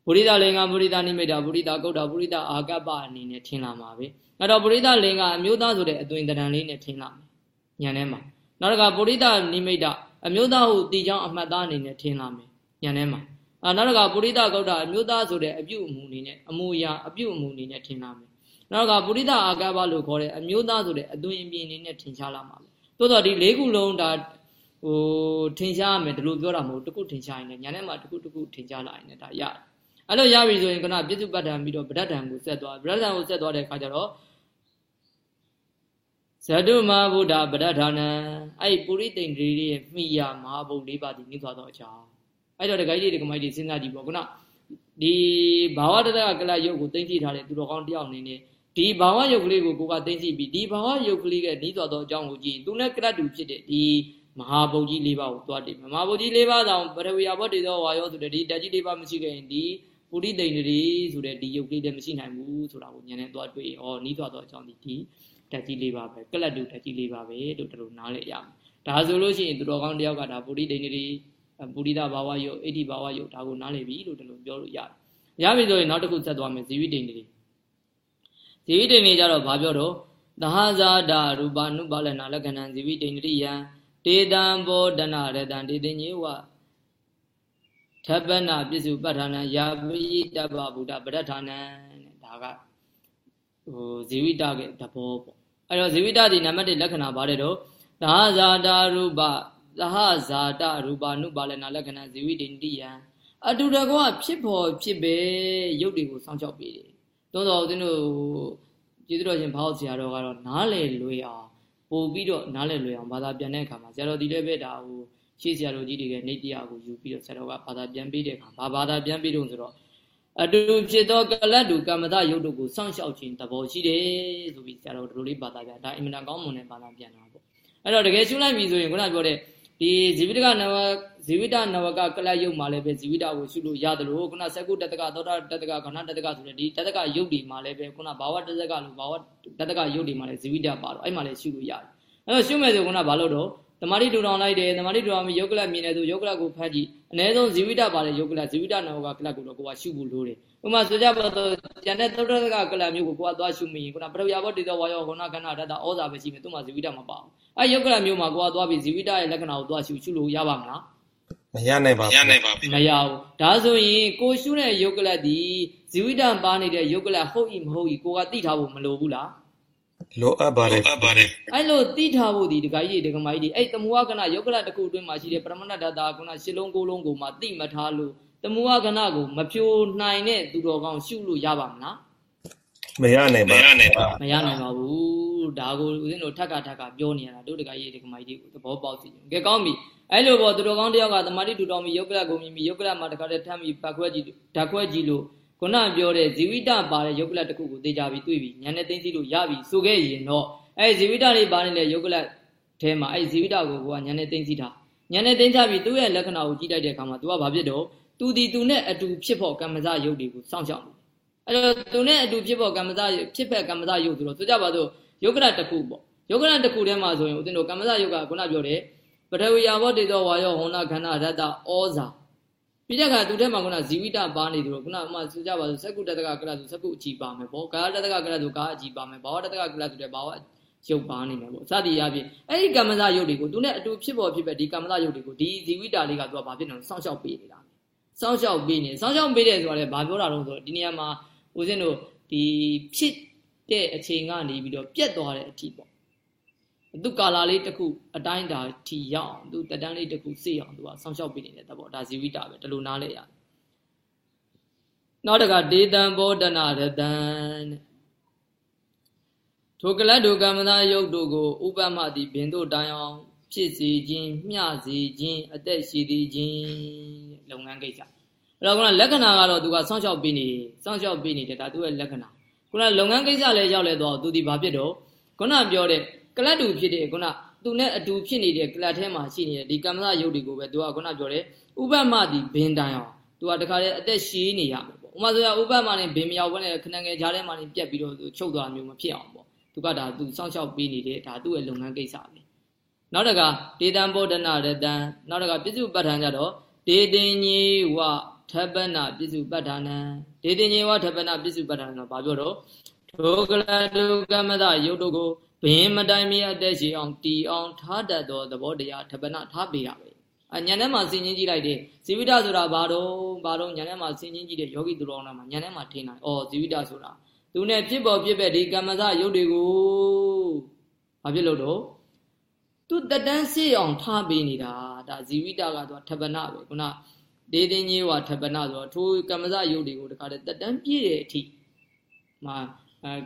ပုရိသလင်္ကာပုရိသနိမိတ်တာပုရိသကုတ်တာပုရိသအာကပ္ပအနေနဲ့ထင်လာမှာပဲ။အဲ့တော့ပုရိသလင်္ကာအမျိုးသားဆိုတဲ့အသွင်တဏ္ဍလေးနဲ့ထင်လာမယ်။ညာထဲမှာနောက်တစ်ခါပုရိသနိမိတ်တာအမျိုးသားဟုတီချောင်းအမှတ်သားအနေနဲ့ထင်လာမယ်။ညာထဲမှာအာနောက်တစ်ခါပုရိသကုတ်တာအမျိုးသားဆိုတဲ့အပြုအမူအနေနဲ့အမူအရာအပြုအမူအနေနဲ့ထင်လာမယ်နောက်ကပုရိသအာကဘလို့ခေါ်တဲ့အမျိုးသားဆိုတဲ့အသွင်အပြင်အနေနဲ့ထင်ရှားလာမှာပဲတိုးတော့ဒီလေးခုလုံးဒါဟိုထင်ရှားရမယ်ဒီလိုပြောတာမဟုတ်တခုထင်ရှားရင်လည်းညာထဲမှာတခုတခုထင်ရှားလာရင်လည်းဒါရတယ် အဲ့လိုရပြီဆိုရင်ကနပြစ္စုပ္ပတ္တံပြီးတော့ဗဒ္ဒတံကိုဆက်သွားဗဒ္ဒတံကိုဆက်သွားတဲ့အခါကျတော့ဇတုမဟာဗုဒ္ဓဗဒ္ဒဌာနံအဲ့ပုရိသိန်တွေရဲ့မိယာမဟာဘုတ်၄ပါးဒီနိသွားသောအကြောင်းအဲ့တော့တခိုင်းကြီးဒီကမိုက်ကြီးစဉ်းစားကြည့်ပေါ့ခုနဒီဘာဝတတကကလရုပ်ကိုသိသိထားတဲ့သူတော်ကောင်းတယောက်အနေနဲ့ဒီဘာဝယုတ်ကလေးကိုကိုကသိသိပြီးဒီဘာဝယုတ်ကလေးကနီးသွားသောအကြောင်းကိုကြည့်သူနဲ့ကရတ်တူဖြစ်တဲ့ဒီမဟာဗုဒ္ဓကြီး၄ပါးကိုသွားတယ်မဟာဗုဒ္ဓကြီး၄ပါးတောင်ပရဝေယဘောတေသောဝါယောဆိုတဲ့ဒီဓာတ်ကြီး၄ပါးမရှိခဲ့ရင်ဒီ ပုရိသိန်တွေဆိုတဲ့ဒီယုတ်ကလေးလည်းမရှိနိုင်ဘူးဆိုတာကိုဉာဏ်နဲ့သွားတွေ့ရင်ဩနီးသွားသောအကြောင်းဒီဒီဓာတ်ကြီး၄ပါးပဲကလတ်တူဓာတ်ကြီး၄ပါးပဲလို့တို့နားလဲရမယ်ဒါဆိုလို့ရှိရင်သူတော်ကောင်းတယောက်ကဒါပုရိသိန်တွေပုရိသဘာဝယုတ်အိဋ္ဌိဘာဝယုတ်ဒါကိုနားလည်ပြီလို့ဒီလိုပြောလို့ရတယ်ရပြီဆိုရင်နောက်တစ်ခုဆက်သွားမယ်ဇီဝိတိန်တွေဇီဝိတိန်တွေကြတော့ဘာပြောတော့သဟဇာတာရူပနုပါလနာလက္ခဏံဇီဝိတိန်တိယံတေတံဘောဒနာရတံတေတင်ညေဝ ထပ္ပနာပစ္စုပ္ပထာနံယာပိတဗ္ဗဗုဒ္ဓပဋ္ဌာနံတဲ့ဒါကဟိုဇီဝိတရဲ့သဘောပေါ့အဲ့တော့ဇီဝိတဒီနံပါတ်1လက္ခဏာပါတယ်တော့သဟဇာတာရူပသဟဇာတရူပနုပါလနာလက္ခဏာဇီဝိတိန်တိယံအတူတကောဖြစ်ပေါ်ဖြစ်ပဲရုပ်တွေကိုစောင့်ကြောက်ပေးတယ်။သို့တော်ဦးဇင်းတို့ကျေးဇူးတော်ရှင်ဘောက်ဆရာတော်ကတော့နားလေလွယ်အောင်ပို့ပြီးတော့နားလေလွယ်အောင်ဘာသာပြန်တဲ့အခါမှာဆရာတော်ဒီလည်းပဲဒါဟို ရှေ့ဆရာတော်ကြီးတွေကနေတရားကိုယူပြီးတော့ဆရာတော်ကဘာသာပြန်ပေးတဲ့အခါဘာဘာသာပြန်ပေးတော့ဆိုတော့အတူဖြစ်သောကလတ်တူကမ္မသယုတ်တို့ကိုစောင့်ရှောက်ခြင်းသဘောရှိတယ်ဆိုပြီးဆရာတော်တို့လေးဘာသာပြန်ဒါအင်မတန်ကောင်းမွန်တဲ့ဘာသာပြန်တာပေါ့အဲ့တော့တကယ်ရှုလိုက်ပြီဆိုရင်ခုနပြောတဲ့ဒီဇီဝိတကနဝဇီဝိတနဝကကလယုတ်မှာလည်းပဲဇီဝိတကိုရှုလို့ရတယ်လို့ခုနစကုတတကသောတာတတကခဏတတကဆိုတဲ့ဒီတတကယုတ်ဒီမှာလည်းပဲခုနဘာဝတတကလို့ဘာဝတတကယုတ်ဒီမှာလည်းဇီဝိတပါတော့အဲ့မှာလည်းရှုလို့ရတယ်အဲ့တော့ရှုမယ်ဆိုခုနဘာလို့တော့ တမာတိတူထောင်လိုက်တယ်တမာတိတူထောင်ပြီးယုတ်ကလမြင်တယ်ဆိုယုတ်ကလကိုဖတ်ကြည့်အ ਨੇ ဆုံးဇီဝိတပါတဲ့ယုတ်ကလဇီဝိတနောကကလကိုတော့ကိုကရှုဖို့လိုတယ်ဥပမာဆိုကြပါတော့ကျန်တဲ့သုတ္တကကလမျိုးကိုကိုကသွားရှုမိရင်ခုနပထဝီဘောတေသောဝါယောခဏခဏဓာတ်ဩဇာပဲရှိမယ်သူ့မှာဇီဝိတမပါဘူးအဲယုတ်ကလမျိုးမှာကိုကသွားပြီးဇီဝိတရဲ့လက္ခဏာကိုသွားရှုရှုလို့ရပါမလားမရနိုင်ပါမဘူးရနိုင်ပါဘူးမရဘူးဒါဆိုရင်ကိုရှုတဲ့ယုတ်ကလတ်ဒီဇီဝိတပါနေတဲ့ယုတ်ကလတ်ဟုတ်ဤမဟုတ်ဤကိုကသိထားဖို့မလိုဘူးလား လိုအပ်ပါတယ်အပ်ပါတယ်အဲ့လိုသိထားဖို့ဒီဒကာကြီးတွေဒကာမကြီးတွေအဲ့တမူဝကနာယုတ်ကလတစ်ခုအတွင်းမှာရှိတဲ့ပရမဏတ္တာကုနာရှစ်လုံးကိုလုံးကိုမှသိမထားလို့တမူဝကနာကိုမဖြိုနိုင်တဲ့သူတော်ကောင်းရှုလို့ရပါမလားမရနိုင်မပါရနိုင်ပါမရနိုင်ပါဘူးဒါကိုဦးဇင်းတို့ထက်ကထက်ကပြောနေရတာတို့ဒကာကြီးတွေဒကာမကြီးတွေသဘောပေါက်စီကဲကောင်းပြီအဲ့လိုပေါ့သူတော်ကောင်းတယောက်ကတမာတိတူတော်မီယုတ်ကလကိုမြင်ပြီးယုတ်ကလမှာတခါတည်းထမ်းပြီးပတ်ခွဲကြည့်ဓာတ်ခွဲကြည့်လို့ ခုနပြောတဲ့ဇီဝိတပါတဲ့ယုတ်ကလတစ်ခုကိုသိကြပြီးတွေ့ပြီးညာနဲ့သိသိလို့ရပြီဆိုခဲ့ရင်တော့အဲ့ဇီဝိတလေးပါနေတဲ့ယုတ်ကလထဲမှာအဲ့ဇီဝိတကိုကညာနဲ့သိသိတာညာနဲ့သိသိပြီးသူ့ရဲ့လက္ခဏာကိုကြည့်လိုက်တဲ့အခါမှာ तू ကဘာဖြစ်တော့သူဒီသူနဲ့အတူဖြစ်ဖို့ကမ္မဇယုတ်တွေကိုစောင့်ရှောက်တယ်အဲ့တော့သူနဲ့အတူဖြစ်ဖို့ကမ္မဇယုတ်ဖြစ်ဖက်ကမ္မဇယုတ်ဆိုတော့ဆိုကြပါစို့ယုတ်ကလတစ်ခုပေါ့ယုတ်ကလတစ်ခုထဲမှာဆိုရင်ဦးဇင်းတို့ကမ္မဇယုတ်ကခုနပြောတဲ့ပထဝီယာဘောတေသောဝါယောဟောနာခန္ဓာရတ္တဩဇာ ပြီးတဲ့အခါသူထဲမှာခုနဇီဝိတပါနေသူတို့ခုနဥမာဆိုကြပါစို့စက္ကုတတကကလဆိုစက္ကုအကြည်ပါမယ်ပေါ့ကာယတတကကလဆိုကာအကြည်ပါမယ်ဘာဝတတကကလဆိုတဲ့ဘာဝရုပ်ပါနေမယ်ပေါ့စသည်အပြင်အဲ့ဒီကမ္မဇယုတ်တွေကိုသူနဲ့အတူဖြစ်ပေါ်ဖြစ်ပဲဒီကမ္မဇယုတ်တွေကိုဒီဇီဝိတာလေးကသူကဘာဖြစ်နေလဲစောင့်ရှောက်ပေးနေတာစောင့်ရှောက်ပေးနေစောင့်ရှောက်ပေးတယ်ဆိုတာလည်းဘာပြောတာတော့ဆိုတော့ဒီနေရာမှာဦးဇင်းတို့ဒီဖြစ်တဲ့အချိန်ကနေပြီးတော့ပြတ်သွားတဲ့အထိပေါ့ သူကာလာလေးတစ်ခုအတိုင်းတာထီရောက်အောင်သူတက်တန်းလေးတစ်ခုစေ့အောင်သူကဆောင်းလျှောက်ပေးနေတဲ့တဘောဒါဇီဝိတာပဲဒီလိုနားလဲရတယ်နောက်တကဒေတံဘောဒနာရတံတဲ့ထိုကလတ်ဒုကမ္မသာယုတ်တို့ကိုဥပမတိဘင်တို့တိုင်အောင်ဖြစ်စေခြင်းမျှစေခြင်းအသက်ရှိသေးခြင်းတဲ့လုပ်ငန်းကိစ္စအဲ့တော့ခုနလက္ခဏာကတော့သူကဆောင်းလျှောက်ပေးနေဆောင်းလျှောက်ပေးနေတယ်ဒါသူ့ရဲ့လက္ခဏာခုနလုပ်ငန်းကိစ္စလည်းရောက်လဲတော့သူဒီဘာဖြစ်တော့ခုနပြောတဲ့ ကလတ်တူဖြစ်တဲ့ခုနသူနဲ့အတူဖြစ်နေတဲ့ကလတ်ထဲမှာရှိနေတဲ့ဒီကမ္မဇယုတ်တွေကိုပဲသူကခုနပြောတယ်ဥပမတိဘင်တိုင်အောင်သူကတခါတည်းအသက်ရှည်နေရမယ်ပေါ့ဥပမာဆိုရဥပမနဲ့ဘင်မရောက်ဘဲနဲ့ခဏငယ်ကြားထဲမှာနေပြက်ပြီးတော့သူချုပ်သွားမျိုးမဖြစ်အောင်ပေါ့သူကဒါသူစောင့်ရှောက်ပေးနေတဲ့ဒါသူ့ရဲ့လုပ်ငန်းကိစ္စပဲနောက်တကဒေတံဘောဒနာရတံနောက်တကပြစ္စုပ္ပတ္ထံကြတော့ဒေတင်ညေဝထပ္ပနာပြစ္စုပ္ပတ္ထနံဒေတင်ညေဝထပ္ပနာပြစ္စုပ္ပတ္ထနံတော့ဘာပြောတော့ဒုကလတုကမ္မဇယုတ်တို့ကို ဘင်းမတိုင်မီအသက်ရှိအောင်တီအောင်ထားတတ်သောသဘောတရားထပနာထားပေးရပဲအညာထဲမှာဆင်ញင်းကြည့်လိုက်တယ်ဇီဝိတဆိုတာဘာတော့ဘာတော့ညာထဲမှာဆင်ញင်းကြည့်တဲ့ယောဂီသူတော်နာမှာညာထဲမှာထင်တာဩဇီဝိတဆိုတာသူနဲ့ဖြစ်ပေါ်ဖြစ်ပဲဒီကမ္မဇရုပ်တွေကိုဘာဖြစ်လို့တော့သူတတန်းစေအောင်ထားပေးနေတာဒါဇီဝိတကတော့ထပနာပဲခုနဒေသင်းကြီးဝထပနာဆိုတော့ထိုကမ္မဇရုပ်တွေကိုတခါတည်းတတန်းပြည့်တဲ့အထိမှာအဲ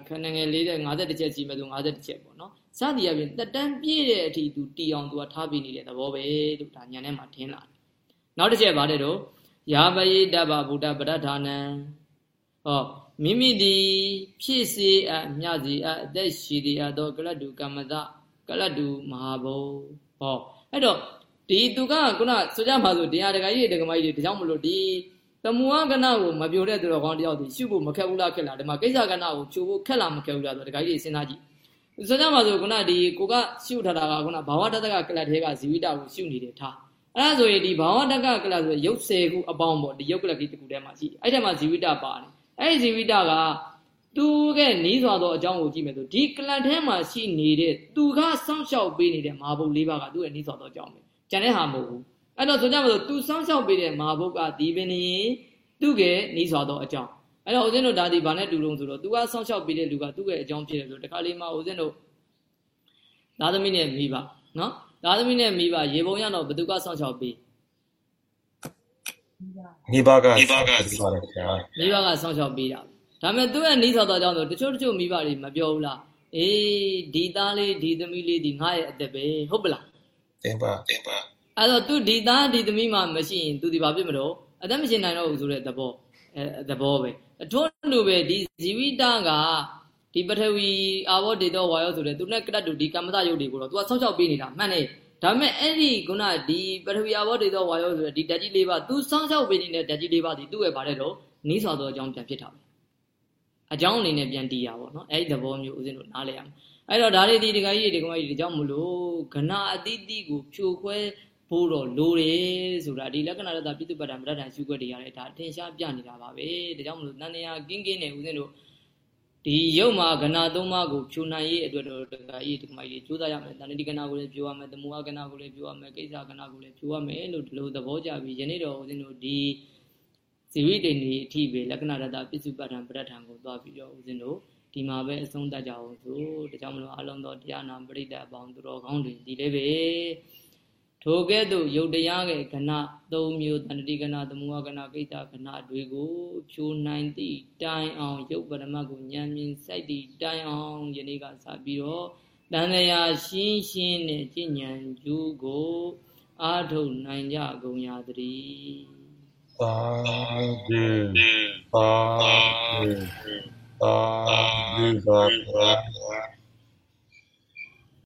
ခဏငယ်လေးတဲ့51ချက်စီမဲ့သူ51ချက်ပေါ့နော်စသည်အပြင်တက်တန်းပြည့်တဲ့အထိသူတီအောင်သူကထားပြီးနေတဲ့သဘောပဲလို့ဒါညာထဲမှာထင်လာတယ်နောက်တစ်ချက်ပါတယ်တော့ယာပယိတဗ္ဗဗုဒ္ဓပဋ္ဌာနံဟောမိမိသည်ဖြစ်စေအမြစီအအသက်ရှိသည်အသောကလတ္တုကမ္မတကလတ္တုမဟာဘုံဟောအဲ့တော့ဒီသူကခုနဆိုကြမှာဆိုတရားဒကာကြီးတွေဒကာမကြီးတွေဒါကြောင့်မလို့ဒီ တမူဝကဏကိုမပြောတဲ့သူတော်ကောင်းတယောက်ဒီရှုဖို့မခက်ဘူးလားခက်လားဒီမှာကိစ္စကဏကိုဖြိုဖို့ခက်လားမခက်ဘူးလားဆိုတော့ဒကာကြီးတွေစဉ်းစားကြည့်ဆိုကြမှာဆိုခုနဒီကိုကရှုထားတာကခုနဘာဝတတကကလတ်ထဲကဇီဝိတကိုရှုနေတယ်ထားအဲ့ဒါဆိုရင်ဒီဘာဝတကကလတ်ဆိုရုပ်10ခုအပေါင်းပေါ့ဒီရုပ်ကလတ်ကြီးတစ်ခုထဲမှာရှိတယ်အဲ့ထဲမှာဇီဝိတပါတယ်အဲ့ဒီဇီဝိတကသူကနီးစွာသောအကြောင်းကိုကြည့်မယ်ဆိုဒီကလတ်ထဲမှာရှိနေတဲ့သူကစောင့်ရှောက်ပေးနေတဲ့မာဘုတ်၄ပါးကသူ့ရဲ့နီးစွာသောအကြောင်းပဲကျန်တဲ့ဟာမဟုတ်ဘူး အဲ့တော့ဆိုကြမှာဆိုသူစောင့်ရှောက်ပေးတဲ့မာဘုတ်ကဒီပင်ရင်သူ့ရဲ့နီးစွာသောအကြောင်းအဲ့တော့ဦးဇင်းတို့ဒါဒီဘာနဲ့တူလုံးဆိုတော့သူကစောင့်ရှောက်ပေးတဲ့လူကသူ့ရဲ့အကြောင်းဖြစ်တယ်ဆိုတခါလေးမှဦးဇင်းတို့သားသမီးနဲ့မိဘနော်သားသမီးနဲ့မိဘရေပုံရတော့ဘသူကစောင့်ရှောက်ပေးမိဘကမိဘကဒီပါတယ်ခင်ဗျာမိဘကစောင့်ရှောက်ပေးတာဒါပေမဲ့သူ့ရဲ့နီးစွာသောအကြောင်းဆိုတချို့တချို့မိဘတွေမပြောဘူးလားအေးဒီသားလေးဒီသမီးလေးဒီငါရဲ့အသက်ပဲဟုတ်ပလားတင်ပါတင်ပါ အဲ့တော့ तू ဒီသားဒီသမီးမှမရှိရင် तू ဒီဘာဖြစ်မလို့အသက်မရှင်နိုင်တော့ဘူးဆိုတဲ့သဘောအဲသဘောပဲအထွတ်လို့ပဲဒီဇီဝိတကဒီပထဝီအာဘောဒေတောဝါယောဆိုတဲ့သူနဲ့ကတ္တတူဒီကမ္မတယုတ်တွေကိုတော့ तू ကဆောက်ချောက်ပေးနေတာမှန်တယ်ဒါပေမဲ့အဲ့ဒီခုနဒီပထဝီအာဘောဒေသောဝါယောဆိုတဲ့ဒီဓာတ်ကြီး၄ပါး तू စောင်းရှောက်ပေးနေတဲ့ဓာတ်ကြီး၄ပါးဒီသူ့ရဲ့ဗါတဲ့လို့နီးစွာသောအကြောင်းပြန်ဖြစ်တာပဲအကြောင်းအနေနဲ့ပြန်တည်ရပါဘောနော်အဲ့ဒီသဘောမျိုးဦးဇင်းတို့နားလည်ရမယ်အဲ့တော့ဒါတွေဒီဒကာကြီးတွေဒကာမကြီးတွေကြောင့်မလို့ခဏအတိအတိကိုဖြိုခွဲ ဖို့တော့လိုတယ်ဆိုတာဒီလက္ခဏာရတပြည့်စုံပတ္တံပဋ္ဌာန်ရှုွက်တွေရတယ်ဒါအထင်ရှားပြနေတာပါပဲဒါကြောင့်မလို့တန်တရားကင်းကင်းနေဦးဇင်းတို့ဒီရုပ်မှာကဏသုံးပါးကိုဖြိုနိုင်ရေးအတွက်တော့ဒကာကြီးဒကာမကြီးတွေကြိုးစားရမယ်တန်တိကဏကိုလည်းဖြိုရမယ်တမူဝကဏကိုလည်းဖြိုရမယ်ကိစ္စကဏကိုလည်းဖြိုရမယ်လို့ဒီလိုသဘောကြပြီးယနေ့တော့ဦးဇင်းတို့ဒီဇီဝိတ္တိနေအထိပဲလက္ခဏာရတပြည့်စုံပတ္တံပဋ္ဌာန်ကိုသွားပြီးတော့ဦးဇင်းတို့ဒီမှာပဲအဆုံးသတ်ကြအောင်ဆိုဒါကြောင့်မလို့အလုံးသောတရားနာပရိသတ်အပေါင်းသူတော်ကောင်းတွေဒီလေးပဲ ထိုကဲ့သို့ယုတ်တရားရဲ့ကဏသုံးမျိုးတဏှတိကဏသမုဟကဏကိစ္စကဏတွေကိုဖြိုနိုင်သည့်တိုင်အောင်ယုတ်ပရမတ်ကိုဉာဏ်မြင်စိုက်သည့်တိုင်အောင်ယနေ့ကစပြီးတော့တန်လျာရှင်းရှင်းနဲ့ကျင့်ဉာဏ်ကျူးကိုအာထုတ်နိုင်ကြကုန်ရသတည်းသာဓုသာဓုသာဓုပါဘုရား